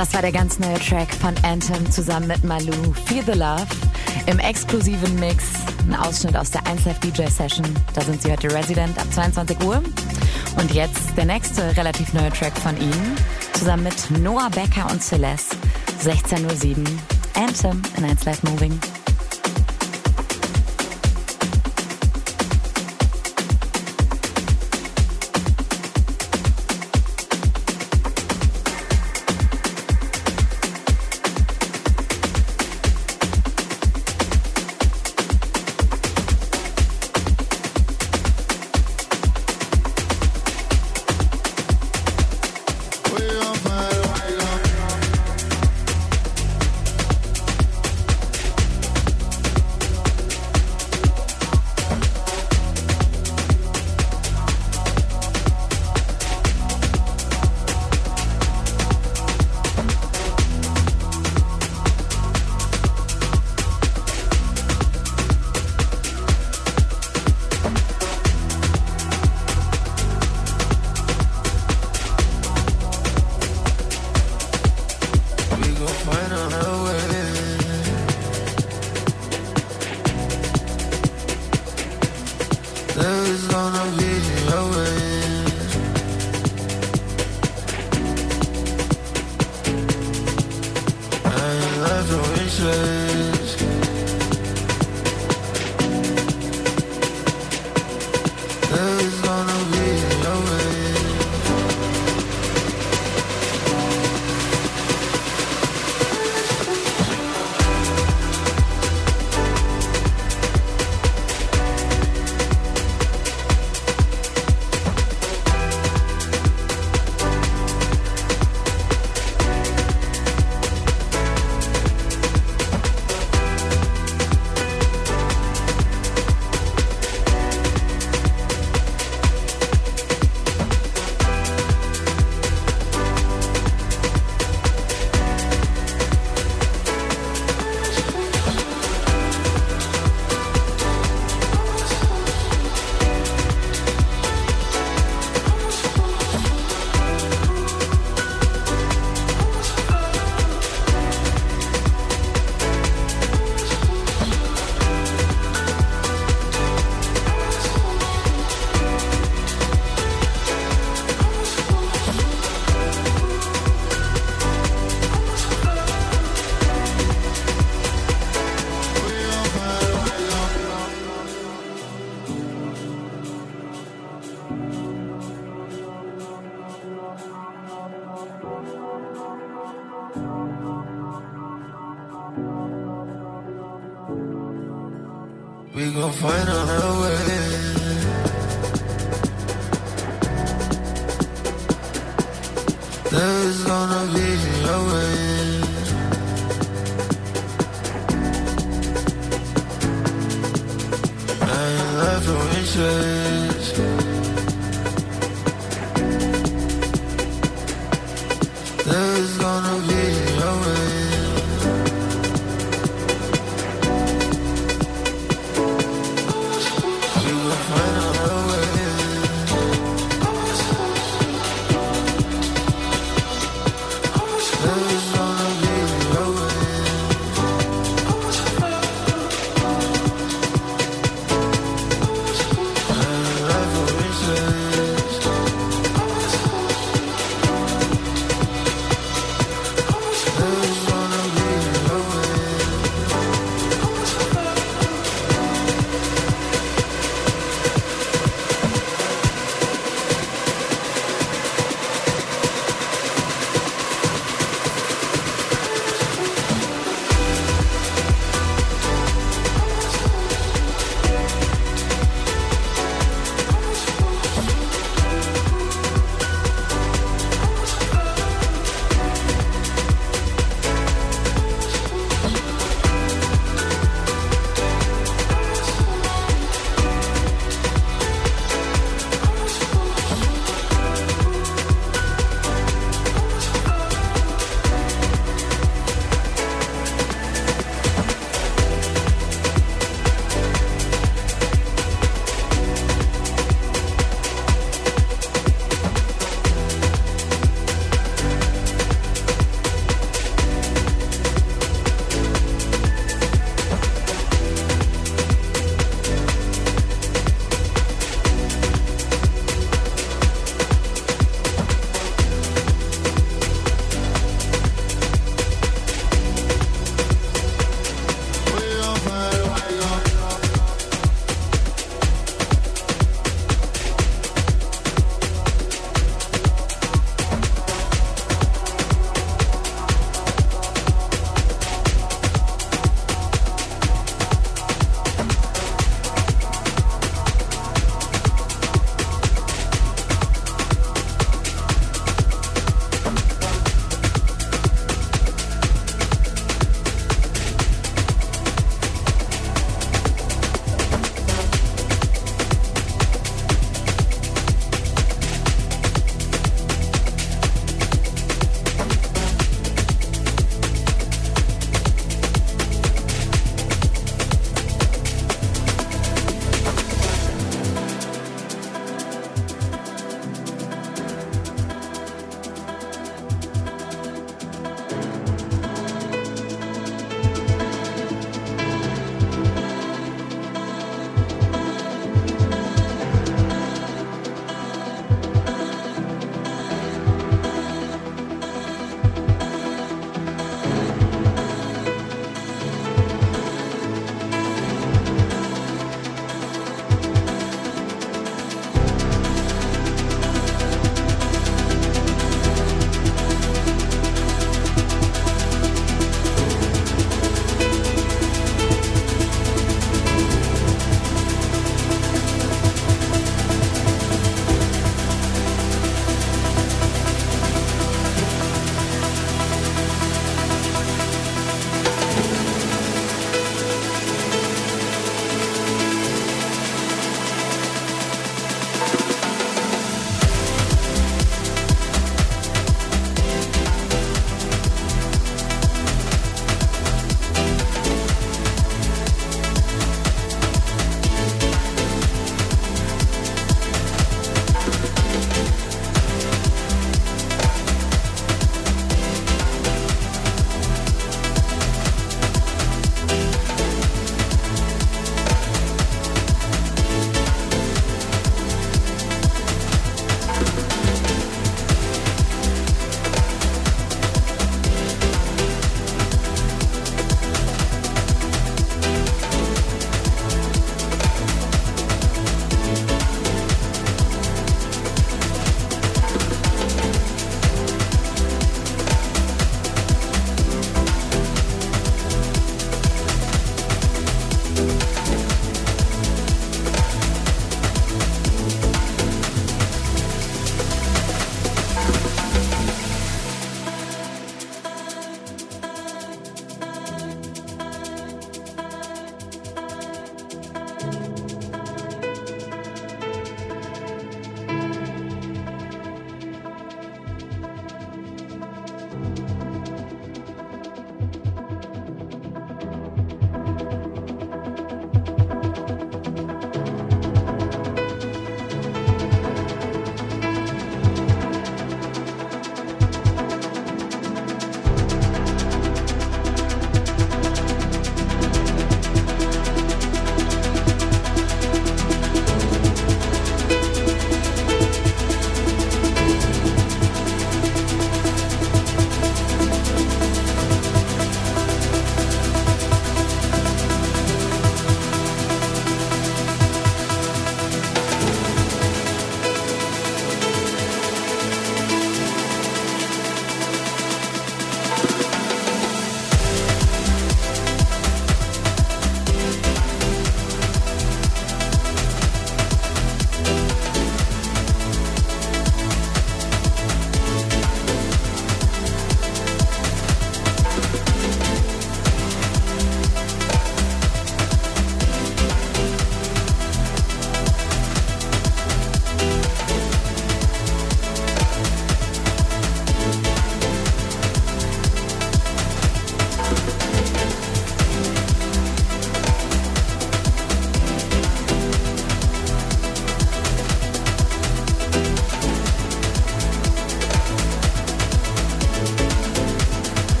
Das war der ganz neue Track von Anthem zusammen mit Malou, Feel the Love, im exklusiven Mix, ein Ausschnitt aus der 1Live DJ Session. Da sind sie heute Resident ab 22 Uhr. Und jetzt der nächste relativ neue Track von ihnen, zusammen mit Noah Becker und Celeste, 16.07 Uhr, Anthem in 1Live Moving.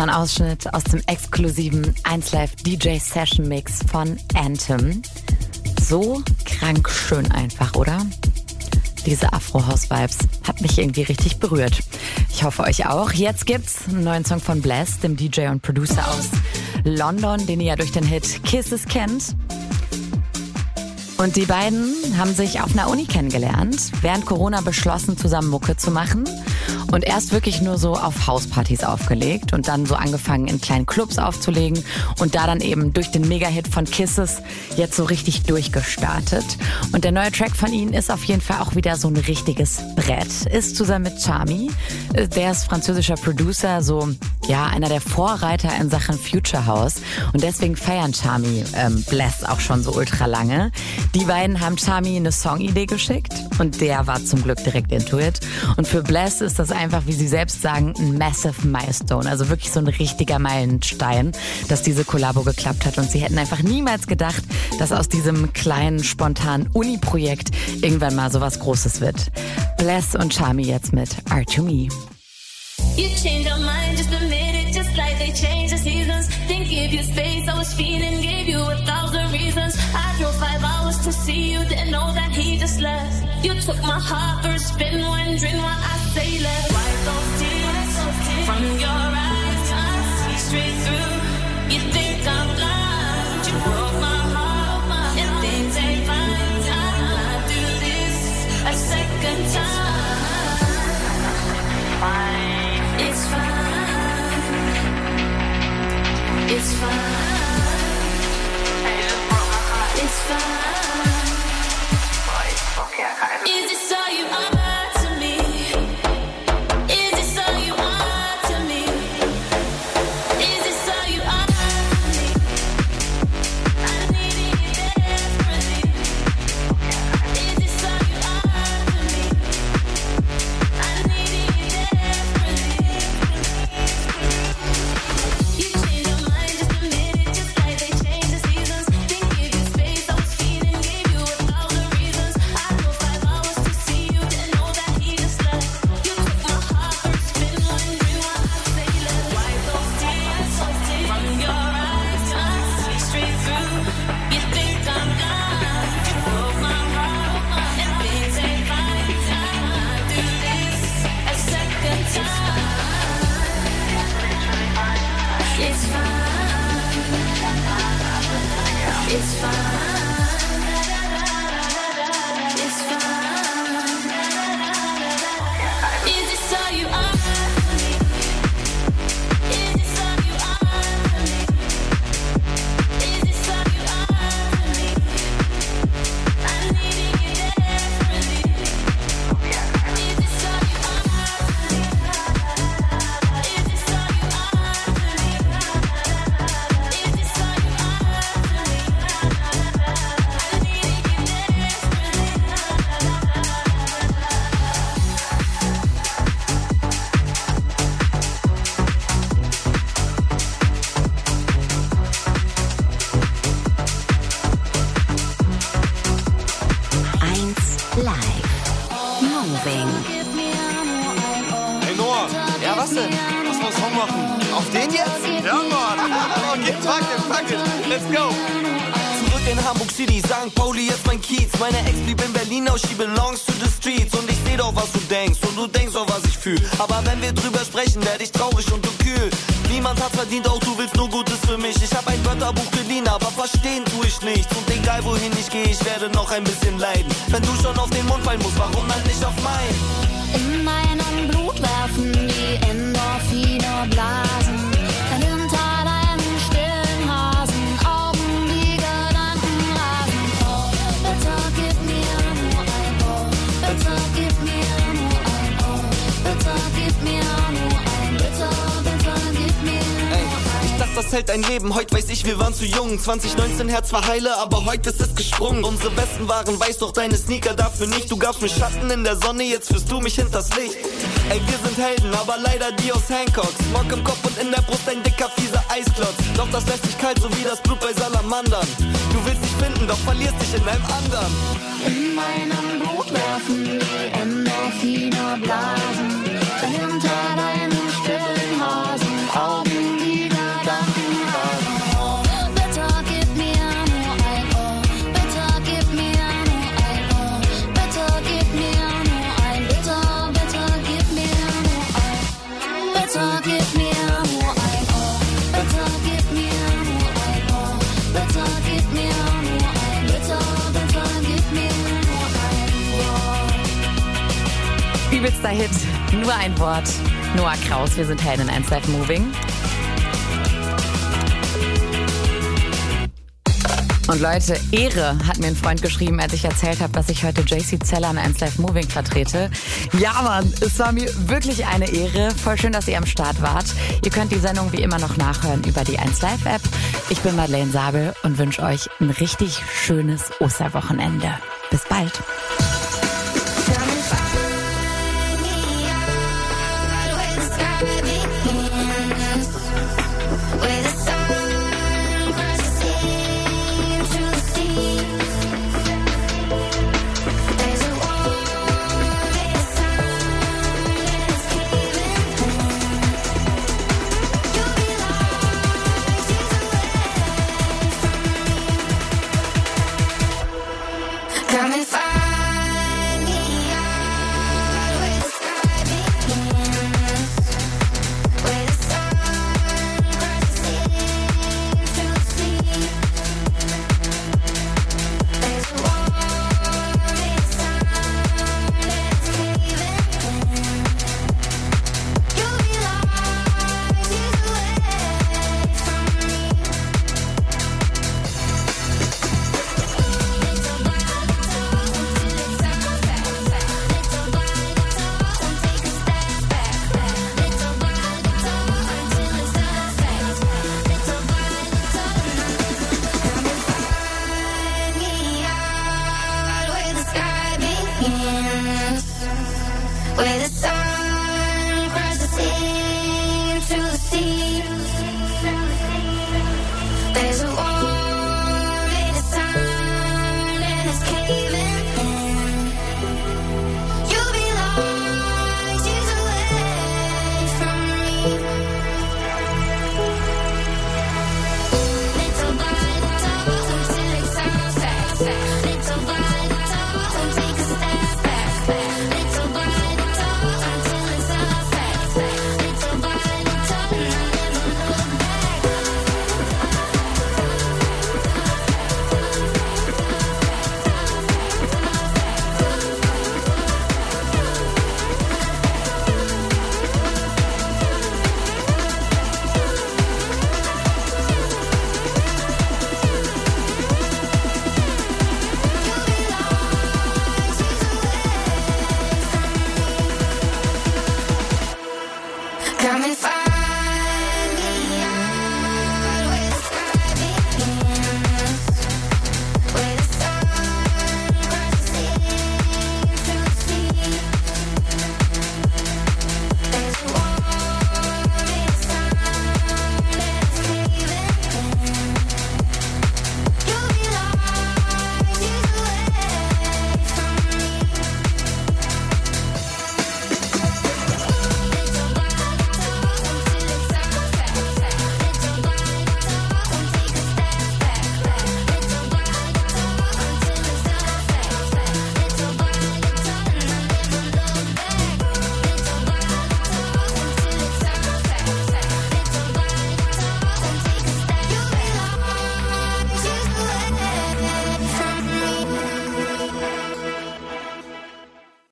War ein Ausschnitt aus dem exklusiven 1Live DJ Session Mix von Anthem. So krank schön einfach, oder? Diese Afro-House-Vibes hat mich irgendwie richtig berührt. Ich hoffe euch auch. Jetzt gibt's einen neuen Song von Bless, dem DJ und Producer aus London, den ihr ja durch den Hit Kisses kennt. Und die beiden haben sich auf einer Uni kennengelernt, während Corona beschlossen, zusammen Mucke zu machen. Und erst wirklich nur so auf Hauspartys aufgelegt und dann so angefangen in kleinen Clubs aufzulegen und da dann eben durch den Mega-Hit von Kisses jetzt so richtig durchgestartet. Und der neue Track von ihnen ist auf jeden Fall auch wieder so ein richtiges Brett. Ist zusammen mit Charmy, äh, der ist französischer Producer, so ja, einer der Vorreiter in Sachen Future House. Und deswegen feiern Charmy ähm, Bless auch schon so ultra lange. Die beiden haben Charmy eine Songidee geschickt und der war zum Glück direkt into it. Und für Bless ist das einfach, wie sie selbst sagen, ein massive Milestone. Also wirklich so ein richtiger Meilenstein, dass diese Kollabo geklappt hat. Und sie hätten einfach niemals gedacht, dass aus diesem kleinen, spontanen Uni-Projekt irgendwann mal sowas Großes wird. Bless und Charmy jetzt mit R2Me. You change your mind, just admit it, just like they change the seasons. Didn't give you space, I was feeling, gave you a thousand reasons. I drove five hours to see you, didn't know that he just left. You took my heart for a spin, wondering why I say left. Wipe those tears from your eyes, see straight through. You think I'm blind, you broke my heart, and things ain't fine. I do this a second time. It's fine. It's fine. It's fine. Is this all you Meine Ex blieb in Berlin, now she belongs to the streets. Und ich seh doch, was du denkst und du denkst auch, was ich fühl. Aber wenn wir drüber sprechen, werd ich traurig und du kühl. Niemand hat verdient, auch du willst nur Gutes für mich. Ich hab ein Wörterbuch geliehen, aber verstehen tu ich nichts. Und egal wohin ich gehe, ich werde noch ein bisschen leiden. Wenn du schon auf den Mund fallen musst, warum dann nicht auf meinen? Hält ein Leben. Heute weiß ich, wir waren zu jung. 2019 Herz war heile, aber heute ist es gesprungen. Unsere Westen waren weiß, doch deine Sneaker dafür nicht. Du gabst mir Schatten in der Sonne, jetzt führst du mich hinters Licht. Ey, wir sind Helden, aber leider die aus Hancock. Smog im Kopf und in der Brust ein dicker, fieser Eisklotz. Doch das lässt dich kalt, so wie das Blut bei Salamandern. Du willst dich finden, doch verlierst dich in einem anderen. In meinem Blut werfen die Endorphine Blasen. Hinter deinen stillen Übelster Hit. Nur ein Wort. Noah Kraus, wir sind Helden in 1 Live Moving. Und Leute, Ehre hat mir ein Freund geschrieben, als ich erzählt habe, dass ich heute JC Zeller in 1 Live Moving vertrete. Ja, Mann, es war mir wirklich eine Ehre. Voll schön, dass ihr am Start wart. Ihr könnt die Sendung wie immer noch nachhören über die 1 Live App. Ich bin Madeleine Sabel und wünsche euch ein richtig schönes Osterwochenende. Bis bald.